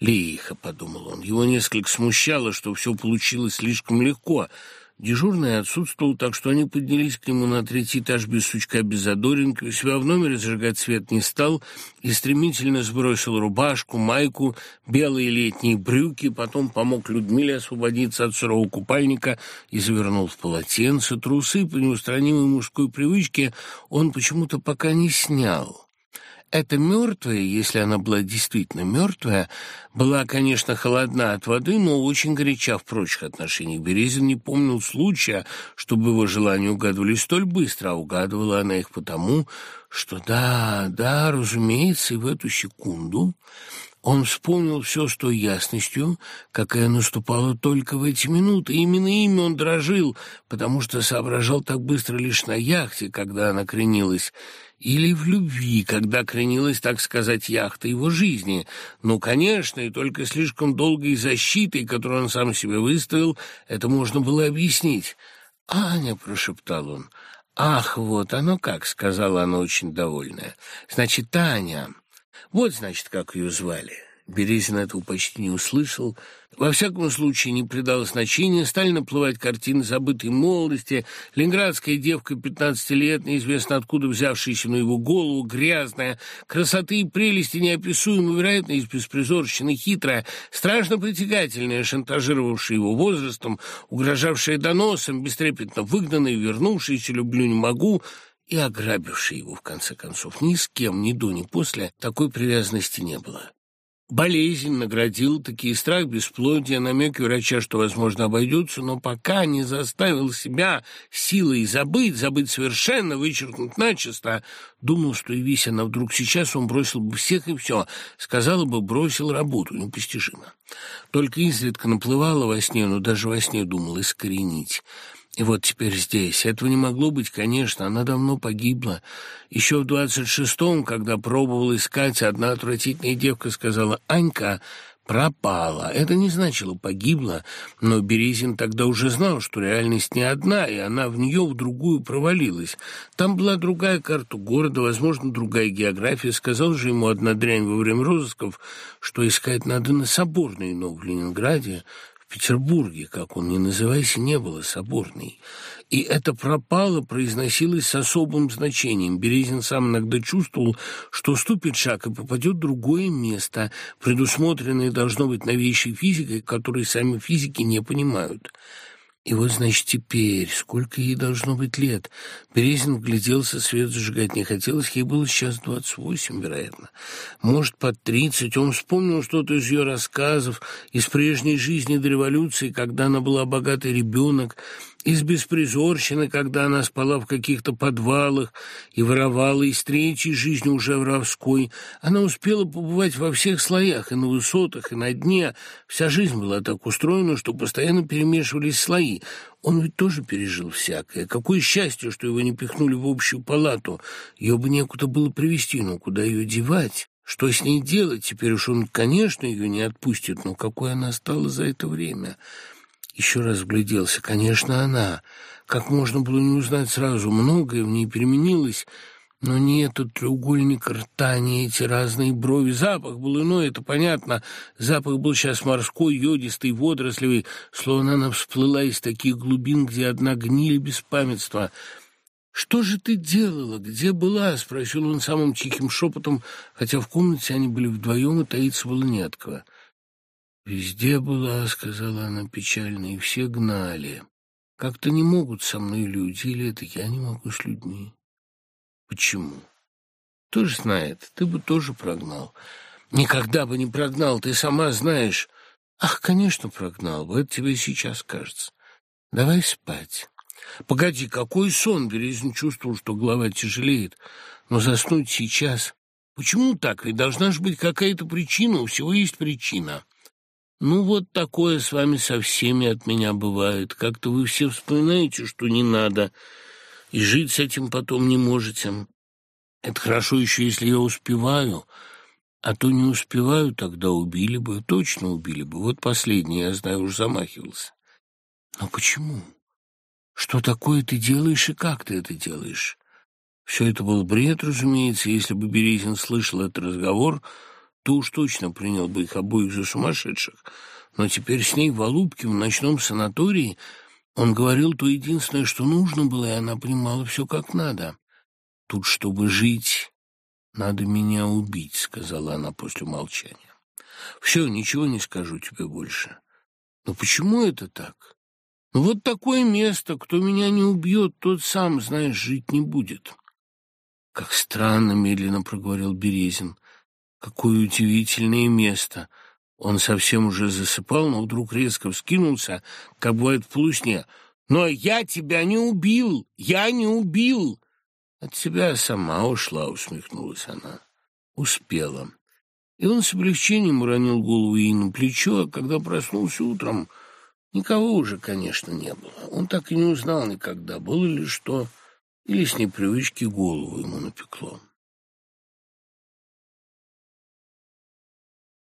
«Лихо», — подумал он. Его несколько смущало, что все получилось слишком легко — Дежурный отсутствовал, так что они поднялись к нему на третий этаж без сучка, без задоринки. У себя в номере зажигать свет не стал и стремительно сбросил рубашку, майку, белые летние брюки, потом помог Людмиле освободиться от сырого купальника и завернул в полотенце. Трусы по неустранимой мужской привычке он почему-то пока не снял. Эта мертвая, если она была действительно мертвая, была, конечно, холодна от воды, но очень горяча в прочих отношениях. Березин не помнил случая, чтобы его желания угадывались столь быстро, а угадывала она их потому, что да, да, разумеется, и в эту секунду он вспомнил все с той ясностью, какая наступала только в эти минуты. Именно ими он дрожил, потому что соображал так быстро лишь на яхте, когда она кренилась, или в любви, когда кренилась, так сказать, яхта его жизни. Ну, конечно, и только слишком долгой защитой, которую он сам себе выставил, это можно было объяснить. «Аня», — прошептал он, — «ах, вот оно как», — сказала она очень довольная. «Значит, Таня, вот, значит, как ее звали». Березин этого почти не услышал. Во всяком случае, не придал значения. Стали наплывать картины забытой молодости. Ленинградская девка 15 лет, неизвестно откуда взявшаяся на его голову, грязная, красоты и прелести неописуемой, вероятно, из беспризорщины хитрая, страшно притягательная, шантажировавшая его возрастом, угрожавшая доносом, бестрепетно выгнанная, вернувшаяся «люблю, не могу», и ограбивший его, в конце концов. Ни с кем, ни до, ни после такой привязанности не было. Болезнь наградил такие страх бесплодия, намеки врача, что, возможно, обойдется, но пока не заставил себя силой забыть, забыть совершенно, вычеркнуть начисто, думал, что явись она вдруг сейчас, он бросил бы всех и все, сказала бы, бросил работу, непостижимо. Только изредка наплывала во сне, но даже во сне думал искоренить. И вот теперь здесь. Этого не могло быть, конечно, она давно погибла. Еще в двадцать шестом, когда пробовал искать, одна отвратительная девка сказала «Анька, пропала». Это не значило «погибла», но Березин тогда уже знал, что реальность не одна, и она в нее в другую провалилась. Там была другая карта города, возможно, другая география. Сказал же ему одна дрянь во время розысков, что искать надо на Соборной, но в Ленинграде Петербурге, как он ни называйся, не было соборной. И это пропало произносилось с особым значением. Березин сам иногда чувствовал, что ступит шаг и попадет в другое место, предусмотренное должно быть новейшей физикой, которой сами физики не понимают. И вот, значит, теперь, сколько ей должно быть лет? Березин вгляделся, свет зажигать не хотелось, ей было сейчас двадцать восемь, вероятно. Может, под тридцать. Он вспомнил что-то из ее рассказов, из прежней жизни до революции, когда она была богатый ребенок, из беспризорщины, когда она спала в каких-то подвалах и воровала, из третьей жизни уже воровской. Она успела побывать во всех слоях, и на высотах, и на дне. Вся жизнь была так устроена, что постоянно перемешивались слои. Он ведь тоже пережил всякое. Какое счастье, что его не пихнули в общую палату. Ее бы некуда было привести, но куда ее девать? Что с ней делать? Теперь уж он, конечно, ее не отпустит, но какой она стала за это время? Еще раз вгляделся. Конечно, она. Как можно было не узнать сразу? Многое в ней переменилось, но не этот треугольник рта, не эти разные брови. Запах был иной, это понятно. Запах был сейчас морской, йодистый, водорослевый, словно она всплыла из таких глубин, где одна гниль беспамятства. «Что же ты делала? Где была?» — спросил он самым тихим шепотом, хотя в комнате они были вдвоем, и таиться было не от кого. «Везде была», — сказала она печально, — «и все гнали. Как-то не могут со мной люди, или это я не могу с людьми». «Почему?» «Кто же знает, ты бы тоже прогнал». «Никогда бы не прогнал, ты сама знаешь». «Ах, конечно, прогнал бы, это тебе сейчас кажется. Давай спать». «Погоди, какой сон?» Березин чувствовал, что голова тяжелеет. «Но заснуть сейчас...» «Почему так? Ведь должна же быть какая-то причина, у всего есть причина». Ну, вот такое с вами со всеми от меня бывает. Как-то вы все вспоминаете, что не надо, и жить с этим потом не можете. Это хорошо еще, если я успеваю, а то не успеваю, тогда убили бы, точно убили бы. Вот последний, я знаю, уж замахивался. Но почему? Что такое ты делаешь и как ты это делаешь? Все это был бред, разумеется, если бы Березин слышал этот разговор — то уж точно принял бы их обоих за сумасшедших. Но теперь с ней в Алубке, в ночном санатории, он говорил то единственное, что нужно было, и она понимала все как надо. «Тут, чтобы жить, надо меня убить», — сказала она после молчания. «Все, ничего не скажу тебе больше». «Но почему это так?» «Ну вот такое место, кто меня не убьет, тот сам, знаешь, жить не будет». «Как странно!» — медленно проговорил Березин. «Какое удивительное место!» Он совсем уже засыпал, но вдруг резко вскинулся, как бывает в полусне. «Но я тебя не убил! Я не убил!» «От тебя сама ушла», — усмехнулась она. «Успела». И он с облегчением уронил голову ей на плечо, а когда проснулся утром, никого уже, конечно, не было. Он так и не узнал никогда, было ли что, или с непривычки голову ему напекло.